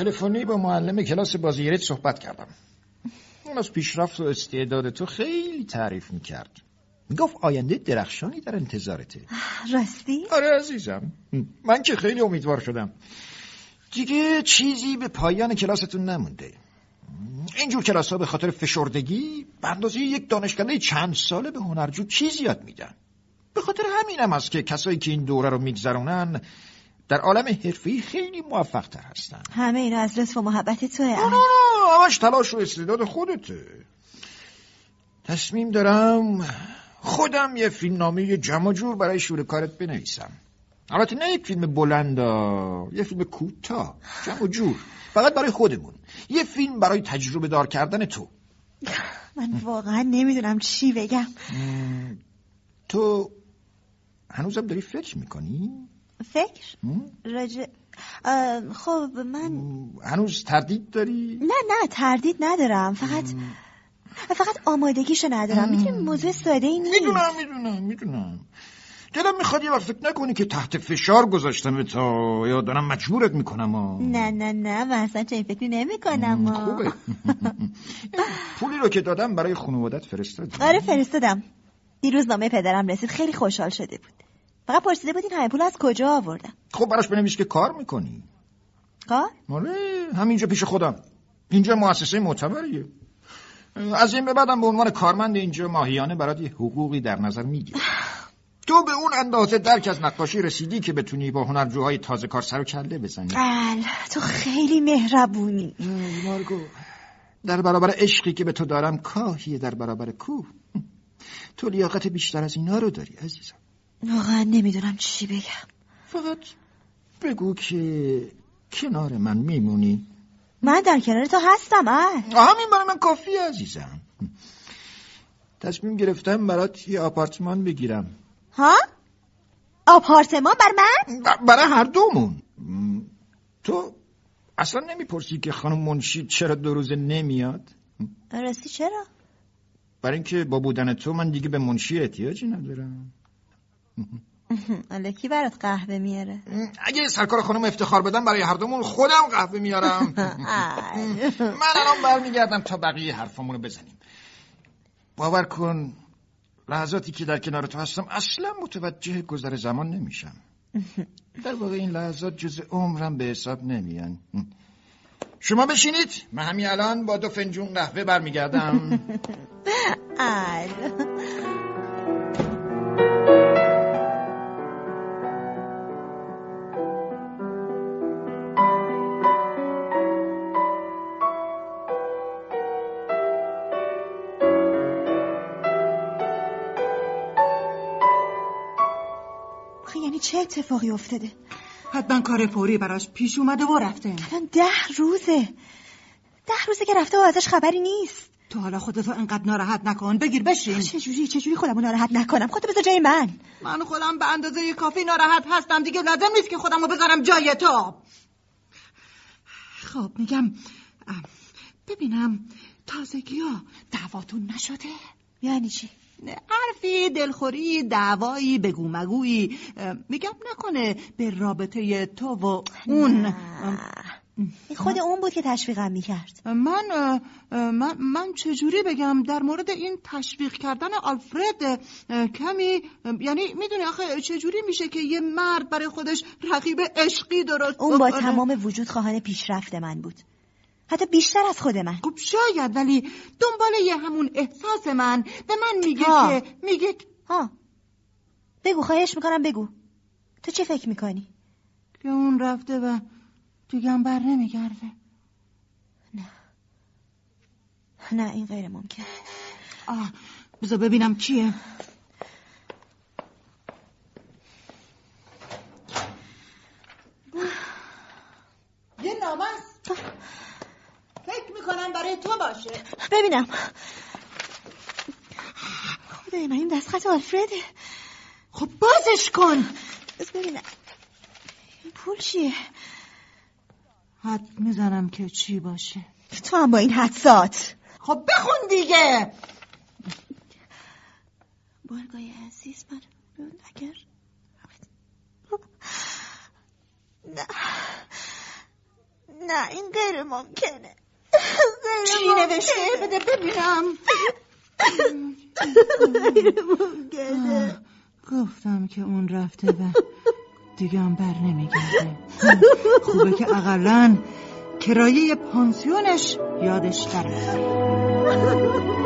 تلفنی با معلم کلاس بازیگریت صحبت کردم. اون از پیشرفت و استعداد تو خیلی تعریف می‌کرد. می‌گفت آینده درخشانی در انتظارته. راستی؟ آره عزیزم. من که خیلی امیدوار شدم. دیگه چیزی به پایان کلاستون نمونده. اینجور کلاس ها به خاطر فشردگی به یک دانشکده چند ساله به هنرجو چیز یاد میدن. به خاطر همینم است که کسایی که این دوره رو میگذرونن در عالم حرفی خیلی موفق تر هستن. همه اینا از لطف و محبت توه. نه نه همش تلاش و استعداد خودته. تصمیم دارم خودم یه فیلم نامه جمع جور برای شور کارت بنویسم. البته نه یک فیلم بلند یه فیلم کوتاه جمع جور. فقط برای خودمون. یه فیلم برای تجربه دار کردن تو. من واقعا نمی‌دونم چی بگم. تو هنوزم داری فکر می‌کنی؟ فکر؟ راجع خب من هنوز تردید داری؟ نه نه تردید ندارم. فقط فقط آمادگیشو ندارم. می‌دونم موضوع ساده ای نیست. می‌دونم می‌دونم می‌دونم. دلم می‌خواد یه وقت فکر نکنی که تحت فشار گذاشتم تا یا دارم مجبورت می‌کنم نه نه نه من اصلا چه فکری نمی کنم خوبه. پولی رو که دادم برای خانوادت فرستادم. آره فرستادم. دیروز نامه پدرم رسید. خیلی خوشحال شده بود. فقط پرسیده بود این همه پول از کجا آوردم خب براش بنویس که کار می‌کنی. کار؟ آره همینجا پیش خودم. اینجا مؤسسه معتبریه. از این به بعدم به عنوان کارمند اینجا ماهیانه برات یه حقوقی در نظر می‌گیره. تو به اون اندازه درک از نقاشی رسیدی که بتونی با هنرجوهای تازه کار سر و کله بزنی. بله تو خیلی مهربونی. مارگو در برابر عشقی که به تو دارم کاهیه در برابر کوه. تو لیاقت بیشتر از اینا رو داری عزیزم. واقعا نمی‌دونم چی بگم فقط بگو که کنار من میمونی من در کنار تو هستم اه همین برای من کافی عزیزم تصمیم گرفتم برات یه آپارتمان بگیرم ها؟ آپارتمان بر من؟ برای هر دومون تو اصلا نمی‌پرسی که خانم منشی چرا دو روزه نمیاد؟ راستی چرا؟ برای اینکه با بودن تو من دیگه به منشی احتیاجی ندارم حالا کی برات قهوه میاره؟ اگه سرکار خانم افتخار بدم برای هر دومون خودم قهوه میارم. (laughs) من الان برمیگردم تا بقیه حرفامونو بزنیم. باور کن لحظاتی که در کنار تو هستم اصلا متوجه گذر زمان نمیشم. در واقع این لحظات جز عمرم به حساب نمیان. شما بشینید. من همین الان با دو فنجون قهوه برمیگردم. (laughs) ال اتفاقی افتاده. حتما کار فوری براش پیش اومده و رفته. الان ده روزه. ده روزه که رفته و ازش خبری نیست. تو حالا خودتو انقدر ناراحت نکن. بگیر بشین. چجوری چجوری خودمو ناراحت نکنم؟ خودتو بذار جای من. من خودم به اندازه کافی ناراحت هستم دیگه. لازم نیست که خودمو بذارم جای تو. خب میگم ببینم تازگی ها دعواتون نشده. یعنی چی؟ حرفی دلخوری دعوایی بگو مگویی ام، میگم نکنه به رابطه تو و اون. این خود اون بود که تشویقم می‌کرد. من من من چجوری بگم؟ در مورد این تشویق کردن آلفرد کمی یعنی می‌دونی آخه چجوری میشه که یه مرد برای خودش رقیب عشقی درست اون با؟ تمام وجود خواهان پیشرفت من بود. حتی بیشتر از خود من. خب شاید ولی دنبال یه همون احساس من. به من میگه ها. که میگه ها. بگو خواهش می‌کنم بگو. تو چه فکر می‌کنی؟ که اون رفته و دیگه بر نمیگرده. نه. این غیر ممکن. آه بذار ببینم کیه یه نامه است می‌کنم برای تو باشه. ببینم. خدای من این دستخط آلفرده. خب بازش کن. بس ببینم. این پول چیه؟ حد می‌زنم که چی باشه. تو هم با این حدسات خب بخون دیگه. بارگاه عزیز من. اگر نه. نه این غیر ممکنه. چی نوشته بده ببینم گفتم که اون رفته و دیگه هم بر نمیگرده خوبه که اقلا کرایه پانسیونش یادش داره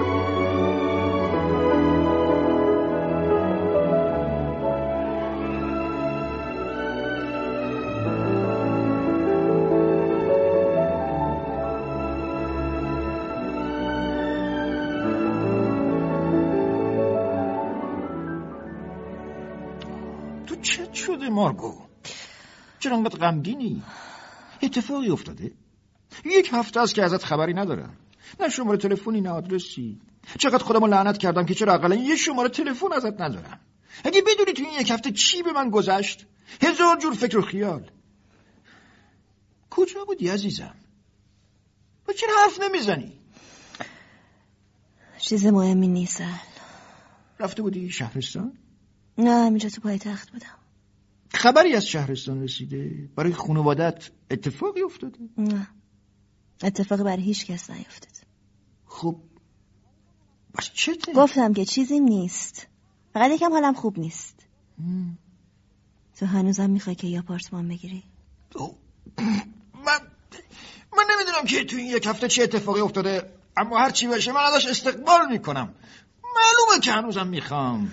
مارگو چرا انقدر غمگینی؟ اتفاقی افتاده. یک هفته است که ازت خبری ندارم. نه شماره تلفنی نه آدرسی. چقدر خودمو لعنت کردم که چرا اقلا یه شماره تلفن ازت ندارم؟ اگه بدونی تو این یک هفته چی به من گذشت؟ هزار جور فکر و خیال. کجا بودی عزیزم؟ و چرا حرف نمی‌زنی؟ چیز مهمی نیست. رفته بودی شهرستان؟ نه همینجا تو پایتخت بودم. خبری از شهرستان رسیده. برای خانوادت اتفاقی افتاده؟ نه. اتفاقی برای هیچ کس نیفتاد. خب بس چته گفتم که چیزی نیست. فقط یکم حالم خوب نیست. تو هنوزم می‌خوای که یه آپارتمان بگیری؟ او، من من نمی‌دونم که تو این یک هفته چه اتفاقی افتاده اما هر چی باشه من ازش استقبال می‌کنم. معلومه که هنوزم می‌خوام. (laughs)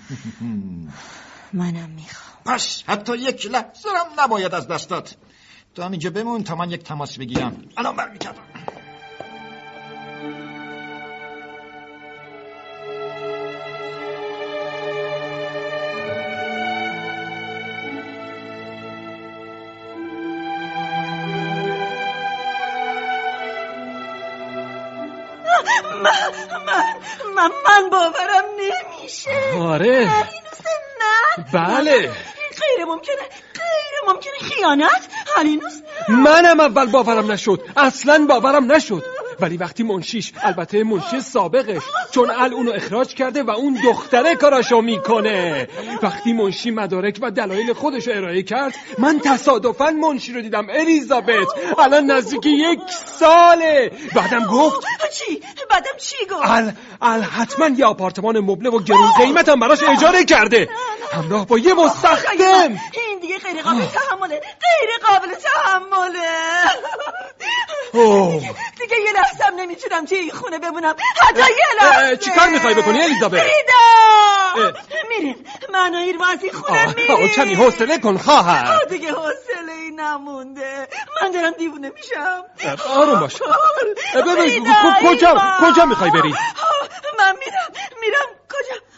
منم می‌خوام. پس حتی یک لحظه هم نباید از دستات تو همینجا بمون تا من یک تماس بگیرم. الان برمیگردم. من من من, من باورم نمیشه. آره. من بله. غیر ممکنه غیر ممکنه خیانت؟ هرینوس منم اول باورم نشد. اصلا باورم نشد. ولی وقتی منشیش البته منشی سابقش چون ال اونو اخراج کرده و اون دختره کاراشو می‌کنه. وقتی منشی مدارک و دلایل خودش ارائه کرد من تصادفا منشی رو دیدم الیزابت. الان نزدیک یک ساله. بعدم گفت چی؟ بعدم چی گفت؟ ال ال حتما یه آپارتمان مبله و گرون قیمتم براش اجاره کرده. همراه با یه مستخدم. این دیگه غیر قابل تحمله. غیر قابل تحمله. دیگه, دیگه یه لحظه هم نمی‌تونم توی این خونه بمونم. حتی یه لحظه. چیکار می‌خوای بکنی الیزابت؟ فریدا میریم. من و ایرما از این خونه میریم. کمی حوصله کن خواهر. دیگه حوصله ای نمونده. من دارم دیوونه میشم. آروم باش. کجا کجا می‌خوای بری؟ من میرم. میرم. کجا؟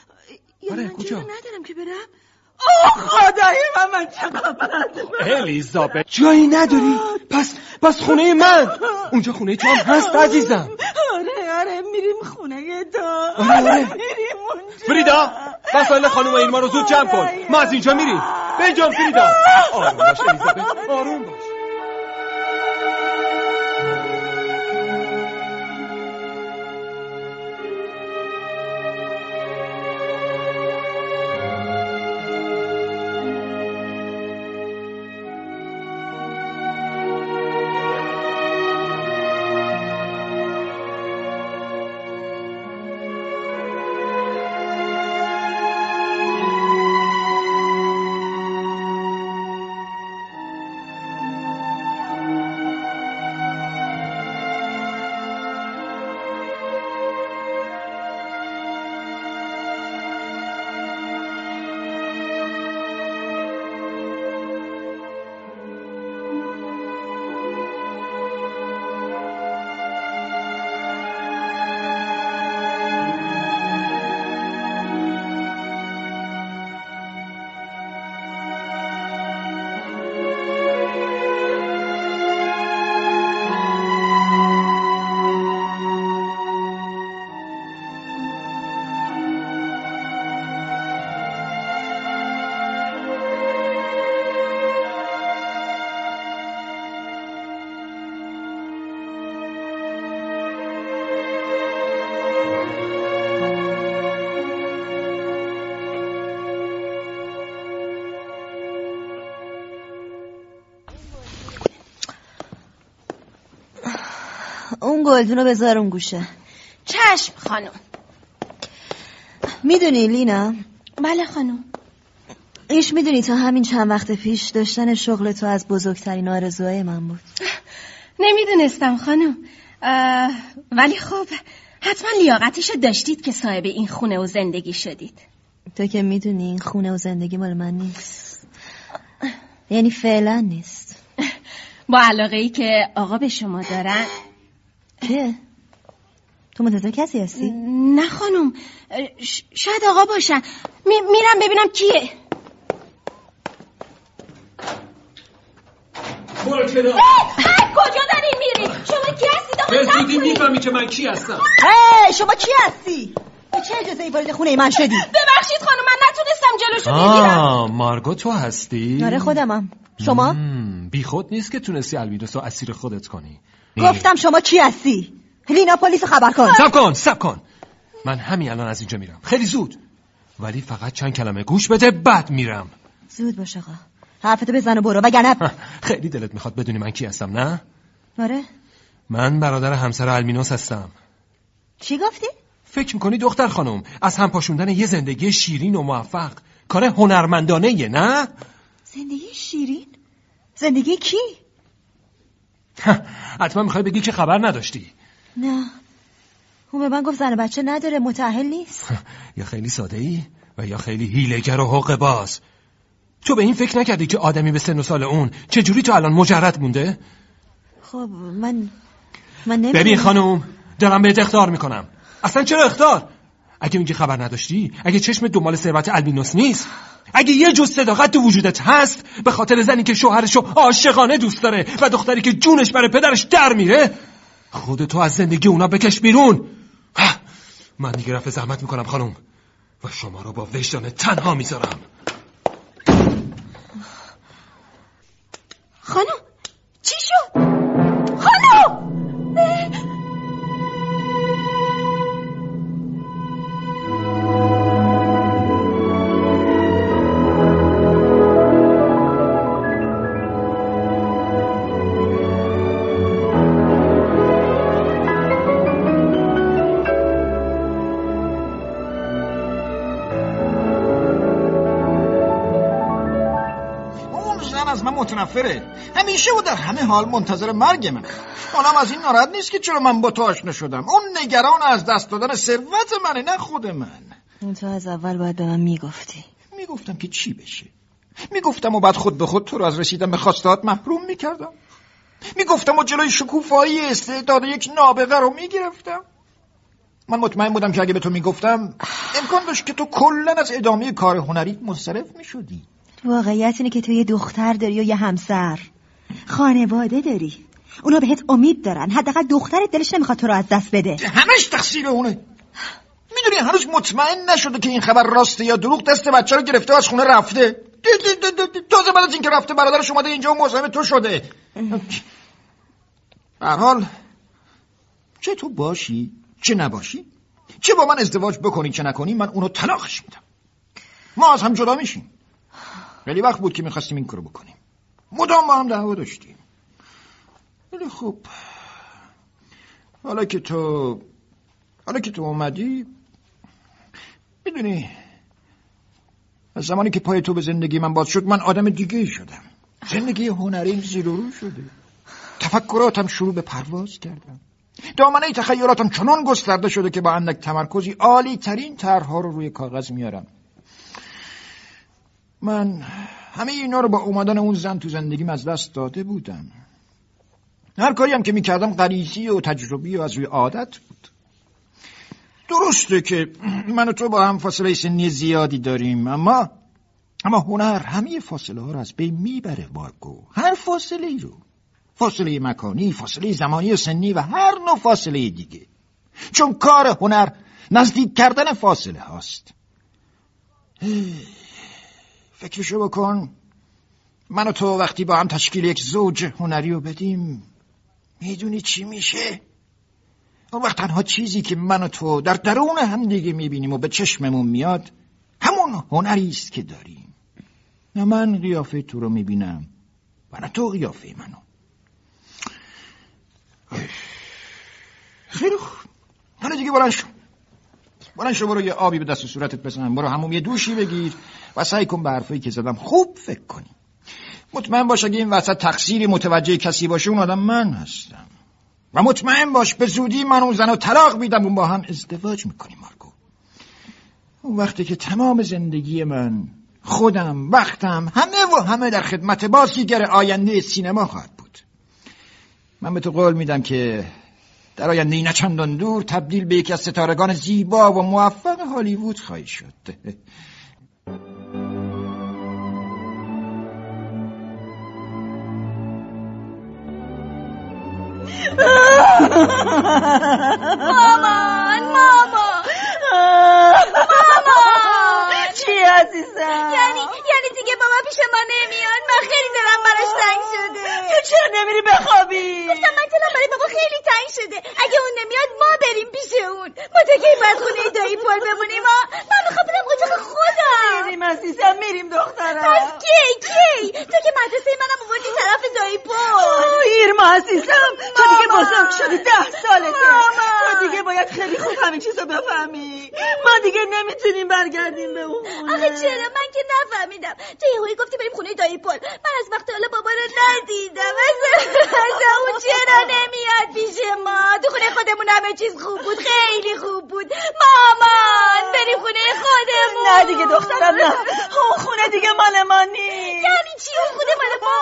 آره کجا؟ ندارم که برم؟ اوه خدای من من چقدر الیزابت جایی نداری؟ پس پس خونه من. اونجا خونه تو هم هست عزیزم. آره آره میریم خونه تو. آره آره. میریم اونجا. فریدا وسایل خانم این ما رو زود جمع کن. ما از اینجا میریم. بجام فریدا. آروم باش الیزابت. آروم باش. اون گلدون رو بذار اون گوشه. چشم خانم. می‌دونی لینا؟ بله خانم. ایش می‌دونی تا همین چند وقت پیش داشتن شغل تو از بزرگترین آرزوهای من بود. نمی‌دونستم خانم. ولی خب حتما لیاقتشو داشتید که صاحب این خونه و زندگی شدید. تو که می‌دونی این خونه و زندگی مال من نیست. یعنی فعلا نیست. (laughs) با علاقه ای که آقا به شما دارن که؟ تو منتظر کسی هستی؟ نه خانم شاید آقا باشن میرم ببینم کیه کجا داری میری؟ شما کی هستید آقا به زودی می‌فهمی که من کی هستم شما کی هستی؟ به چه اجازه ای وارد خونه من شدی؟ ببخشید خانم من نتونستم جلوشو بگیرم آه مارگو تو هستی؟ آره خودمم شما؟ بی خود نیست که تونستی الویدوس رو اسیر خودت کنی گفتم شما کی هستی؟ لینا پلیس خبر کن. سب کن سب کن. من همین الان از اینجا میرم. خیلی زود. ولی فقط چند کلمه گوش بده بعد میرم. زود باش آقا. حرفتو بزن و برو وگرنه خیلی دلت می‌خواد بدونی من کی هستم نه؟ آره. من برادر همسر المینوس هستم. چی گفتی؟ فکر می‌کنی دختر خانم از هم پاشوندن یه زندگی شیرین و موفق. کار هنرمندانه یه نه؟ زندگی شیرین؟ زندگی کی؟ (laughs) حتما می‌خوای بگی که خبر نداشتی. نه. اون به من گفت زن بچه نداره متعهل نیست. (laughs) یا خیلی ساده ای و یا خیلی هیلگر و حق باز. تو به این فکر نکردی که آدمی به سن و سال اون چجوری تو الان مجرد مونده؟ خب من من نمی‌دونم. ببین خانم دارم بهت اختار می‌کنم. اصلا چرا اختار؟ اگه میگی خبر نداشتی اگه چشم دنبال ثروت البینوس نیست. اگه یه جز صداقت تو وجودت هست به خاطر زنی که شوهرشو عاشقانه دوست داره و دختری که جونش برای پدرش در میره خودتو از زندگی اونا بکش بیرون من دیگه رفع زحمت می‌کنم خانم و شما رو با وجدان تنها می‌ذارم خانم چی شد؟ متنفره همیشه و در همه حال منتظر مرگ من اونم از این ناراحت نیست که چرا من با تو آشنا شدم. اون نگران از دست دادن ثروت منه نه خود من. تو از اول باید به من می‌گفتی. می‌گفتم که چی بشه؟ می‌گفتم و بعد خود به خود تو رو از رسیدن به خواستات محروم می‌کردم. می‌گفتم و جلوی شکوفایی استعداد یک نابغه رو می‌گرفتم. من مطمئن بودم که اگه به تو می‌گفتم امکان داشت که تو کلا از ادامه کار هنریت منصرف می‌شدی. واقعیت اینه که تو یه دختر داری و یه همسر. خانواده داری. اونا بهت امید دارن. حداقل دخترت دلش نمی‌خواد تو رو از دست بده. همش تقصیر اونه. می‌دونی هنوز مطمئن نشده که این خبر راسته یا دروغ دست بچه رو گرفته و از خونه رفته. تازه بعد از اینکه رفته برادرش اومده اینجا و مزاحم تو شده. حال چه تو باشی چه نباشی چه با من ازدواج بکنی چه نکنی من اونو طلاقش میدم. ما از هم جدا میشیم. خیلی وقت بود که می‌خواستیم این کارو بکنیم. مدام با هم دعوا داشتیم. ولی خوب حالا که تو حالا که تو اومدی می‌دونی از زمانی که پای تو به زندگی من باز شد من آدم دیگه شدم. زندگی هنریم زیر رو شده. تفکراتم شروع به پرواز کردم. دامنه تخیلاتم چنان گسترده شده که با اندک تمرکزی عالی ترین طرحها رو روی کاغذ میارم. من همه اینا رو با اومدن اون زن تو زندگیم از دست داده بودم. هر کاری هم که می‌کردم غریزی و تجربی و از روی عادت بود. درسته که من و تو با هم فاصله سنی زیادی داریم اما اما هنر همه فاصله ها رو از بین می‌بره واگو هر فاصله ای رو. فاصله مکانی فاصله زمانی و سنی و هر نوع فاصله دیگه. چون کار هنر نزدیک کردن فاصله هاست. فکرشو بکن. من و تو وقتی با هم تشکیل یک زوج هنری رو بدیم می‌دونی چی میشه؟ اون وقت تنها چیزی که من و تو در درون هم دیگه می‌بینیم و به چشممون میاد همون هنری است که داریم. نه من قیافه تو رو می‌بینم و نه تو قیافه منو. خیلی خوب. حالا دیگه شو. برن شو برو یه آبی به دست صورتت بزن برو همون یه دوشی بگیر و سعی کن به حرفایی که زدم خوب فکر کنی. مطمئن باش اگه این وسط تقصیری متوجه کسی باشه اون آدم من هستم. و مطمئن باش به زودی من اون زن رو طلاق میدم. اون با هم ازدواج می‌کنیم مارگو اون وقتی که تمام زندگی من خودم وقتم همه و همه در خدمت بازیگر آینده سینما خواهد بود. من به تو قول میدم که در آینده نه چندان دور تبدیل به یکی از ستارگان زیبا و موفق هالیوود خواهی شد. مامان مامان. مامان. چی؟ عزیزم. یعنی یعنی دیگه بابا پیش ما نمیاد. من خیلی دلم براش تنگ شده. تو چرا نمیری بخوابی؟ گفتم من دلم برای بابا خیلی تنگ شده. اگه اون نمیاد ما بریم پیش اون. ما تا کی باید خونه دایی پل بمونیم ما من می‌خوام برم اتاق خودم. میریم عزیزم میریم دخترم. پس کی؟ کی؟ تو که مدرسه منم آوردی طرف دایی پل ایرما عزیزم تو دیگه بزرگ شدی ده سالته. تو دیگه باید خیلی خوب همین چیزو بفهمی. ما دیگه نمی‌تونیم برگردیم به اون. آخه چرا؟ من که نفهمیدم. تو یه گفتی بریم خونه دایی پل من از وقت حالا بابا رو ندیدم. اصلا اون چرا نمیاد پیش ما؟ تو خونه خودمون همه چیز خوب بود. خیلی خوب بود. مامان بریم خونه خودمون. نه دیگه دخترم نه. اون خونه دیگه مال ما نیست. یعنی چی؟ اون خونه مال ما؟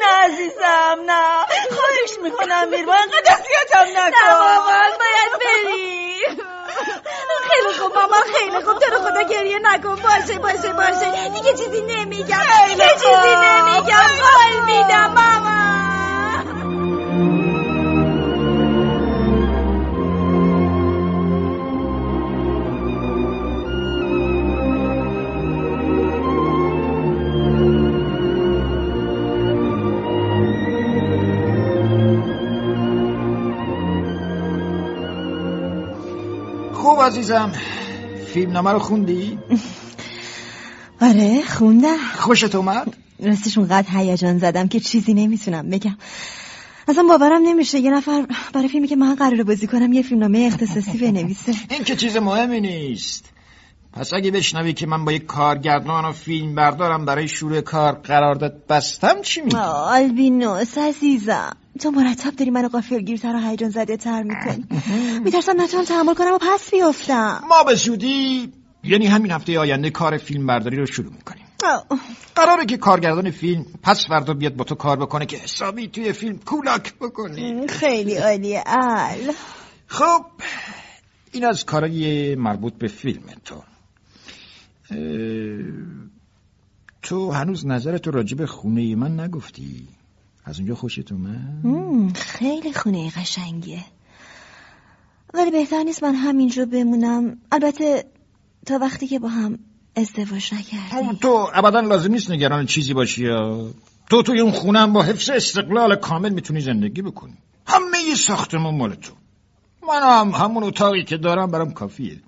نه عزیزم نه. خواهش می‌کنم میرما انقدر اذیتم نکن. نه مامان باید بریم. خیلی خوب ماما خیلی خوب. تو رو خدا گریه نکن. باشه باشه باشه دیگه چیزی نمیگم. دیگه چیزی نمیگم. قول میدم ماما خوب عزیزم فیلم نامه رو خوندی؟ (laughs) آره خوندم. خوشت اومد؟ راستش اونقدر هیجان زدم که چیزی نمی‌تونم بگم. اصلا باورم نمیشه یه نفر برای فیلمی که من قراره بازی کنم یه فیلمنامه اختصاصی بنویسه. این که چیز مهمی نیست. پس اگه بشنوی که من با یک کارگردان و فیلم بردارم برای شروع کار قرارداد بستم چی میگی؟ آلبینوس عزیزم. تو مرتب داری منو قافلگیرتر و هیجان زده تر می‌کنی. (laughs) میترسم نتونم تحمل کنم و پس بیفتم. ما به زودی یعنی همین هفته آینده کار فیلم برداری رو شروع می‌کنیم. قراره که کارگردان فیلم پس فردا بیاد با تو کار بکنه که حسابی توی فیلم کولاک بکنی. خیلی عالیه ال خب این از کارای مربوط به فیلم تو. تو هنوز نظرتو راجع به خونه من نگفتی؟ از اونجا خوشت اومد؟ خیلی خونه قشنگیه. ولی بهتر نیست من همینجا بمونم. البته تا وقتی که با هم ازدواج نکردیم. تو ابدا لازم نیست نگران چیزی باشی تو توی اون خونم با حفظ استقلال کامل می‌تونی زندگی بکنی. همه یه ساختمون مال تو. من هم همون اتاقی که دارم برام کافیه.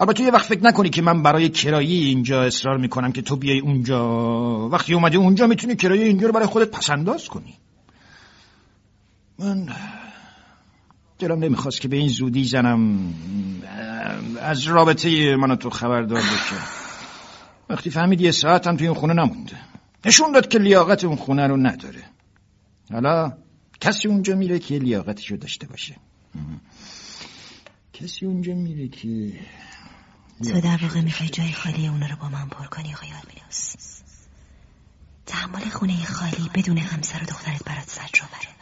البته یه وقت فکر نکنی که من برای کرایه اینجا اصرار می‌کنم که تو بیای اونجا. وقتی اومدی اونجا می‌تونی کرایه اینجا رو برای خودت پسنداز کنی. من دلم نمی‌خواست که به این زودی زنم. از رابطه من و تو خبردار بشه. وقتی فهمید یه ساعت هم توی اون خونه نمونده. نشون داد که لیاقت اون خونه رو نداره. حالا کسی اونجا میره که لیاقتشو داشته باشه. کسی اونجا میره که تو در واقع می‌خوای جای خالی اونا رو با من پر کنی آقای آلبینوس تحمل خونه خالی بدون همسر و دخترت برات سجابره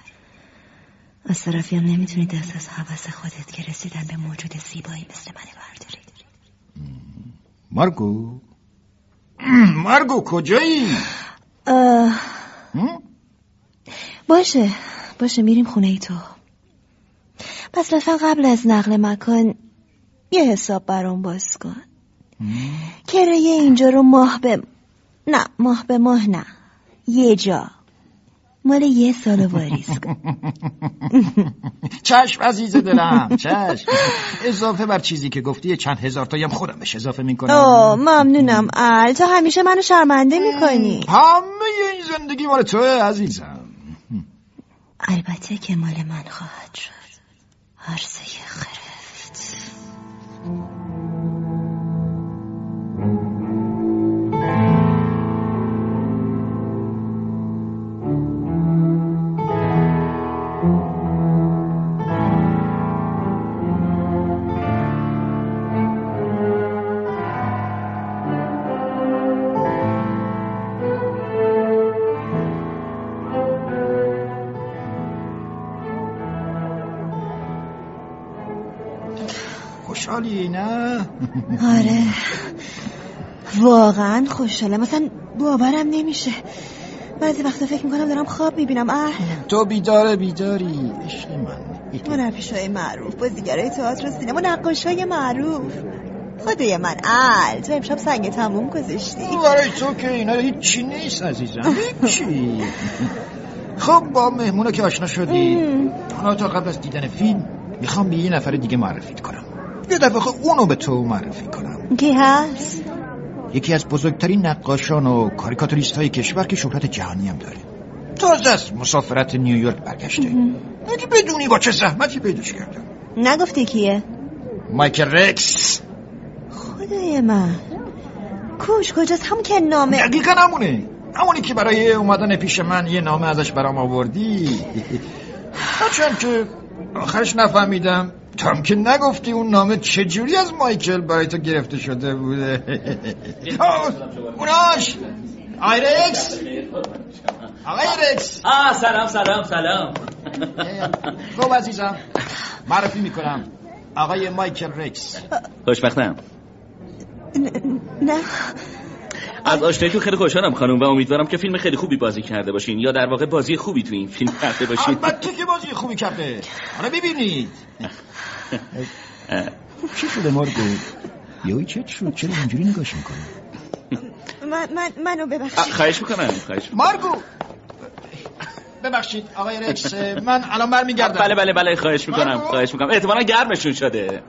از طرفی هم نمی‌تونی دست از حوث خودت که رسیدن به موجود زیبایی مثل من برداری مارگو؟ (clears throat) مارگو کجایی؟ باشه باشه میریم خونه ای تو. پس لطفا قبل از نقل مکان یه حساب برام باز کن. کرایه اینجا رو ماه به نه ماه به ماه نه یه جا. مال یه سال واریز. کن (laughs) چشم عزیز دلم چشم. اضافه بر چیزی که گفتی چند هزار تایم خودم بهش اضافه می‌کنم. آه ممنونم ال تو همیشه منو شرمنده می‌کنی. همه این زندگی مال توه عزیزم. البته که مال من خواهد شد. عرضه خرفت خوشحالم. مثلا باورم نمیشه. بعضی وقتا فکر می‌کنم دارم خواب می‌بینم. اه. تو بیداره بیداری. عشق من. هنرپیش های معروف. بازیگرای تئاتر و سینما نقاش های معروف. خدای من. ال تو امشب سنگ تموم گذاشتی. برای تو که اینا هیچی نیست عزیزم. هیچی. خب با مهمونه که آشنا شدی. حالا تا قبل از دیدن فیلم می‌خوام به یه نفر دیگه معرفی کنم. یه دفعه اونو به تو معرفی کنم. کی هست؟ یکی از بزرگترین نقاشان و کاریکاتوریست های کشور که شهرت جهانی هم داره. تازه از مسافرت نیویورک برگشته. اگه بدونی با چه زحمتی پیداش کردم. نگفتی کیه؟ مایکل رکس خدای من. کوش کجاست؟ هم که نامه دقیقا همونه. همونی که برای اومدن پیش من یه نامه ازش برام آوردی. (laughs) هرچند که آخرش نفهمیدم تو هم که نگفتی اون نامه چجوری از مایکل برای تو گرفته شده بوده؟ (laughs) اوناش آقای رکس! آقای رکس! آه سلام سلام سلام. خب عزیزم. معرفی می‌کنم. آقای مایکل رکس. خوشبختم. نه. از آشنایتون خیلی خوشحالم خانم و امیدوارم که فیلم خیلی خوبی بازی کرده باشین یا در واقع بازی خوبی تو این فیلم کرده باشین. البته که بازی خوبی کرده. حالا ببینید. چی شده مارگو؟ یهویی چه شد چرا اینجوری نگاش می‌کنی؟ من من منو ببخشید. خواهش می‌کنم خواهش مارگو! ببخشید آقای رکس من الان برمیگردم. بله بله بله خواهش می‌کنم خواهش می‌کنم. احتمالا گرمشون شده.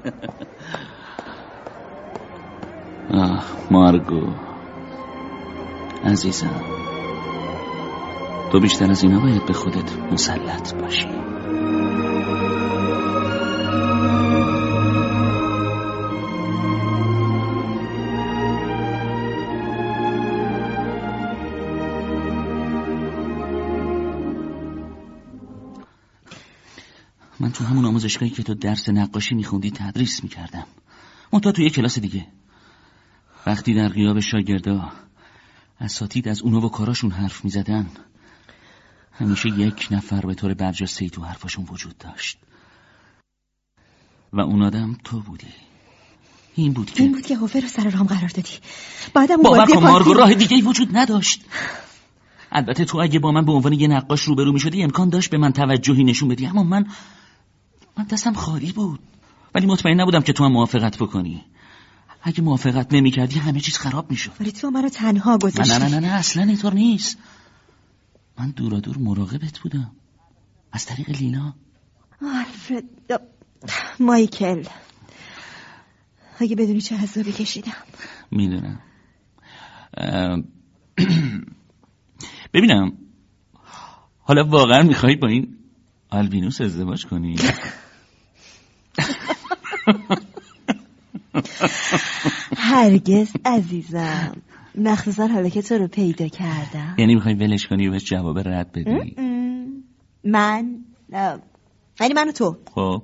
آه مارگو. عزیزم. تو بیشتر از اینا باید به خودت مسلط باشی. من تو همون آموزشگاهی که تو درس نقاشی میخوندی تدریس می‌کردم. منتها تو یه کلاس دیگه. وقتی در غیاب شاگردا اساتید از اونو و کاراشون حرف می‌زدن همیشه یک نفر به طور برجسته تو حرفاشون وجود داشت. و اون آدم تو بودی. این بود که این بود که حفر رو سر رام قرار دادی. بعدم باور کن مارگو راه دیگه ای وجود نداشت. البته تو اگه با من به عنوان یه نقاش روبرو می شدی امکان داشت به من توجهی نشون بدی. اما من من دستم خالی بود. ولی مطمئن نبودم که تو هم موافقت بکنی. اگه موافقت نمی کردی همه چیز خراب می شد ولی تو منو تنها گذاشتی نه نه نه نه اصلا اینطور نیست. من دورا دور مراقبت بودم. از طریق لینا. آلفرد مایکل. اگه بدونی چه عذابی کشیدم. می‌دونم. (clears throat) ببینم. حالا واقعا میخوایی با این آلبینوس ازدواج کنی؟ (laughs) هرگز عزیزم. مخصوصا حالا که تو رو پیدا کردم. یعنی می‌خوای ولش کنی و بهش جواب رد بدی؟ من یعنی من و تو. خب.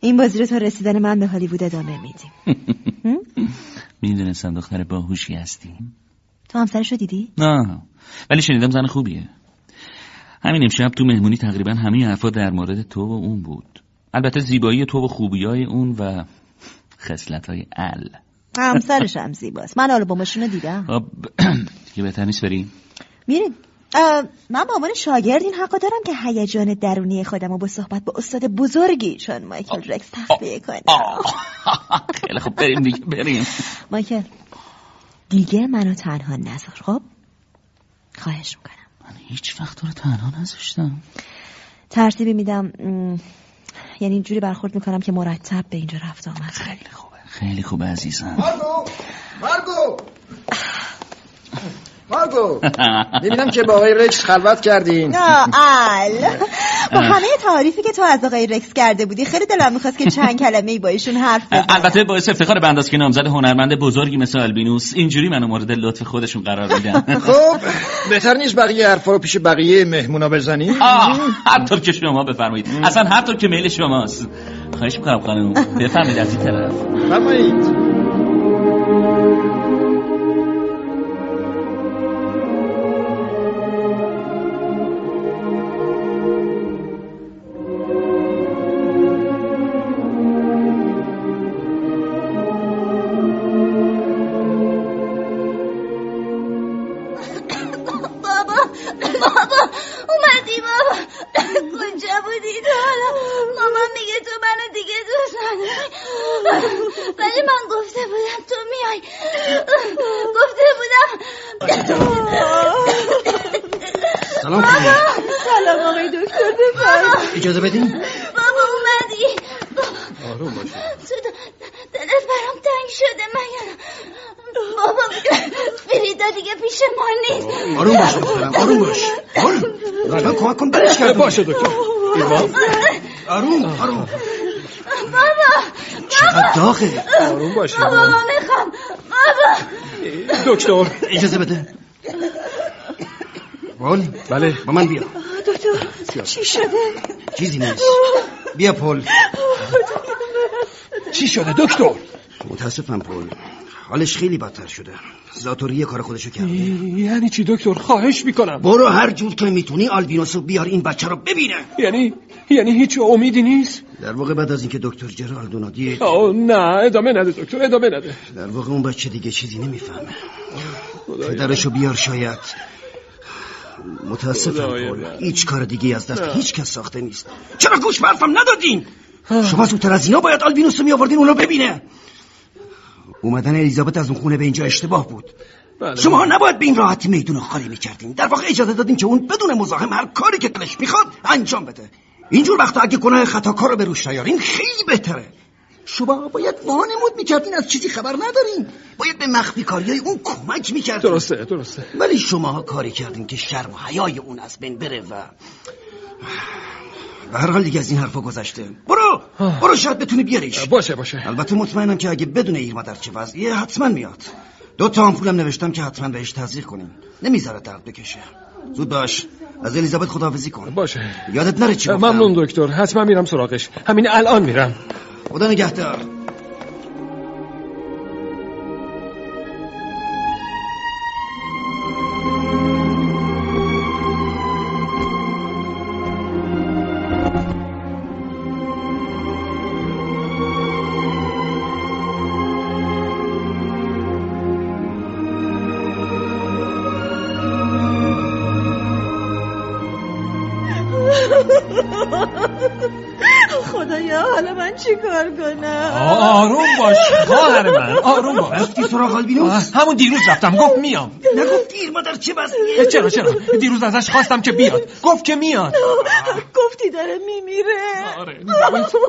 این بازی رو تا رسیدن من به هالیوود ادامه میدیم. (laughs) می‌دونستم دختر باهوشی هستی؟ تو همسرش رو دیدی؟ نه. ولی شنیدم زن خوبیه. همین امشب تو مهمونی تقریبا همه حرفا در مورد تو و اون بود. البته زیبایی تو و خوبی های اون و خسلت های ال. همسرش هم زیباست. من آلبومشون رو دیدم. خب (clears throat) دیگه بهتر نیست بریم؟ میریم. من به عنوان شاگرد این حقا دارم که هیجان درونی خودم رو با صحبت با استاد بزرگی چون مایکل رکس تخلیه کنم. (laughs) خیلی خب بریم دیگه بریم. مایکل دیگه منو تنها نذار خب؟ خواهش می‌کنم. من هیچ وقت رو تنها نذاشتم. ترتیبی میدم یعنی اینجوری برخورد می‌کنم که مرتب به اینجا رفت آمد. خیلی خوبه. خیلی خوبه عزیزم. مارگو! مارگو! (laughs) مارگو ببینم (laughs) که با آقای رکس خلوت کردین. ال با همه تعریفی که تو از آقای رکس کرده بودی خیلی دلم می‌خواست که چند کلمه ای با ایشون حرف بزنم. البته باعث افتخار بنداز که نامزد هنرمند بزرگی مثل البینوس اینجوری منو مورد لطف خودشون قرار میدن. (laughs) خب. بهتر نیست بقیه حرفا رو پیش بقیه مهمونا بزنی هر طور که شما بفرمایید. اصلا هر طور که میل شماست. خواهش می‌کنم خانم بفرمایید از این طرف. فرمایید باشه دکتر؟ آروم آروم. بابا چقدر داغه. آروم باشه بابا می‌خوام. بابا. دکتر. اجازه بده. پول بله. با من بیا. دکتر چی شده؟ چیزی نیست. بیا پول چی شده دکتر؟ متاسفم پول حالش خیلی بدتر شده. زاتوری کار خودشو کرده. یعنی چی دکتر؟ خواهش می‌کنم. برو هر جور که می‌تونی آلبینوسو بیار این بچه رو ببینه. یعنی یعنی هیچ امیدی نیست؟ در واقع بعد از اینکه دکتر جرالدونا دید آه نه ادامه نده دکتر ادامه نده. در واقع اون بچه دیگه چیزی نمی‌فهمه. پدرشو بیار شاید. متاسفم. هیچ کار دیگه از دست هیچ کس ساخته نیست. چرا گوش به حرفم ندادین؟ شما زودتر از اینا باید آلبینوس رو میآوردین اونو ببینه. اومدن الیزابت از اون خونه به اینجا اشتباه بود. بله. شما نباید به این راحتی میدون خالی می‌کردین. در واقع اجازه دادین که اون بدون مزاحم هر کاری که دلش می‌خواد انجام بده. اینجور وقتا اگه گناه خطاکار رو به روش نیارین خیلی بهتره. شما باید وانمود می‌کردین از چیزی خبر ندارین. باید به مخفی کاریای اون کمک می‌کردین. درسته درسته. ولی شما کاری کردین که شرم و حیای اون از بین بره و به هر حال دیگه از این حرفا گذشته. برو! برو شاید بتونی بیاریش. باشه باشه. البته مطمئنم که اگه بدون ایرما در چه وضعیه حتما میاد. دو تا آمپولم نوشتم که حتما بهش تزریق کنیم. نمی‌ذاره درد بکشه. زود باش. از الیزابت خداحافظی کن. باشه. یادت نره چی ممنون دکتر. حتما میرم سراغش. همین الان میرم. خدا نگهدار. من چی کار کنم آروم باش خواهر من آروم باش. رفتی سراغ آلبینوس؟ همون دیروز رفتم گفت میام. نگفت دیر مادر چه وضعیه چرا چرا؟ دیروز ازش خواستم که بیاد گفت که میاد. گفتی داره میمیره. آره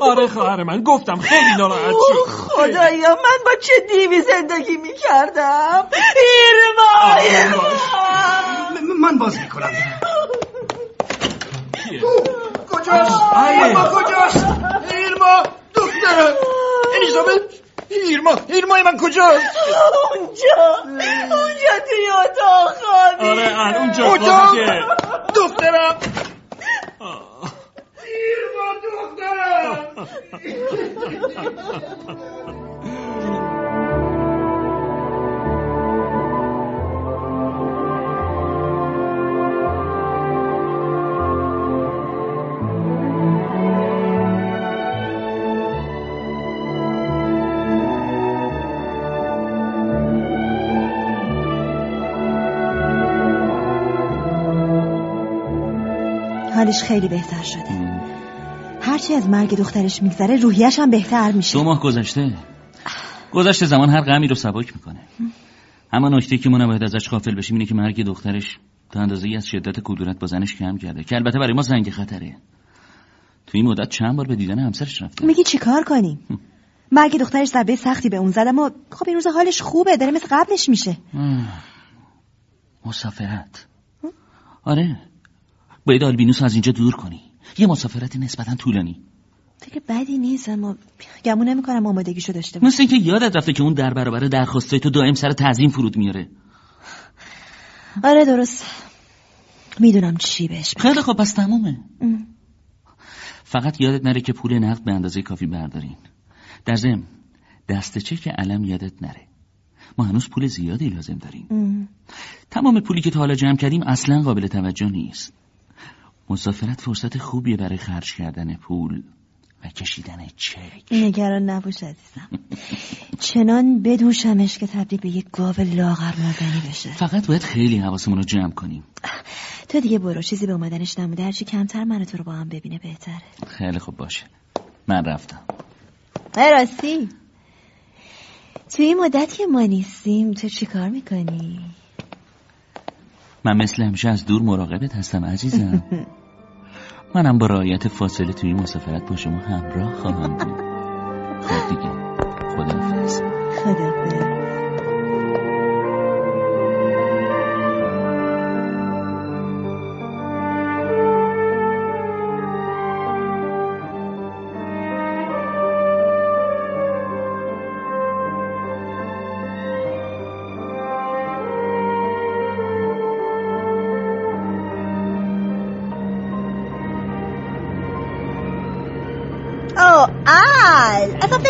آره خواهر من گفتم خیلی ناراحت شد خدایا من با چه دیوی زندگی می‌کردم؟ ایرما م- من باز می‌کنم. کجاست؟ ایرما کجاست؟ ایرما دخترم الیزابت ایرما ایرمای من کجاست اونجا اونجا توی اتاق خوابی آره اونجا خوابیده دخترم ایرما دخترم حالش خیلی بهتر شده. هرچی از مرگ دخترش میگذره روحیش هم بهتر میشه. دو ماه گذشته. گذشته زمان هر غمی رو سبک می‌کنه. اما نکته که ما نباید ازش غافل بشیم اینه که مرگ دخترش تا اندازه ای از شدت کدورت با زنش کم کرده. که البته برای ما زنگ خطره. تو این مدت چند بار به دیدن همسرش رفته؟ میگی چی کار کنیم؟ مرگ دخترش ضربه سختی به اون زد اما خب این روز حالش خوبه داره مثل قبلش میشه. مسافرت. آره. باید آلبینوس از اینجا دور کنی. یه مسافرت نسبتا طولانی. فکر بدی نیست اما گمون نمی‌کنم آمادگیشو داشته باشه مثل اینکه یادت رفته که اون در برابر درخواسته تو دائم سر تعظیم فرود میاره. آره درست. می‌دونم چی بهش. خیلی خب پس تمومه. ام. فقط یادت نره که پول نقد به اندازه کافی بردارین. در ضمن دست چک علم یادت نره. ما هنوز پول زیادی لازم داریم. ام. تمام پولی که تا حالا جمع کردیم اصلا قابل توجه نیست. مسافرت فرصت خوبیه برای خرج کردن پول و کشیدن چک. نگران نباش عزیزم. چنان بدوشمش که تبدیل به یک گاو لاغر مردنی بشه. فقط باید خیلی حواسمون رو جمع کنیم. تو دیگه برو چیزی به اومدنش نموده. هرچی کمتر من تو رو با هم ببینه بهتره. خیلی خوب باشه. من رفتم. راستی توی این مدت که ما نیستیم تو چی کار می‌کنی؟ من مثل همیشه از دور مراقبت هستم عزیزم. (laughs) منم با رعایت فاصله توی مسافرت با شما همراه خواهم بود. خب دیگه. خداحافظ. خدا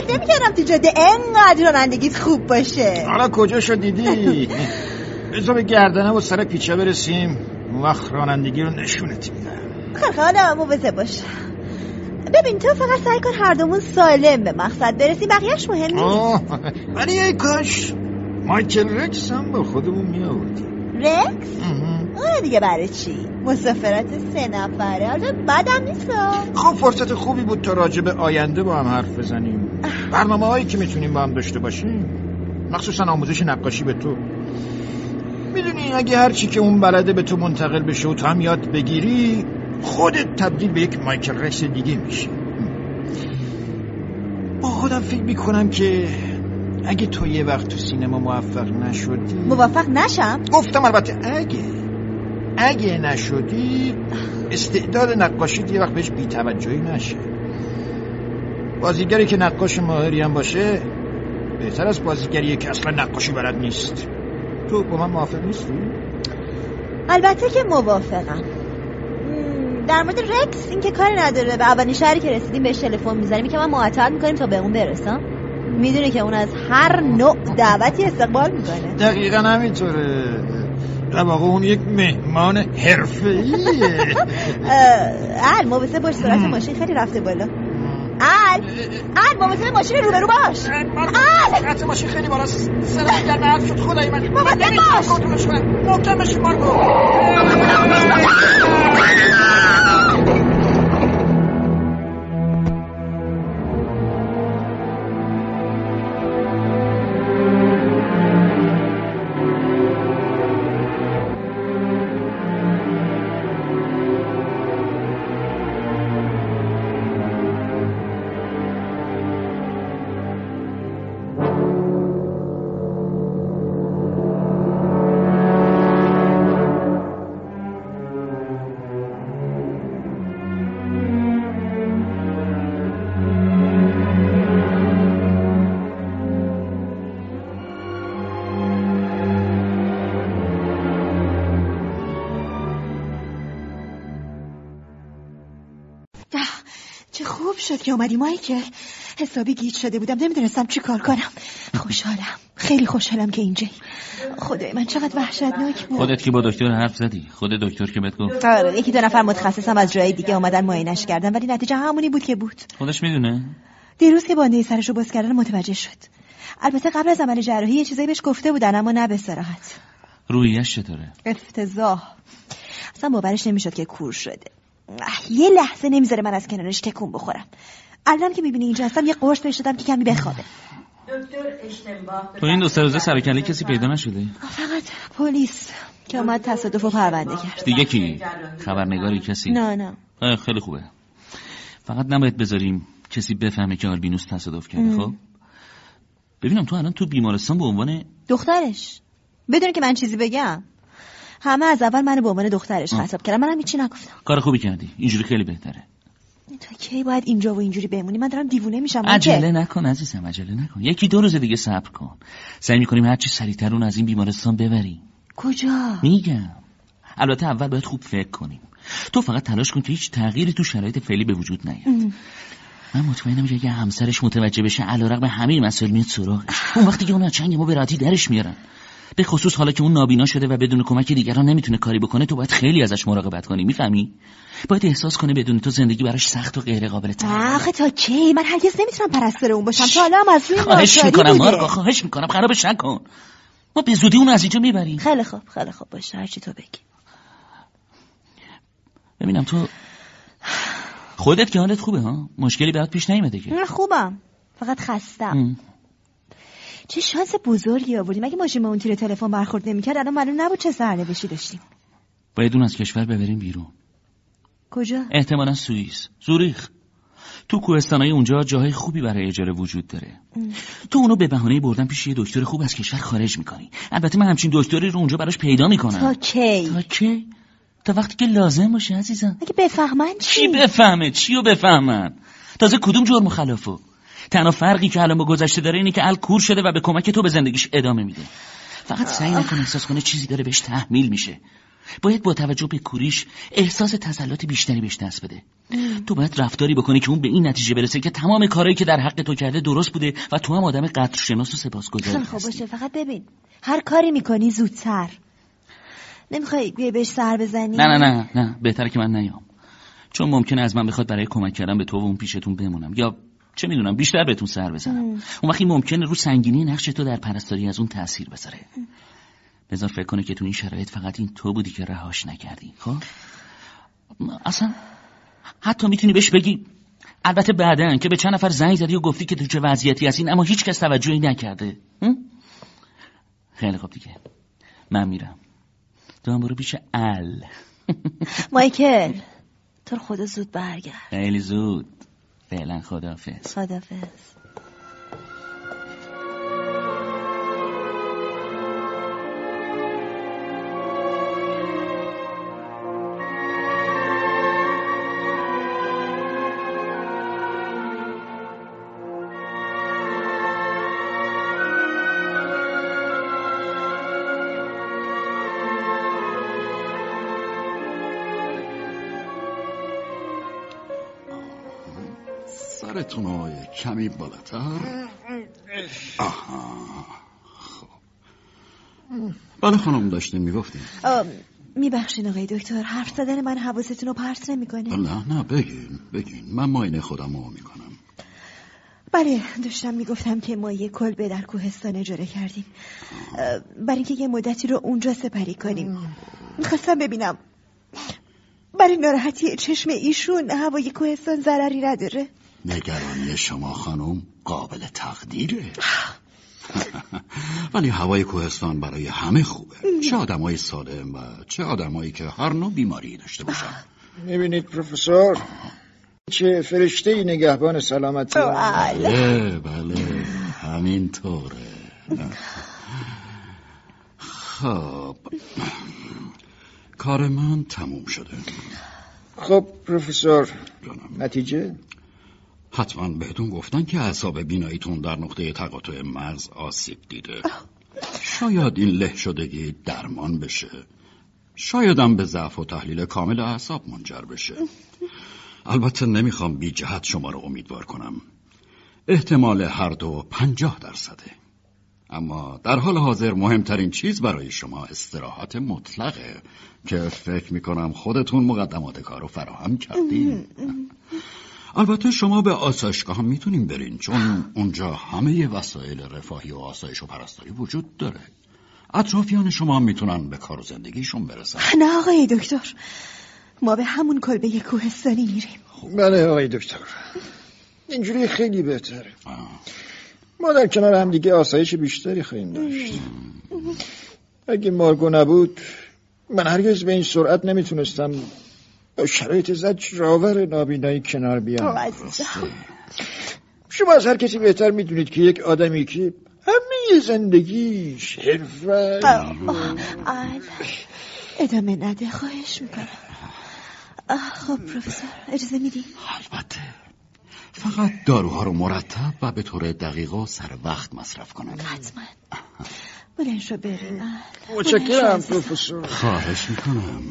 فکر نمی‌کردم تو جاده انقدر رانندگیت خوب باشه. حالا کجاشو دیدی؟ (laughs) بذار به گردنه و سر پیچه برسیم. اون وقت رانندگی رو نشونت میدم. خرخانه مواظب باش. ببین تو فقط سعی کن هر دومون سالم به مقصد برسیم بقیهش مهم نیست ولی ای کاش مایکل رکس هم با خودمون می آوردیم رکس اون دیگه برای چی؟ مسافرت سه نفره. البته بدم نیست. خب فرصت خوبی بود تا راجع به آینده با هم حرف بزنیم. برنامه هایی که می‌تونیم با هم داشته باشیم. مخصوصا آموزش نقاشی به تو. می‌دونی اگه هر چی که اون بلده به تو منتقل بشه و تو هم یاد بگیری خودت تبدیل به یک مایکل رکس دیگه میشی. با خودم فکر می‌کنم که اگه تو یه وقت تو سینما موفق نشدی موفق نشم. گفتم البته اگه اگه نشدی استعداد نقاشی یه وقت بهش بیتوجهی نشه. بازیگری که نقاش ماهری هم باشه بهتر از بازیگریه که اصلا نقاشی بلد نیست. تو با من موافق نیستی؟ البته که موافقم. در مورد رکس این که کاری نداره. به اولین شهری که رسیدیم بهش تلفن می‌زنیم. که من معطل می‌کنیم تا به اون برسم. می‌دونه که اون از هر نوع دعوتی استقبال می‌کنه. دقیقا همینطوره. در واقع اون یک مهمان حرفه‌ایه. (laughs) ال مواسه باش سرعت ماشین خیلی رفته بالا. ال ال مواسه ماشین روبرو باش. ال سرعت ماشین خیلی بالاست. صدای گرم حرف شد. خدای من. مواظب باش کنترلش کنم. محکم بشین مارگو (laughs) شد که اومدی مایکل حسابی گیج شده بودم نمی‌دونستم چی کار کنم. خوشحالم. خیلی خوشحالم که اینجایی. خدای من چقدر وحشتناک بود. خودت که با دکتر حرف زدی. خود دکتر که بهت گفت. آره یکی دو نفر متخصصم از جای دیگه اومدن معاینش کردن ولی نتیجه همونی بود که بود. خودش می‌دونه؟ دیروز که بانده سرشو باز کردن متوجه شد. البته قبل از عمل جراحی یه چیزایی بهش گفته بودن اما نه به صراحت. رویش چطوره؟ افتضاح. اصلا باورش نمی‌شد که کور شده. یه لحظه نمی‌ذاره من از کنارش تکون بخورم. الان که می‌بینی اینجا هستم یه قرص بهش دادم که کمی بخوابه. تو این دو سه روزه سرکله کسی پیدا نشده؟ فقط پلیس که اومد تصادف و پرونده کرد. دیگه کی؟ خبرنگاری کسی؟ نه نه. خیلی خوبه. فقط نباید بذاریم کسی بفهمه که آلبینوس تصادف کرده خب؟ ببینم تو الان تو بیمارستان به عنوان دخترش؟ بدون که من چیزی بگم. همه از اول منو به عنوان دخترش خطاب کردن. منم هیچی نگفتم. کار خوبی کردی. اینجوری خیلی بهتره. تا کی باید اینجا و اینجوری بمونی؟ من دارم دیوونه میشم عجله نکن عزیزم عجله نکن. یکی دو روز دیگه صبر کن. سعی می‌کنیم هرچی سریعتر اون از این بیمارستان ببریم. کجا؟ میگم. البته اول باید خوب فکر کنیم. تو فقط تلاش کن که هیچ تغییری تو شرایط فعلی به وجود نیاد. من مطمئنم که اگه همسرش متوجه بشه علیرغم همه مسائل میاد سراغش. اون وقتی که اون چنگ ما به راحتی درش میارن. به خصوص حالا که اون نابینا شده و بدون کمک دیگران نمی‌تونه کاری بکنه تو باید خیلی ازش مراقبت کنی می‌فهمی؟ باید احساس کنه بدون تو زندگی براش سخت و غیر قابل تحمل آخه تا کی؟ من هرگز نمی‌تونم پرستار اون باشم. تا حالا هم از روی خواهش می‌کنم. مارگا خواهش می‌کنم خرابش نکن. ما به زودی اون از اینجا می‌بریم. خیلی خوب خیلی خوب باشه هرچی تو بگی. ببینم تو خودت که حالت خوبه ها؟ مشکلی برات پیش نیومده که. من خوبم. فقط خستم. چه شانس بزرگی آوردیم. اگه ماشین به اون تیر تلفن برخورد نمی‌کرد الان معلوم نبود چه سرنوشتی داشتیم. باید اون از کشور ببریم بیرون. کجا؟ احتمالا سوئیس. زوریخ. تو کوهستانای اونجا جاهای خوبی برای اجاره وجود داره. تو اونو به بهانه بردن پیش یه دکتر خوب از کشور خارج می‌کنی. البته من همچین دکتری رو اونجا براش پیدا می‌کنم. تا کی؟ تا کی؟ تا وقتی که لازم باشه عزیزم. اگه بفهمن چی؟ چی بفهمه؟ چی رو بفهمن؟ تازه کدوم جرم و خلافو تنها فرقی که الان با گذشته داره اینه که ال کور شده و به کمک تو به زندگیش ادامه میده. فقط سعی نکن احساس کنه چیزی داره بهش تحمیل میشه. باید با توجه به کوریش احساس تسلط بیشتری بهش دست بده. تو باید رفتاری بکنی که اون به این نتیجه برسه که تمام کارهایی که در حق تو کرده درست بوده و تو هم آدم قدرشناس و خوب هستی. باشه. فقط ببین هر کاری می‌کنی زودتر. نمی‌خوای بیای بهش سر بزنی؟ نه نه نه نه. بهتره که من نیام. چون ممکنه از من بخواد برای کمک کردن به تو و اون پیشتون بمونم. یا چه می‌دونم بیشتر بهتون سر بزنم. اون وقتی ممکنه رو سنگینی نقش تو در پرستاری از اون تاثیر بذاره. بذار فکر کنه که تو این شرایط فقط این تو بودی که رهاش نکردی خب؟ اصلا حتی می‌تونی بهش بگی البته بعدا که به چند نفر زنگ زدی و گفتی که تو چه وضعیتی هستین اما هیچ کس توجهی نکرده؟ خیلی خوب دیگه. من میرم. تو هم برو پیش ال. مایکل تو خدا زود برگرد. خیلی زود. فعلا خداحافظ. خدافز رو کمی بالاتر. آها. خب. بله خانم داشتین می‌گفتین میبخشین آقای دکتر حرف زدن من حواستون رو پرت نمی‌کنه نه نه بگین بگین. من ماینه خودم رو می‌کنم. بله داشتم می‌گفتم که ما یه کلبه در کوهستان اجاره کردیم. برای اینکه یه مدتی رو اونجا سپری کنیم. می‌خواستم ببینم. برای ناراحتی چشم ایشون هوای کوهستان ضرری نداره؟ نگرانی شما خانم قابل تقدیره. (laughs) ولی هوای کوهستان برای همه خوبه. چه آدمای سالم و چه آدمایی که هر نوع بیماری داشته باشن. می‌بینید پروفسور چه فرشته ای نگهبان سلامتی. بله بله همین طوره خب کار من تموم شده. خب پروفسور نتیجه؟ حتما بهتون گفتن که اعصاب بیناییتون در نقطه تقاطع مغز آسیب دیده. شاید این له شدگی درمان بشه. شایدم به ضعف و تحلیل کامل اعصاب منجر بشه. البته نمی‌خوام بی جهت شما رو امیدوار کنم. احتمال هر دو پنجاه درصده. اما در حال حاضر مهمترین چیز برای شما استراحت مطلقه که فکر می‌کنم خودتون مقدمات کار رو فراهم کردین. البته شما به آسایشگاه هم می‌تونین برین چون اونجا همه وسایل رفاهی و آسایش و پرستاری وجود داره. اطرافیان شما هم می‌تونن به کار و زندگیشون برسن. نه آقای دکتر ما به همون کلبه کوهستانی میریم. بله آقای دکتر. اینجوری خیلی بهتره. ما در کنار هم دیگه آسایش بیشتری خواهیم داشت. اگه مارگو نبود من هرگز به این سرعت نمی‌تونستم با شرایط زجرآور نابینایی کنار بیام (laughs) شما از هر کسی بهتر می‌دونید که یک آدمی که همه زندگیش حرفت ادامه نده خواهش می‌کنم. خب پروفسور اجازه میدی؟ البته. فقط داروها رو مرتب و به طور دقیق و سر وقت مصرف کنن حتما. بلند شو بریم. متشکرم پروفسور. خواهش می‌کنم.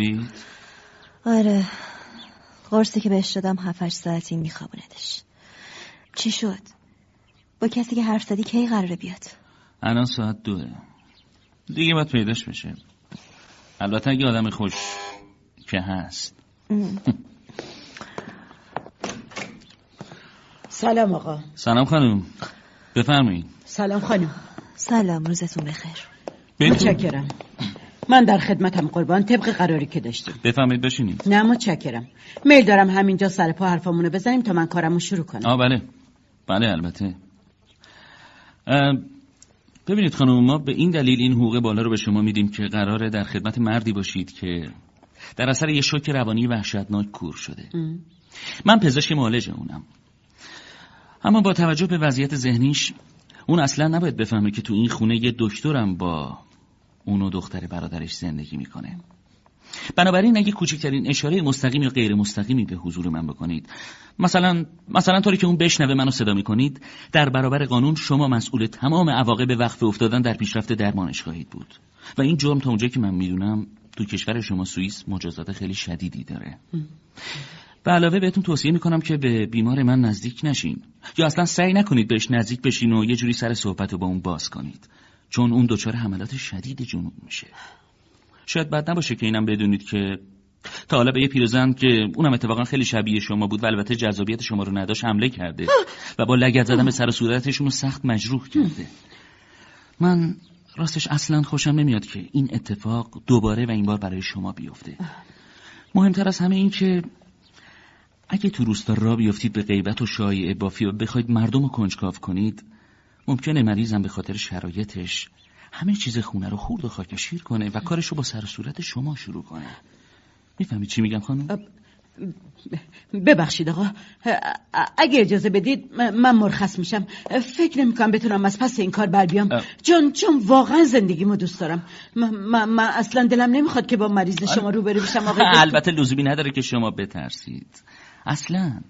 خوابید؟ آره قرصی که بهش دادم هفتش ساعتی میخوابوندش چی شد؟ با کسی که حرف زدی کی قراره بیاد؟ الان ساعت دوه. دیگه باید پیداش بشه. البته اگه آدم خوش که هست. سلام آقا. سلام خانم. بفرمایید. سلام خانم. سلام روزتون بخیر. متشکرم. من در خدمتم قربان طبق قراری که داشتیم. بفهمید بشینید نه متشکرم. میل دارم همینجا سر پا حرفامونو بزنیم تا من کارمو شروع کنم. آه بله. بله البته. ببینید خانم ما به این دلیل این حقوق بالا رو به شما میدیم که قراره در خدمت مردی باشید که در اثر یه شوک روانی وحشتناک کور شده. ام. من پزشک معالج اونم. اما با توجه به وضعیت ذهنیش اون اصلا نباید بفهمه که تو این خونه یه دکترم با اون و دختر برادرش زندگی می‌کنه. بنابراین اگه کوچکترین اشاره مستقیم یا غیر مستقیمی به حضور من بکنید مثلا مثلا طوری که اون بشنوه منو صدا می‌کنید در برابر قانون شما مسئول تمام عواقب وقف افتادن در پیشرفت درمانش خواهید بود. و این جرم تا اونجایی که من می‌دونم تو کشور شما سوئیس مجازات خیلی شدیدی داره. به علاوه بهتون توصیه می‌کنم که به بیمار من نزدیک نشین. یا اصلا سعی نکنید بهش نزدیک بشین و یه جوری سر صحبت رو با اون باز کنید. چون اون دچار حملات شدید جنوب میشه. شاید بد نباشه که اینم بدونید که تا حالا به یه پیرزن که اونم اتفاقا خیلی شبیه شما بود و البته جذابیت شما رو نداشت حمله کرده و با لگت زدن به سر و صورتشون رو سخت مجروح کرده. من راستش اصلا خوشم نمیاد که این اتفاق دوباره و این بار برای شما بیفته. مهمتر از همه این که اگه تو روستا را بیفتید به غیبت و شایعه بافی و بخواید مردم رو کنجکاو کنید ممکنه مریضم به خاطر شرایطش همه چیز خونه رو خورد و خاکشیر کنه و کارشو با سر و صورت شما شروع کنه. می‌فهمید چی میگم خانم؟ ببخشید آقا. اگه اجازه بدید من مرخص میشم. فکر نمی‌کنم بتونم از پس این کار بر بیام. چون چون واقعا زندگیمو دوست دارم. من, اصلا دلم نمی‌خواد که با مریض شما روبرو بشم آقا (laughs) البته لزومی نداره که شما بترسید. اصلا.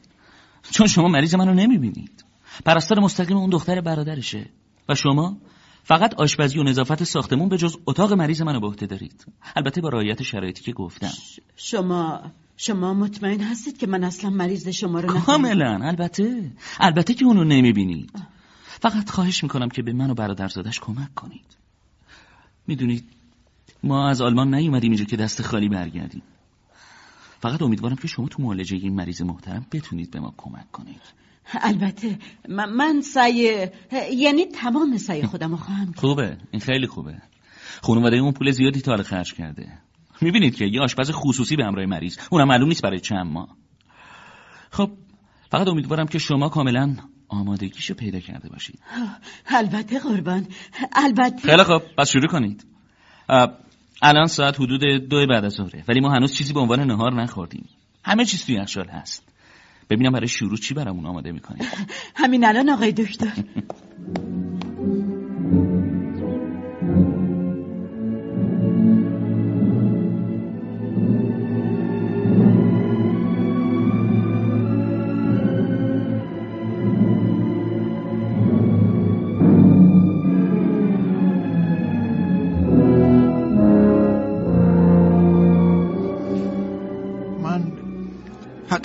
چون شما مریض منو نمی‌بینید. پرستار مستقیم اون دختر برادرشه. و شما فقط آشپزی و نظافت ساختمون به جز اتاق مریض منو به عهده دارید. البته با رعایت شرایطی که گفتم. شما شما مطمئن هستید که من اصلا مریض شما رو کاملا البته. البته که اونو نمی‌بینید. فقط خواهش می‌کنم که به من و برادرزادش کمک کنید. می‌دونید ما از آلمان نیومدیم اینجا که دست خالی برگردیم. فقط امیدوارم که شما تو معالجه این مریض محترم بتونید به ما کمک کنید. البته من سعی یعنی تمام سعی خودم رو خواهم خوبه این خیلی خوبه. خانواده اون پول زیادی تا خرج کرده. می‌بینید که یه آشپز خصوصی به همراه مریض اونم معلوم نیست برای چند ماه. خب فقط امیدوارم که شما کاملا آمادگیشو پیدا کرده باشید. البته قربان. البته خیلی خب پس شروع کنید. الان ساعت حدود دو بعد از ظهره ولی ما هنوز چیزی به عنوان نهار نخوردیم. همه چیز توی یخچال هست. ببینم برای شروع چی برامون آماده می‌کنید (laughs) همین الان آقای دکتر. (laughs)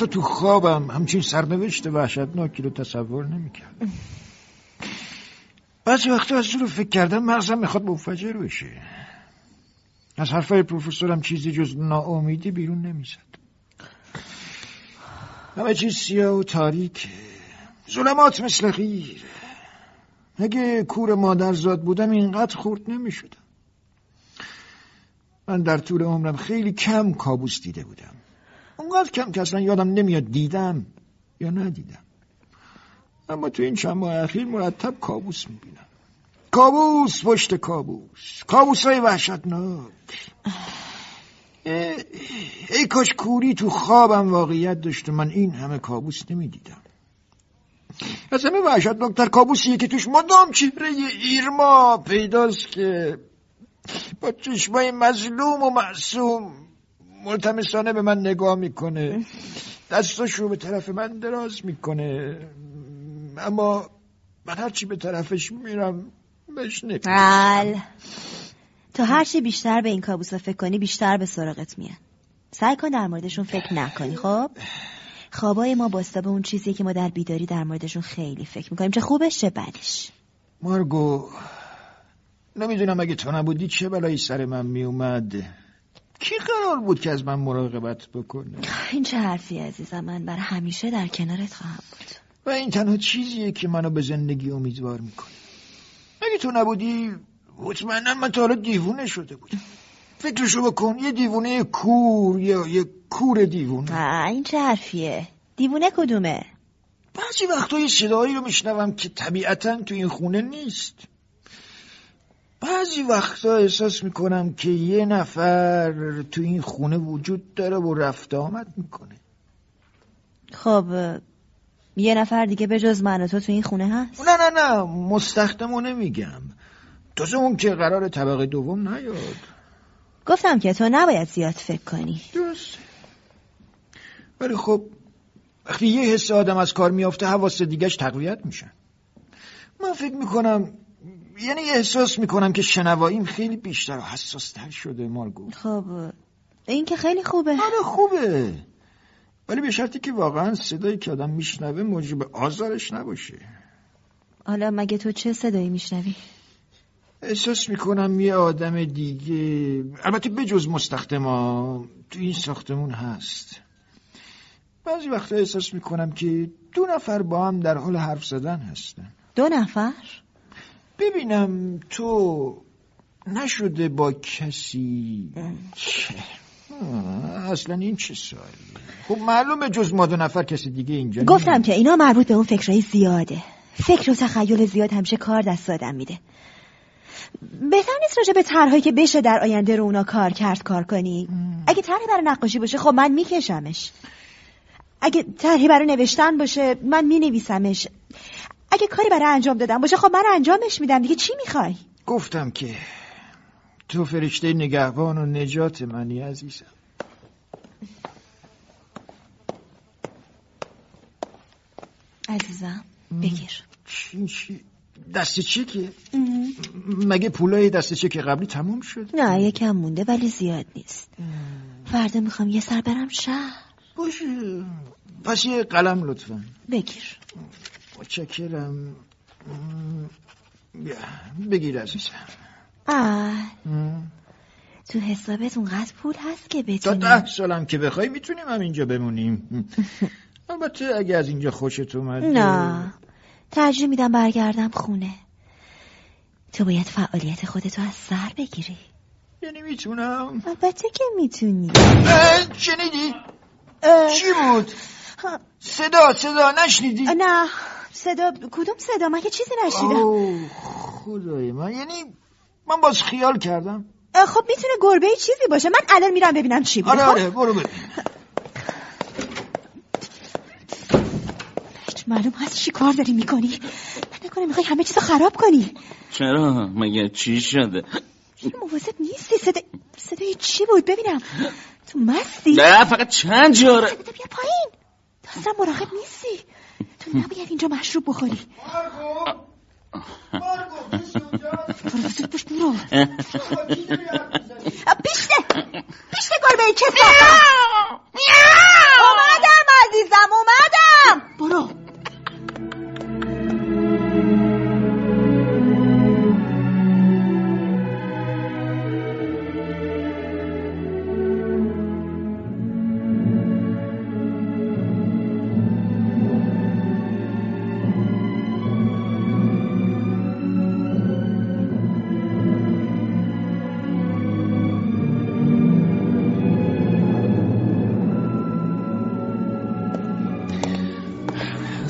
حتی تو خوابم همچین سرنوشت وحشتناکی رو تصور نمی‌کردم. بعضی وقتا از رو فکر کردم مغزم می‌خواد منفجر بشه. از حرفای پروفسورم چیزی جز ناامیدی بیرون نمی‌زد. همه چیز سیاه و تاریک ظلمات مثل غیر. اگه کور مادر زاد بودم اینقدر خورد نمی‌شدم. من در طول عمرم خیلی کم کابوس دیده بودم. اونقدر کم که اصلا یادم نمیاد دیدم یا ندیدم. اما تو این چند ماه اخیر مرتب کابوس می‌بینم. کابوس پشت کابوس. کابوس های وحشتناک ای کاش کوری تو خوابم واقعیت داشت من این همه کابوس نمی‌دیدم. از همه وحشتناکتر کابوسیه که توش مدام چهره ایرما پیداست که با چشمای مظلوم و معصوم ملتمسانه به من نگاه می‌کنه. دستاش رو به طرف من دراز می‌کنه. اما من هرچی به طرفش میرم بهش بل. تو هرچی بیشتر به این کابوسا فکر کنی بیشتر به سراغت میان. سعی کن در موردشون فکر نکنی خب؟ خوابای ما باستا اون چیزی که ما در بیداری در موردشون خیلی فکر می‌کنیم. چه خوبش چه بدش. مارگو نمی‌دونم اگه تو نبودی چه بلایی سر من میومد کی قرار بود که از من مراقبت بکنه؟ این چه حرفی عزیزم من بر همیشه در کنارت خواهم بود. و این تنها چیزیه که منو به زندگی امیدوار می‌کنه. اگه تو نبودی مطمئنا من تا حالا دیوونه شده بودم. فکرشو بکن یه دیوونه کور یا یه کور دیوونه. این چه حرفیه؟ دیوونه کدومه؟ بعضی وقتا یه صدایی رو میشنوم که طبیعتا تو این خونه نیست. بعضی وقتا احساس می‌کنم که یه نفر تو این خونه وجود داره و رفت آمد می‌کنه. خب یه نفر دیگه به جز من تو تو این خونه هست؟ نه نه نه مستخدمو نمیگم. تازه اون که قرار طبقه دوم نیاد. گفتم که تو نباید زیاد فکر کنی. درست. ولی خب وقتی یه حس آدم از کار میافته حواس دیگهش تقویت میشن من فکر می‌کنم یعنی احساس می‌کنم که شنواییم خیلی بیشتر و حساستر شده مارگو خب این که خیلی خوبه. آره خوبه. ولی به شرطی که واقعا صدایی که آدم میشنوه موجب آزارش نباشه. حالا مگه تو چه صدایی میشنوی؟ احساس می‌کنم یه آدم دیگه. البته بجز مستخدما تو این ساختمون هست. بعضی وقتا احساس می‌کنم که دو نفر با هم در حال حرف زدن هستن. دو نفر؟ ببینم تو نشده با کسی؟ اصلا این چه سوالی؟ خب معلومه جز ما دو نفر کسی دیگه اینجا گفتم که اینا مربوط به اون فکرهای زیاده. فکر و تخیل زیاد همیشه کار دست آدم میده. بهتر نیست راجع به طرحهایی که بشه در آینده رو اونا کار کرد کار کنی؟ اگه طرحی برای نقاشی باشه خب من میکشمش. اگه طرحی برای نوشتن باشه من مینویسمش. اگه کاری برای انجام دادم باشه خب من انجامش میدم دیگه. چی می‌خوای؟ گفتم که تو فرشته نگهبان و نجات منی عزیزم. عزیزم بگیر. چی چی؟ دست چکه مگه پولای دست چک قبلی تموم شد نه یکم مونده ولی زیاد نیست. فردا می‌خوام یه سر برم شهر. باشه. پس یه قلم لطفا. بگیر. متشکرم. بیا، بگیر عزیزم. آه. تو حسابت اونقدر پول هست که تا بتونی ده سالم که بخوای می‌تونیم هم اینجا بمونیم. (laughs) البته اگه از اینجا خوشت اومد نه. ترجیح میدم برگردم خونه. تو باید فعالیت خودتو از سر بگیری. یعنی می‌تونم؟ البته که می‌تونی. شنیدی؟ چی بود؟ صدا صدا نشنیدی؟ نه. صدا کدوم صدا؟ من که چیزی نشیدم. خدای من. یعنی من باز خیال کردم. خب می‌تونه گربه چیزی باشه. من الان میرم ببینم چی بود. آره خب؟ آره برو ببین. هیچ معلوم هست چی کار داری می‌کنی. نکنه می‌خوای همه چیزو خراب کنی. چرا؟ مگه چی شده؟ مواظب نیستی؟ صدا... صدای چی بود؟ ببینم. تو مستی. نه فقط چند جاره بیا پایین. تو اصلا مراقب نیستی. تو نباید اینجا مشروب بخوری. برو زود باش برو بیشته بیشته گربه کسا اومدم عزیزم اومدم. برو.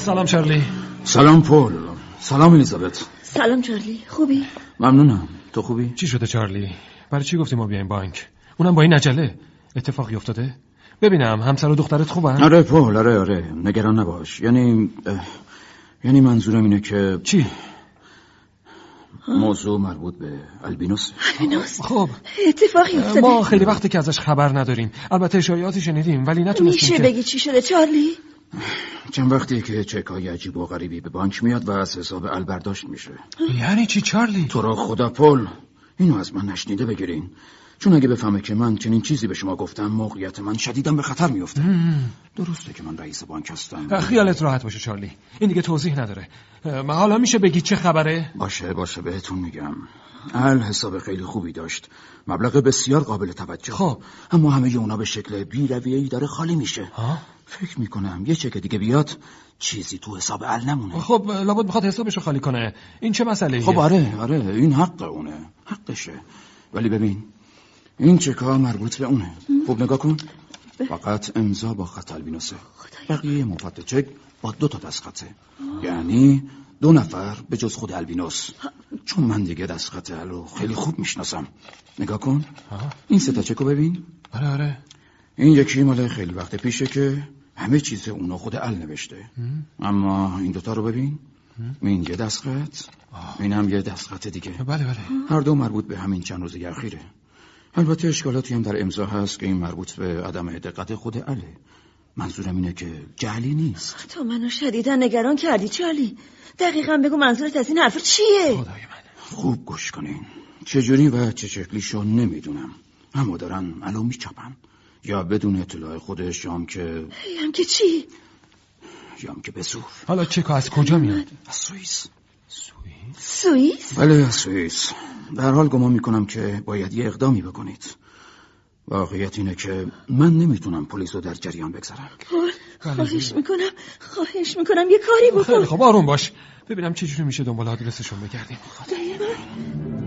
سلام چارلی. سلام پول. سلام الیزابت. سلام چارلی. خوبی؟ ممنونم. تو خوبی؟ چی شده چارلی؟ برای چی گفتی ما بیایم بانک؟ اونم با این عجله. اتفاقی افتاده؟ ببینم همسر و دخترت خوبن؟ آره پول آره آره. نگران نباش. یعنی اه، یعنی منظورم اینه که چی؟ موضوع مربوط به البینوس. البینوس. خب. اتفاقی افتاده. ما خیلی وقتی که ازش خبر نداریم. البته شایعاتی شنیدیم ولی نتونستیم میشه که بگی چی شده چارلی؟ چند وقتی که چک های عجیب و غریبی به بانک میاد و از حساب ال برداشت میشه. یعنی چی چارلی؟ تو را خدا پل. اینو از من نشنیده بگیرین. چون اگه بفهمه که من چنین چیزی به شما گفتم موقعیت من شدیدا به خطر میفته درسته که من رئیس بانک هستم. خیالت راحت باشه چارلی. این دیگه توضیح نداره. حالا میشه بگی چه خبره؟ باشه باشه بهتون میگم. ال حساب خیلی خوبی داشت. مبلغ بسیار قابل توجه. خب. اما همه اونا به شکل بی رویه‌ای داره خالی میشه. ها؟ فکر می‌کنم یه چک دیگه بیاد چیزی تو حساب ال نمونه. خب لابد می‌خواد حسابشو خالی کنه. این چه مسئله خب آره آره این حق اونه. حقشه. ولی ببین این چک ها مربوط به اونه؟ خوب نگاه کن. فقط امضا با خط البینوسه بقیه مفت چک با دو تا دستخطه. یعنی دو نفر به جز خود البینوس چون من دیگه دستخط الو خیلی خوب می‌شناسم. نگاه کن. این سه تا چکو ببین. آره آره. این یکی مال خیلی وقت پیشه که همه چیز اونو خود ال نوشته. اما این دوتا رو ببین. این یه دستخط. این هم یه دستخط دیگه. بله بله. هر دو مربوط به همین چند روز اخیره. البته اشکالاتی هم در امضا هست که این مربوط به عدم دقت خود اله منظورم اینه که جعلی نیست. تو منو شدیدا نگران کردی چارلی دقیقا بگو منظورت از این حرف چیه؟ خوب گوش کنین. چجوری و چه شکلیشو نمی‌دونم. اما دارن الو میچپن. یا بدون اطلاع خودش یا هم که هم که چی؟ یا هم که به زور حالا چک از کجا میاد؟ از سوئیس؟ سوئیس؟ بله از سوئیس. در حال گمان می‌کنم که باید یه اقدامی بکنید. واقعیت اینه که من نمی‌تونم پلیس رو در جریان بگذارم. پول خواهش می‌کنم. خواهش می‌کنم یه کاری بکن. خیلی خب آروم باش. ببینم چجوری میشه دنبال آدرسشون بگردیم. خدای من.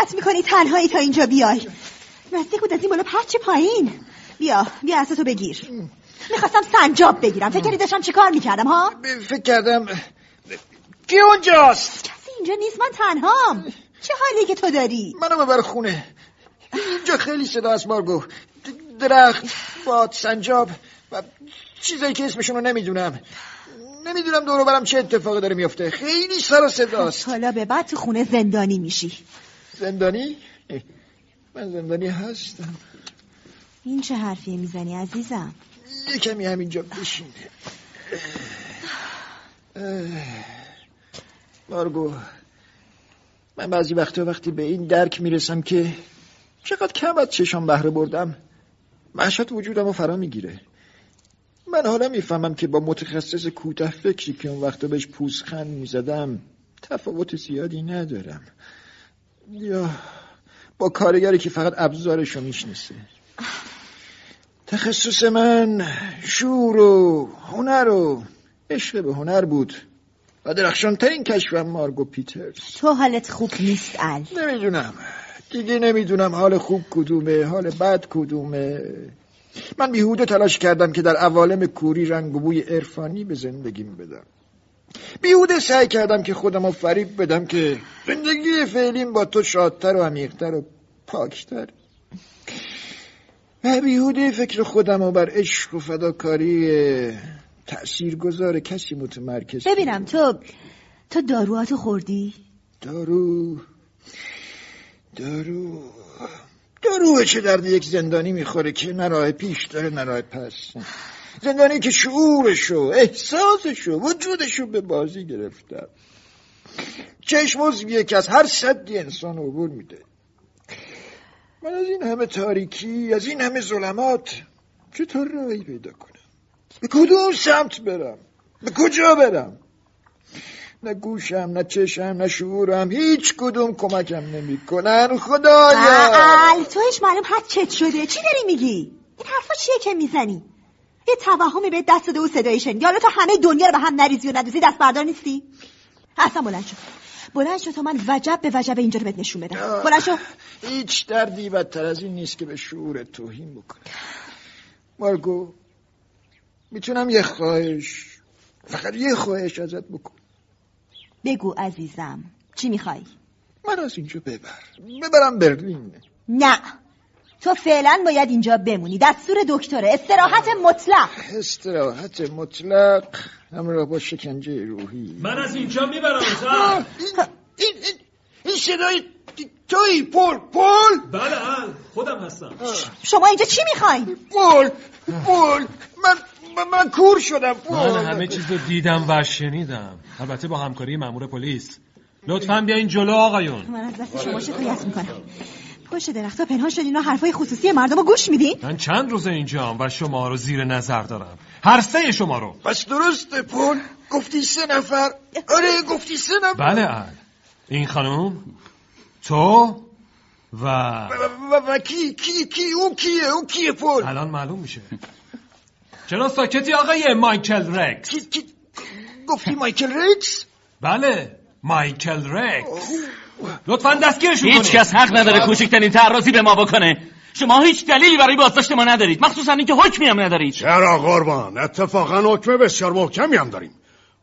جرأت می‌کنی تنهایی تا اینجا بیای. نزدیک بود از این بالا پرچ پایین. بیا بیا تو بگیر. می‌خواستم سنجاب بگیرم. فکر کردی داشتم چه کار می‌کردم ها؟ فکر کردم کی اونجاست؟ کسی اینجا نیست من تنهام. چه حالی که تو داری؟ منو ببر خونه. اینجا خیلی صدا است مارگو درخت باد سنجاب و چیزایی که اسمشون رو نمی‌دونم. نمی‌دونم دورو برم چه اتفاقی داره میفته خیلی سر و صداست. حالا به بعد تو خونه زندانی میشی. زندانی؟ من زندانی هستم. این چه حرفیه می‌زنی عزیزم؟ یه کمی همینجا بشینه مارگو من بعضی وقتا وقتی به این درک می‌رسم که چقدر کم از چشام بهره بردم وحشت وجودم رو فرا می‌گیره. من حالا می‌فهمم که با متخصص کوته فکری که اون وقتا بهش پوزخند می‌زدم تفاوت زیادی ندارم. یا با کارگری که فقط ابزارشو میشنسه تخصص من شور و هنر و عشق به هنر بود و درخشان ترین کشفم مارگو پیترز. تو حالت خوب نیست ال. نمی‌دونم. دیگه نمی‌دونم حال خوب کدومه حال بد کدومه. من بیهوده تلاش کردم که در عوالم کوری رنگ و بوی عرفانی به زندگیم بدم. بیهوده سعی کردم که خودم رو فریب بدم که زندگی فعلیم با تو شادتر و عمیقتر و پاکتر. و بیهوده فکر خودم رو بر عشق و فداکاری تأثیر گذار کسی متمرکز ببینم تو تو داروهاتو خوردی؟ دارو. دارو. دارو چه درد یک زندانی می‌خوره که نه پیش داره نه پس. زندانی که شعورشو احساسشو وجودشو به بازی گرفتم چشم عضویه که از هر صدی انسان عبور میده. من از این همه تاریکی از این همه ظلمات چطور راهی پیدا کنم؟ به کدوم سمت برم؟ به کجا برم؟ نه گوشم نه چشم نه شعورم هیچ کدوم کمکم نمی‌کنن. خدایا! ال تو هیچ معلوم حد چت شده. چی داری میگی؟ این حرفا چیه که می‌زنی؟ یه توهمی به دست دو صدایی شنیدی حالا تو همه دنیا رو به هم نریزی و ندوزی دست بردار نیستی؟ اصلا بلند شو. بلند شو تا من وجب به وجب اینجا رو بهت نشون بدم. بلند شو. هیچ دردی بدتر از این نیست که به شعور توهین بکنه مارگو می‌تونم یه خواهش فقط یه خواهش ازت بکن. بگو عزیزم چی می‌خوای؟ من از اینجا ببر. ببرم برلین نه. تو فعلا باید اینجا بمونی. دستور دکتره. استراحت مطلق. استراحت مطلق. همراه با شکنجه روحی. من از اینجا می‌برم این, این, این, این صدای توی پول پول بله خودم هستم. شما اینجا چی می‌خواین؟ پول پول من من کور شدم من همه چیز رو دیدم و شنیدم. البته با همکاری مامور پلیس. لطفا بیاین جلو آقایون. من از دست شما شکایت می‌کنم. پشت درخت پنهان شدین و حرفای خصوصی مردم رو گوش میدین؟ من چند روز اینجا و شما رو زیر نظر دارم. هر سه شما رو. بس درسته پول. گفتی سه نفر. آره گفتی سه نفر. بله ال این خانم تو و و, و, کی کی کی؟ اون کیه؟ اون کیه پول؟ الان معلوم میشه. چرا ساکتی آقای مایکل رکس؟ کی, کی... گفتی مایکل رکس؟ بله مایکل رکس. لطفا دستگیرشون هیچ کس حق نداره کوچکترین تعرضی به ما بکنه. شما هیچ دلیلی برای بازداشت ما ندارید. مخصوصا اینکه حکمی هم ندارید. چرا قربان؟ اتفاقا حکم بسیار محکمی هم داریم.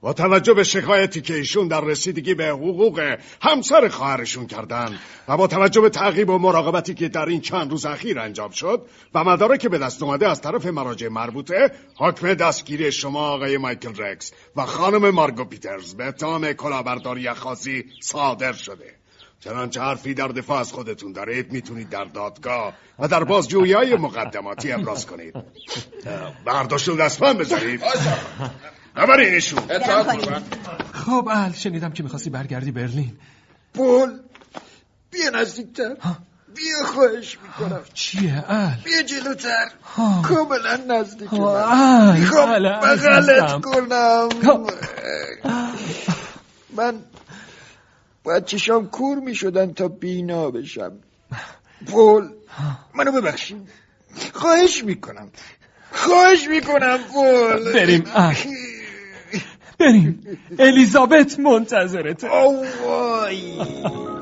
با توجه به شکایتی که ایشون در رسیدگی به حقوق همسر خواهرشون کردن و با توجه به تعقیب و مراقبتی که در این چند روز اخیر انجام شد و مدارک که به دست اومده از طرف مراجع مربوطه حکم دستگیری شما آقای مایکل رکس و خانم مارگو پیترز به اتهام کلاهبرداری خاصی صادر شده. چنانچه حرفی در دفاع از خودتون دارید می‌تونید در دادگاه و در بازجویی های مقدماتی ابراز کنید. برداشت دستمان بذارید. نبرینشون خب ال شنیدم که می‌خواستی برگردی برلین. بول بیا نزدیکتر. بیا خواهش می‌کنم. چیه؟ ال بیا جلوتر. کاملا نزدیک می‌خوام بغلت کنم من باید چشام کور می‌شدن تا بینا بشم. پول منو ببخشید. خواهش می‌کنم. خواهش می‌کنم پول. بریم ال بریم. الیزابت منتظرته. اوه